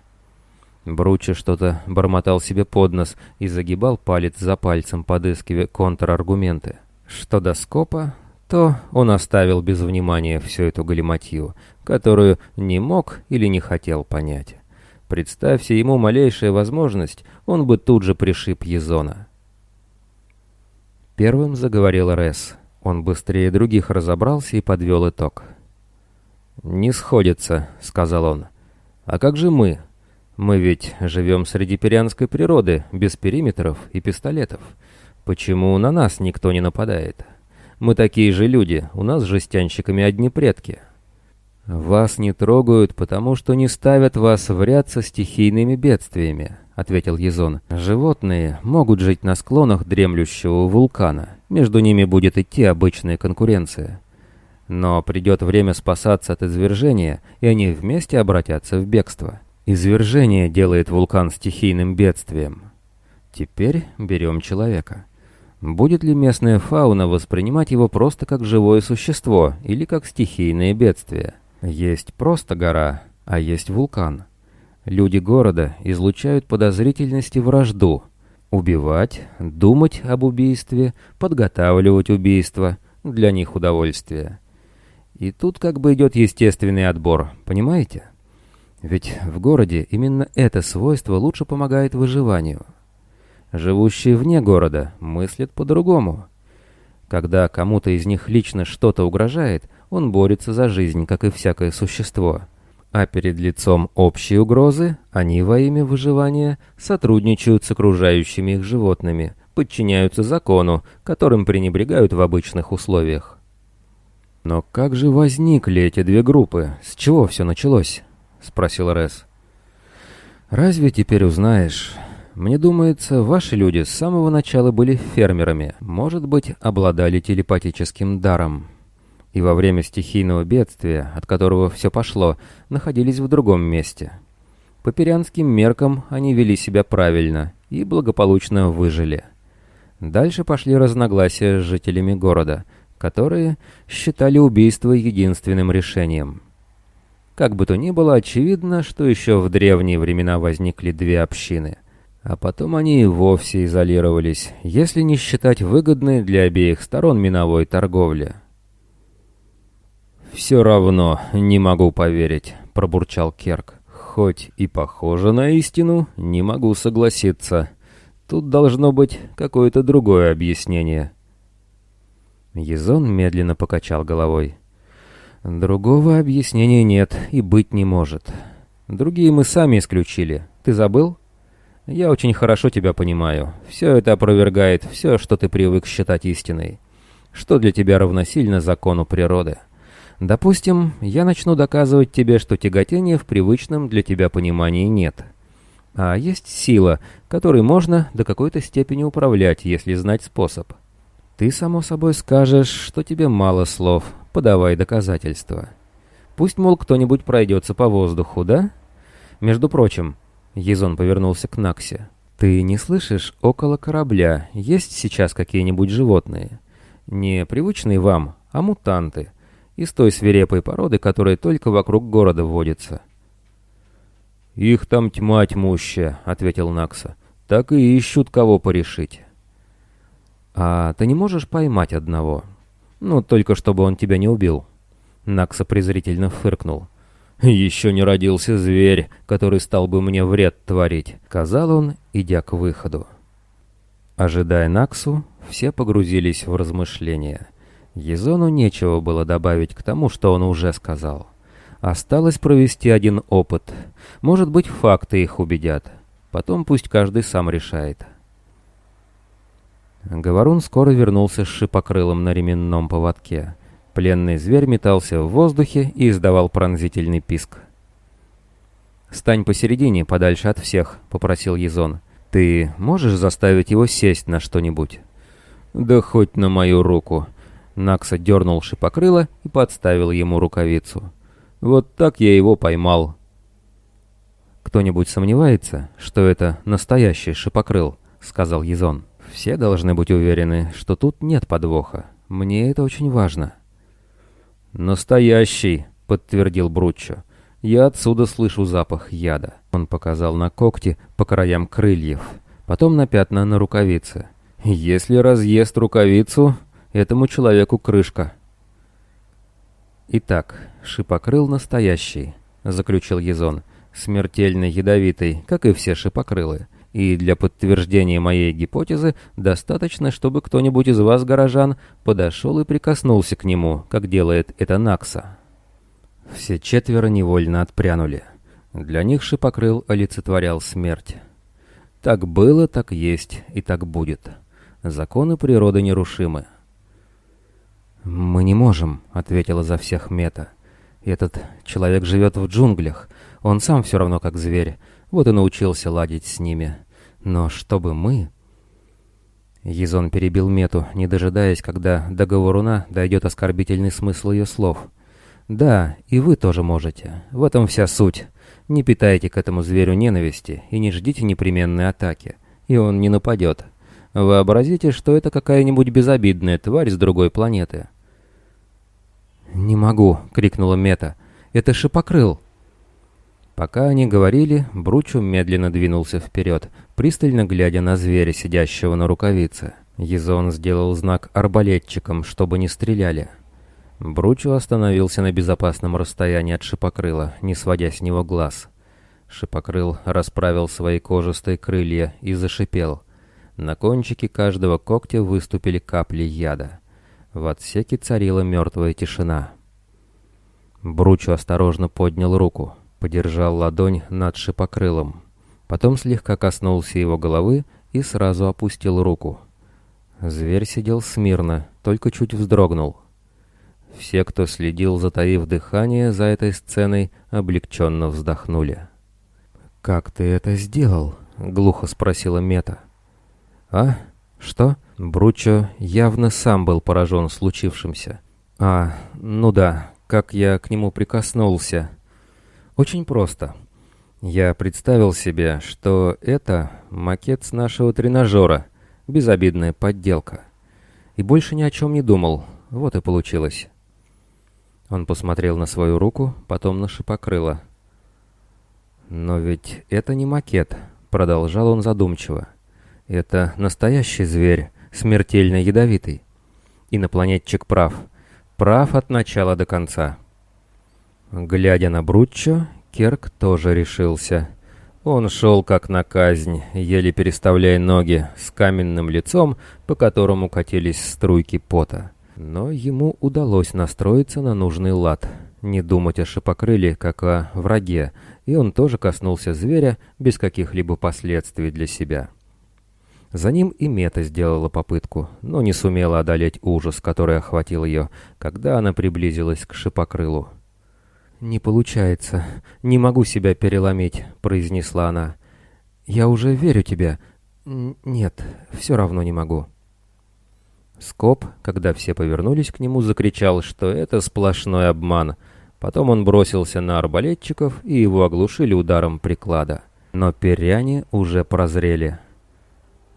Бруча что-то бормотал себе под нос и загибал палец за пальцем, подыскивая контраргументы. Что до скопа, то он оставил без внимания всю эту галиматью, которую не мог или не хотел понять. Представься ему малейшая возможность, он бы тут же пришиб Езона. Первым заговорил Рес. Он быстрее других разобрался и подвел итог. «Не сходится», — сказал он. «А как же мы? Мы ведь живем среди перианской природы, без периметров и пистолетов. Почему на нас никто не нападает? Мы такие же люди, у нас с жестянщиками одни предки. Вас не трогают, потому что не ставят вас в ряд со стихийными бедствиями, ответил Езон. Животные могут жить на склонах дремлющего вулкана. Между ними будет идти обычная конкуренция. Но придет время спасаться от извержения, и они вместе обратятся в бегство. Извержение делает вулкан стихийным бедствием. Теперь берем человека. Будет ли местная фауна воспринимать его просто как живое существо или как стихийное бедствие? Есть просто гора, а есть вулкан. Люди города излучают подозрительность и вражду. Убивать, думать об убийстве, подготавливать убийство – для них удовольствие. И тут как бы идет естественный отбор, понимаете? Ведь в городе именно это свойство лучше помогает выживанию. Живущие вне города мыслят по-другому. Когда кому-то из них лично что-то угрожает, он борется за жизнь, как и всякое существо. А перед лицом общей угрозы они во имя выживания сотрудничают с окружающими их животными, подчиняются закону, которым пренебрегают в обычных условиях. Но как же возникли эти две группы? С чего все началось? — спросил Рес. «Разве теперь узнаешь? Мне думается, ваши люди с самого начала были фермерами, может быть, обладали телепатическим даром. И во время стихийного бедствия, от которого все пошло, находились в другом месте. По перианским меркам они вели себя правильно и благополучно выжили. Дальше пошли разногласия с жителями города, которые считали убийство единственным решением — как бы то ни было, очевидно, что еще в древние времена возникли две общины. А потом они и вовсе изолировались, если не считать выгодной для обеих сторон миновой торговли. «Все равно не могу поверить», — пробурчал Керк. «Хоть и похоже на истину, не могу согласиться. Тут должно быть какое-то другое объяснение». Езон медленно покачал головой. Другого объяснения нет и быть не может. Другие мы сами исключили. Ты забыл? Я очень хорошо тебя понимаю. Все это опровергает все, что ты привык считать истиной. Что для тебя равносильно закону природы. Допустим, я начну доказывать тебе, что тяготения в привычном для тебя понимании нет. А есть сила, которой можно до какой-то степени управлять, если знать способ. Ты, само собой, скажешь, что тебе мало слов, подавай доказательства. Пусть, мол, кто-нибудь пройдется по воздуху, да? Между прочим, Езон повернулся к Наксе. Ты не слышишь, около корабля есть сейчас какие-нибудь животные? Не привычные вам, а мутанты. Из той свирепой породы, которая только вокруг города водится. «Их там тьма тьмущая», — ответил Накса. «Так и ищут, кого порешить». «А ты не можешь поймать одного? Ну, только чтобы он тебя не убил». Накса презрительно фыркнул. «Еще не родился зверь, который стал бы мне вред творить», — сказал он, идя к выходу. Ожидая Наксу, все погрузились в размышления. Езону нечего было добавить к тому, что он уже сказал. Осталось провести один опыт. Может быть, факты их убедят. Потом пусть каждый сам решает. Говорун скоро вернулся с шипокрылом на ременном поводке. Пленный зверь метался в воздухе и издавал пронзительный писк. «Стань посередине, подальше от всех», — попросил Езон. «Ты можешь заставить его сесть на что-нибудь?» «Да хоть на мою руку». Накса дернул шипокрыло и подставил ему рукавицу. «Вот так я его поймал». «Кто-нибудь сомневается, что это настоящий шипокрыл?» — сказал Езон. Все должны быть уверены, что тут нет подвоха. Мне это очень важно. «Настоящий», — подтвердил Бруччо. «Я отсюда слышу запах яда». Он показал на когти по краям крыльев, потом на пятна на рукавице. «Если разъест рукавицу, этому человеку крышка». «Итак, шипокрыл настоящий», — заключил Езон. «Смертельно ядовитый, как и все шипокрылы и для подтверждения моей гипотезы достаточно, чтобы кто-нибудь из вас, горожан, подошел и прикоснулся к нему, как делает это Накса. Все четверо невольно отпрянули. Для них шипокрыл олицетворял смерть. Так было, так есть и так будет. Законы природы нерушимы. «Мы не можем», — ответила за всех Мета. «Этот человек живет в джунглях. Он сам все равно как зверь. Вот и научился ладить с ними. Но чтобы мы...» Езон перебил Мету, не дожидаясь, когда до говоруна дойдет оскорбительный смысл ее слов. «Да, и вы тоже можете. В этом вся суть. Не питайте к этому зверю ненависти и не ждите непременной атаки, и он не нападет. Вообразите, что это какая-нибудь безобидная тварь с другой планеты». «Не могу!» — крикнула Мета. «Это шипокрыл!» Пока они говорили, Бручу медленно двинулся вперед, пристально глядя на зверя, сидящего на рукавице. Езон сделал знак арбалетчикам, чтобы не стреляли. Бручу остановился на безопасном расстоянии от шипокрыла, не сводя с него глаз. Шипокрыл расправил свои кожистые крылья и зашипел. На кончике каждого когтя выступили капли яда. В отсеке царила мертвая тишина. Бручу осторожно поднял руку подержал ладонь над шипокрылом. Потом слегка коснулся его головы и сразу опустил руку. Зверь сидел смирно, только чуть вздрогнул. Все, кто следил, затаив дыхание за этой сценой, облегченно вздохнули. «Как ты это сделал?» — глухо спросила Мета. «А? Что?» Бручо явно сам был поражен случившимся. «А, ну да, как я к нему прикоснулся. Очень просто. Я представил себе, что это макет с нашего тренажера, безобидная подделка. И больше ни о чем не думал, вот и получилось. Он посмотрел на свою руку, потом на шипокрыло. «Но ведь это не макет», — продолжал он задумчиво. «Это настоящий зверь, смертельно ядовитый. Инопланетчик прав. Прав от начала до конца». Глядя на Брутчо, Керк тоже решился. Он шел как на казнь, еле переставляя ноги, с каменным лицом, по которому катились струйки пота. Но ему удалось настроиться на нужный лад, не думать о шипокрыле, как о враге, и он тоже коснулся зверя без каких-либо последствий для себя. За ним и Мета сделала попытку, но не сумела одолеть ужас, который охватил ее, когда она приблизилась к шипокрылу. «Не получается. Не могу себя переломить», — произнесла она. «Я уже верю тебе. нет, все равно не могу». Скоп, когда все повернулись к нему, закричал, что это сплошной обман. Потом он бросился на арбалетчиков, и его оглушили ударом приклада. Но перяне уже прозрели.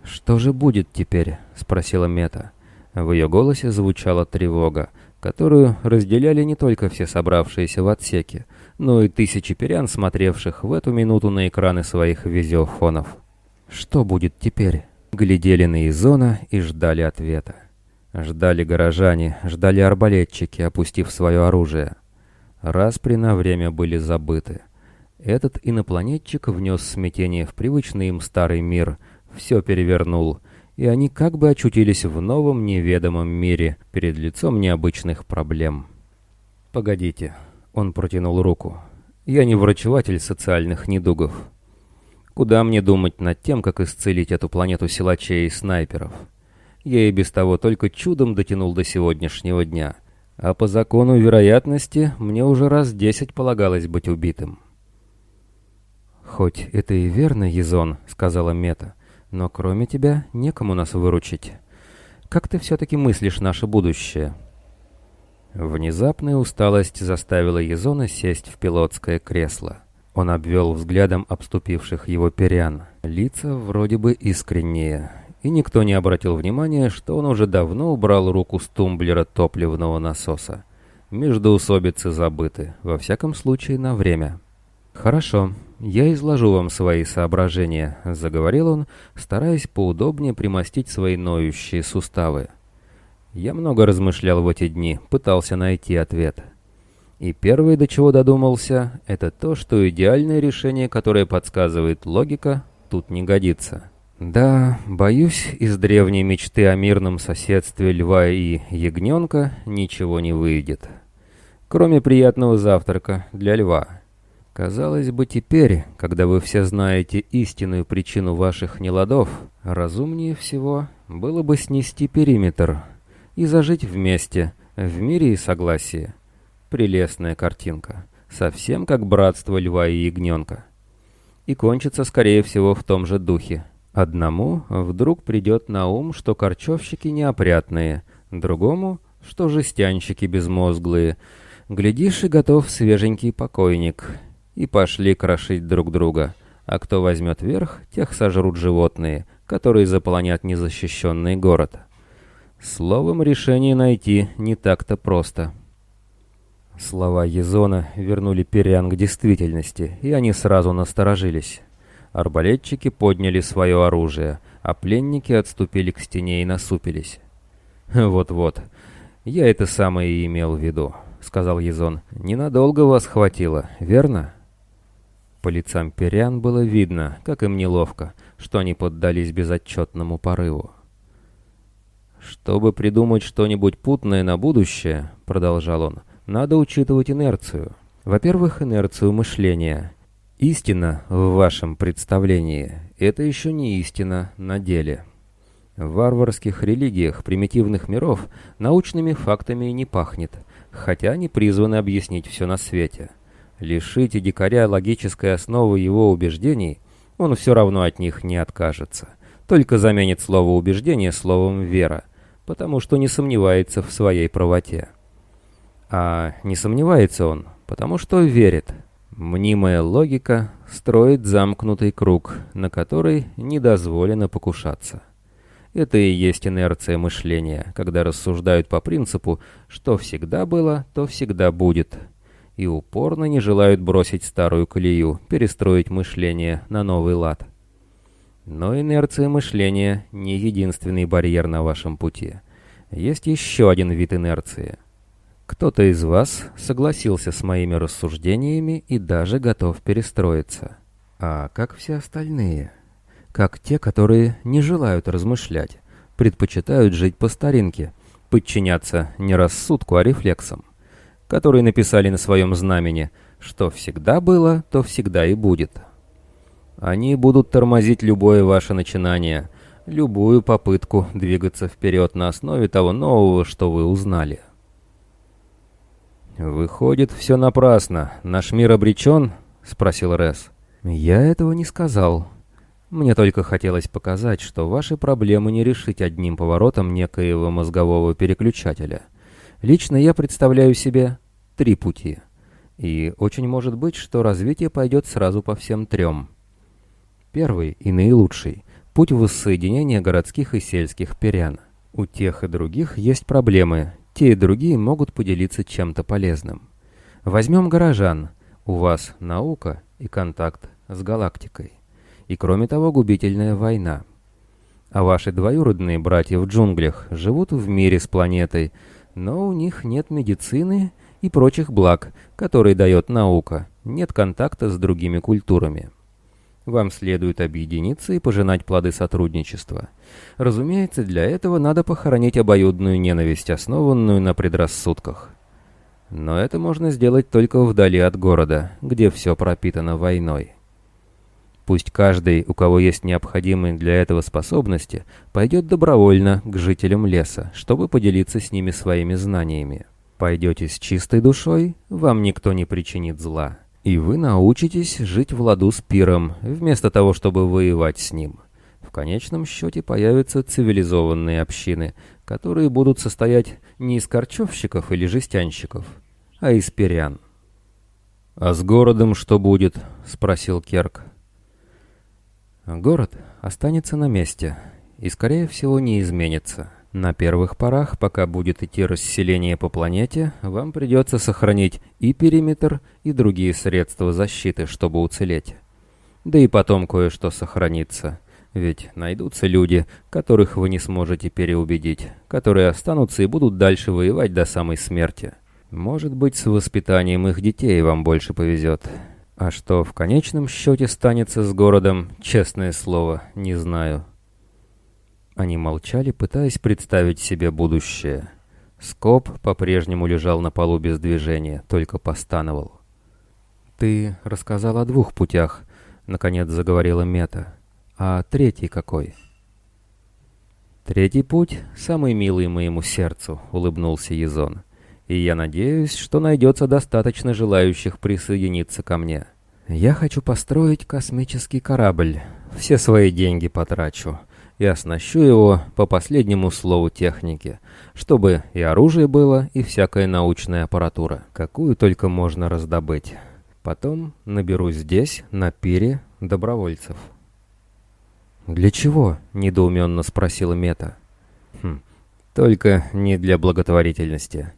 «Что же будет теперь?» — спросила Мета. В ее голосе звучала тревога которую разделяли не только все собравшиеся в отсеке, но и тысячи перян, смотревших в эту минуту на экраны своих визиофонов. Что будет теперь? Глядели на Изона и ждали ответа. Ждали горожане, ждали арбалетчики, опустив свое оружие. Распри на время были забыты. Этот инопланетчик внес смятение в привычный им старый мир, все перевернул — и они как бы очутились в новом неведомом мире перед лицом необычных проблем. «Погодите», — он протянул руку, — «я не врачеватель социальных недугов. Куда мне думать над тем, как исцелить эту планету силачей и снайперов? Я и без того только чудом дотянул до сегодняшнего дня, а по закону вероятности мне уже раз десять полагалось быть убитым». «Хоть это и верно, Езон», — сказала Мета, — но кроме тебя некому нас выручить. Как ты все-таки мыслишь наше будущее?» Внезапная усталость заставила Езона сесть в пилотское кресло. Он обвел взглядом обступивших его перян. Лица вроде бы искренние, и никто не обратил внимания, что он уже давно убрал руку с тумблера топливного насоса. Междоусобицы забыты, во всяком случае на время. «Хорошо, я изложу вам свои соображения», — заговорил он, стараясь поудобнее примостить свои ноющие суставы. Я много размышлял в эти дни, пытался найти ответ. И первое, до чего додумался, это то, что идеальное решение, которое подсказывает логика, тут не годится. Да, боюсь, из древней мечты о мирном соседстве льва и ягненка ничего не выйдет. Кроме приятного завтрака для льва. Казалось бы, теперь, когда вы все знаете истинную причину ваших неладов, разумнее всего было бы снести периметр и зажить вместе, В мире и согласии. Прелестная картинка. Совсем как братство льва и ягненка. И кончится, скорее всего, в том же духе. Одному вдруг придет на ум, что корчевщики неопрятные, другому, что жестянщики безмозглые. Глядишь, и готов свеженький покойник. И пошли крошить друг друга. А кто возьмет верх, тех сожрут животные, которые заполонят незащищенный город. Словом, решение найти не так-то просто. Слова Езона вернули Периан к действительности, и они сразу насторожились. Арбалетчики подняли свое оружие, а пленники отступили к стене и насупились. «Вот-вот, я это самое и имел в виду», — сказал Езон. «Ненадолго вас хватило, верно?» По лицам Периан было видно, как им неловко, что они поддались безотчетному порыву. «Чтобы придумать что-нибудь путное на будущее», — продолжал он, — «надо учитывать инерцию. Во-первых, инерцию мышления. Истина в вашем представлении — это еще не истина на деле. В варварских религиях примитивных миров научными фактами не пахнет, хотя они призваны объяснить все на свете. Лишите дикаря логической основы его убеждений, он все равно от них не откажется, только заменит слово «убеждение» словом «вера», потому что не сомневается в своей правоте. А не сомневается он, потому что верит — Мнимая логика строит замкнутый круг, на который не дозволено покушаться. Это и есть инерция мышления, когда рассуждают по принципу «что всегда было, то всегда будет», и упорно не желают бросить старую колею, перестроить мышление на новый лад. Но инерция мышления не единственный барьер на вашем пути. Есть еще один вид инерции — кто-то из вас согласился с моими рассуждениями и даже готов перестроиться. А как все остальные? Как те, которые не желают размышлять, предпочитают жить по старинке, подчиняться не рассудку, а рефлексам, которые написали на своем знамени «что всегда было, то всегда и будет». Они будут тормозить любое ваше начинание, любую попытку двигаться вперед на основе того нового, что вы узнали. «Выходит, все напрасно. Наш мир обречен?» — спросил Рес. «Я этого не сказал. Мне только хотелось показать, что ваши проблемы не решить одним поворотом некоего мозгового переключателя. Лично я представляю себе три пути. И очень может быть, что развитие пойдет сразу по всем трем. Первый и наилучший — путь воссоединения городских и сельских перян. У тех и других есть проблемы, те и другие могут поделиться чем-то полезным. Возьмем горожан. У вас наука и контакт с галактикой. И кроме того, губительная война. А ваши двоюродные братья в джунглях живут в мире с планетой, но у них нет медицины и прочих благ, которые дает наука, нет контакта с другими культурами. Вам следует объединиться и пожинать плоды сотрудничества. Разумеется, для этого надо похоронить обоюдную ненависть, основанную на предрассудках. Но это можно сделать только вдали от города, где все пропитано войной. Пусть каждый, у кого есть необходимые для этого способности, пойдет добровольно к жителям леса, чтобы поделиться с ними своими знаниями. Пойдете с чистой душой, вам никто не причинит зла. И вы научитесь жить в ладу с пиром, вместо того, чтобы воевать с ним. В конечном счете появятся цивилизованные общины, которые будут состоять не из корчевщиков или жестянщиков, а из перян. «А с городом что будет?» — спросил Керк. «Город останется на месте и, скорее всего, не изменится». На первых порах, пока будет идти расселение по планете, вам придется сохранить и периметр, и другие средства защиты, чтобы уцелеть. Да и потом кое-что сохранится. Ведь найдутся люди, которых вы не сможете переубедить, которые останутся и будут дальше воевать до самой смерти. Может быть, с воспитанием их детей вам больше повезет. А что в конечном счете станется с городом, честное слово, не знаю. Они молчали, пытаясь представить себе будущее. Скоп по-прежнему лежал на полу без движения, только постановал. «Ты рассказал о двух путях», — наконец заговорила Мета. «А третий какой?» «Третий путь — самый милый моему сердцу», — улыбнулся Езон. «И я надеюсь, что найдется достаточно желающих присоединиться ко мне. Я хочу построить космический корабль. Все свои деньги потрачу и оснащу его по последнему слову техники, чтобы и оружие было, и всякая научная аппаратура, какую только можно раздобыть. Потом наберу здесь, на пире, добровольцев». «Для чего?» — недоуменно спросила Мета. «Хм, только не для благотворительности.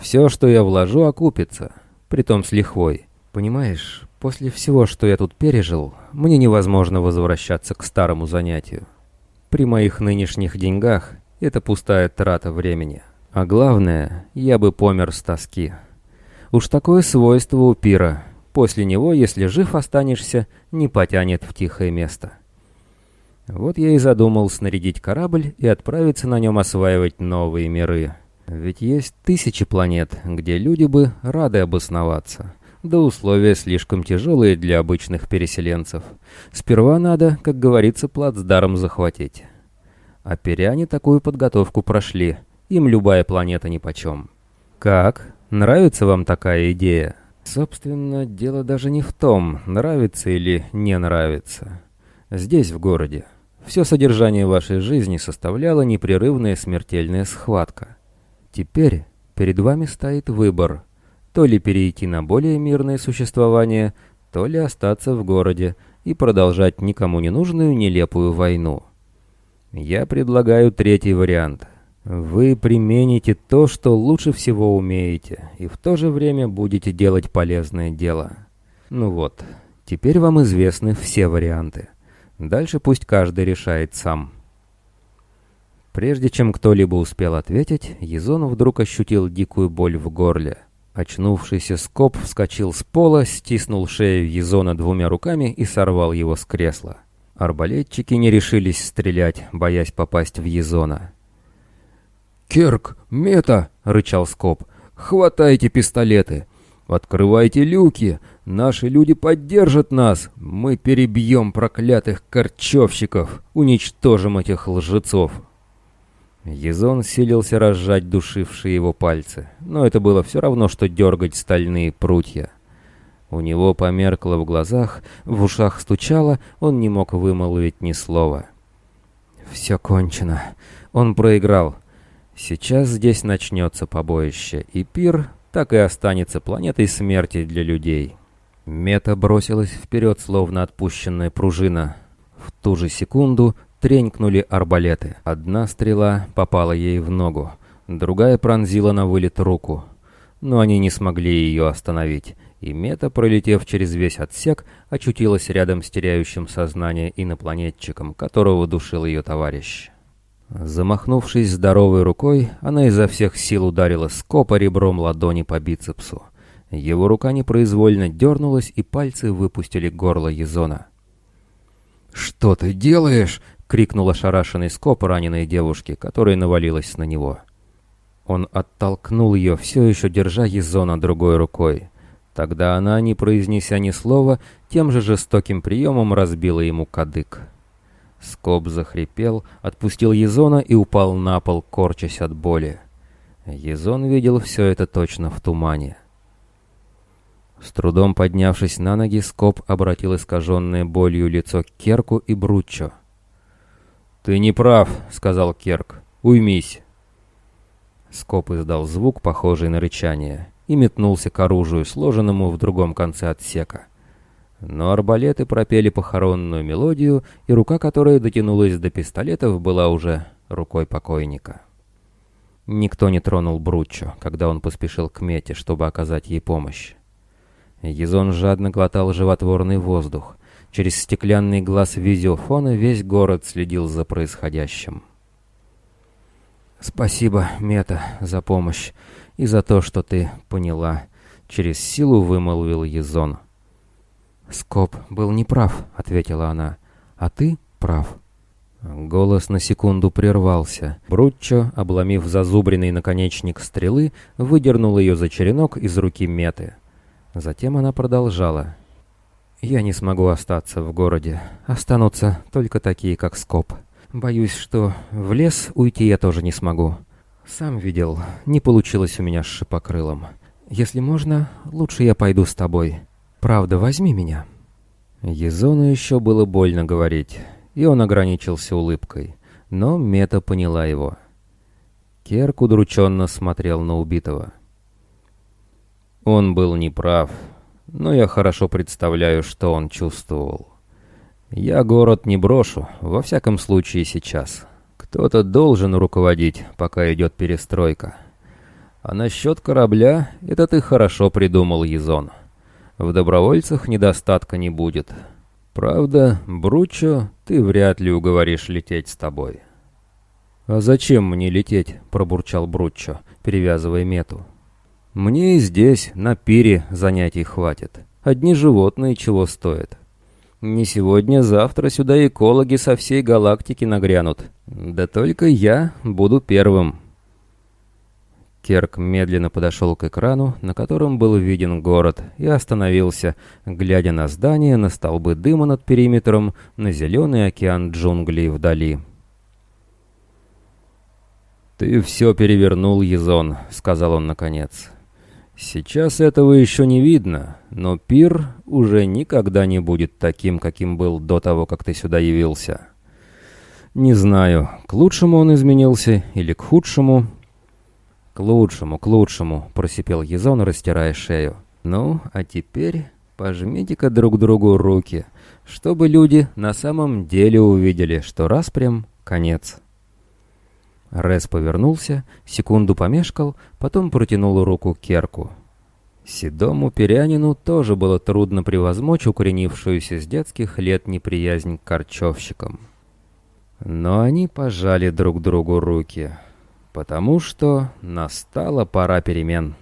Все, что я вложу, окупится, притом с лихвой. Понимаешь, после всего, что я тут пережил, мне невозможно возвращаться к старому занятию. При моих нынешних деньгах это пустая трата времени. А главное, я бы помер с тоски. Уж такое свойство у пира. После него, если жив останешься, не потянет в тихое место». Вот я и задумал снарядить корабль и отправиться на нем осваивать новые миры. Ведь есть тысячи планет, где люди бы рады обосноваться. Да условия слишком тяжелые для обычных переселенцев. Сперва надо, как говорится, плацдарм захватить. А перяне такую подготовку прошли. Им любая планета нипочем. Как? Нравится вам такая идея? Собственно, дело даже не в том, нравится или не нравится. Здесь, в городе, все содержание вашей жизни составляла непрерывная смертельная схватка. Теперь перед вами стоит выбор, то ли перейти на более мирное существование, то ли остаться в городе и продолжать никому не нужную нелепую войну. Я предлагаю третий вариант. Вы примените то, что лучше всего умеете, и в то же время будете делать полезное дело. Ну вот, теперь вам известны все варианты. Дальше пусть каждый решает сам. Прежде чем кто-либо успел ответить, Езон вдруг ощутил дикую боль в горле. Очнувшийся скоп вскочил с пола, стиснул шею Езона двумя руками и сорвал его с кресла. Арбалетчики не решились стрелять, боясь попасть в Езона. «Керк, мета!» — рычал скоп. «Хватайте пистолеты! Открывайте люки! Наши люди поддержат нас! Мы перебьем проклятых корчевщиков! Уничтожим этих лжецов!» Езон силился разжать душившие его пальцы, но это было все равно, что дергать стальные прутья. У него померкло в глазах, в ушах стучало, он не мог вымолвить ни слова. «Все кончено. Он проиграл. Сейчас здесь начнется побоище, и пир так и останется планетой смерти для людей». Мета бросилась вперед, словно отпущенная пружина. В ту же секунду тренькнули арбалеты. Одна стрела попала ей в ногу, другая пронзила на вылет руку. Но они не смогли ее остановить, и Мета, пролетев через весь отсек, очутилась рядом с теряющим сознание инопланетчиком, которого душил ее товарищ. Замахнувшись здоровой рукой, она изо всех сил ударила скопа ребром ладони по бицепсу. Его рука непроизвольно дернулась, и пальцы выпустили горло Езона. «Что ты делаешь?» — крикнула ошарашенный скоп раненой девушки, которая навалилась на него. Он оттолкнул ее, все еще держа Езона другой рукой. Тогда она, не произнеся ни слова, тем же жестоким приемом разбила ему кадык. Скоп захрипел, отпустил Езона и упал на пол, корчась от боли. Езон видел все это точно в тумане. С трудом поднявшись на ноги, Скоп обратил искаженное болью лицо к Керку и Бруччо. «Ты не прав», — сказал Керк. «Уймись». Скоп издал звук, похожий на рычание, и метнулся к оружию, сложенному в другом конце отсека. Но арбалеты пропели похоронную мелодию, и рука, которая дотянулась до пистолетов, была уже рукой покойника. Никто не тронул Бруччо, когда он поспешил к Мете, чтобы оказать ей помощь. Езон жадно глотал животворный воздух. Через стеклянный глаз визиофона весь город следил за происходящим. «Спасибо, Мета, за помощь и за то, что ты поняла», — через силу вымолвил Езон. «Скоп был неправ», — ответила она, — «а ты прав». Голос на секунду прервался. Брутчо, обломив зазубренный наконечник стрелы, выдернул ее за черенок из руки Меты. Затем она продолжала. «Я не смогу остаться в городе. Останутся только такие, как Скоп. Боюсь, что в лес уйти я тоже не смогу. Сам видел, не получилось у меня с шипокрылом. Если можно, лучше я пойду с тобой. Правда, возьми меня». Езону еще было больно говорить, и он ограничился улыбкой, но Мета поняла его. Керк удрученно смотрел на убитого. Он был неправ, но я хорошо представляю, что он чувствовал. Я город не брошу, во всяком случае сейчас. Кто-то должен руководить, пока идет перестройка. А насчет корабля, это ты хорошо придумал, Езон. В добровольцах недостатка не будет. Правда, Бручо ты вряд ли уговоришь лететь с тобой. «А зачем мне лететь?» — пробурчал Бруччо, перевязывая мету. «Мне и здесь, на пире, занятий хватит. Одни животные чего стоят. Не сегодня-завтра сюда экологи со всей галактики нагрянут. Да только я буду первым». Керк медленно подошел к экрану, на котором был виден город, и остановился, глядя на здания, на столбы дыма над периметром, на зеленый океан джунглей вдали. «Ты все перевернул, Езон», — сказал он наконец. Сейчас этого еще не видно, но пир уже никогда не будет таким, каким был до того, как ты сюда явился. Не знаю, к лучшему он изменился или к худшему. К лучшему, к лучшему, просипел Езон, растирая шею. Ну, а теперь пожмите-ка друг другу руки, чтобы люди на самом деле увидели, что раз прям конец. Рес повернулся, секунду помешкал, потом протянул руку Керку. Седому перянину тоже было трудно превозмочь укоренившуюся с детских лет неприязнь к корчевщикам. Но они пожали друг другу руки, потому что настала пора перемен.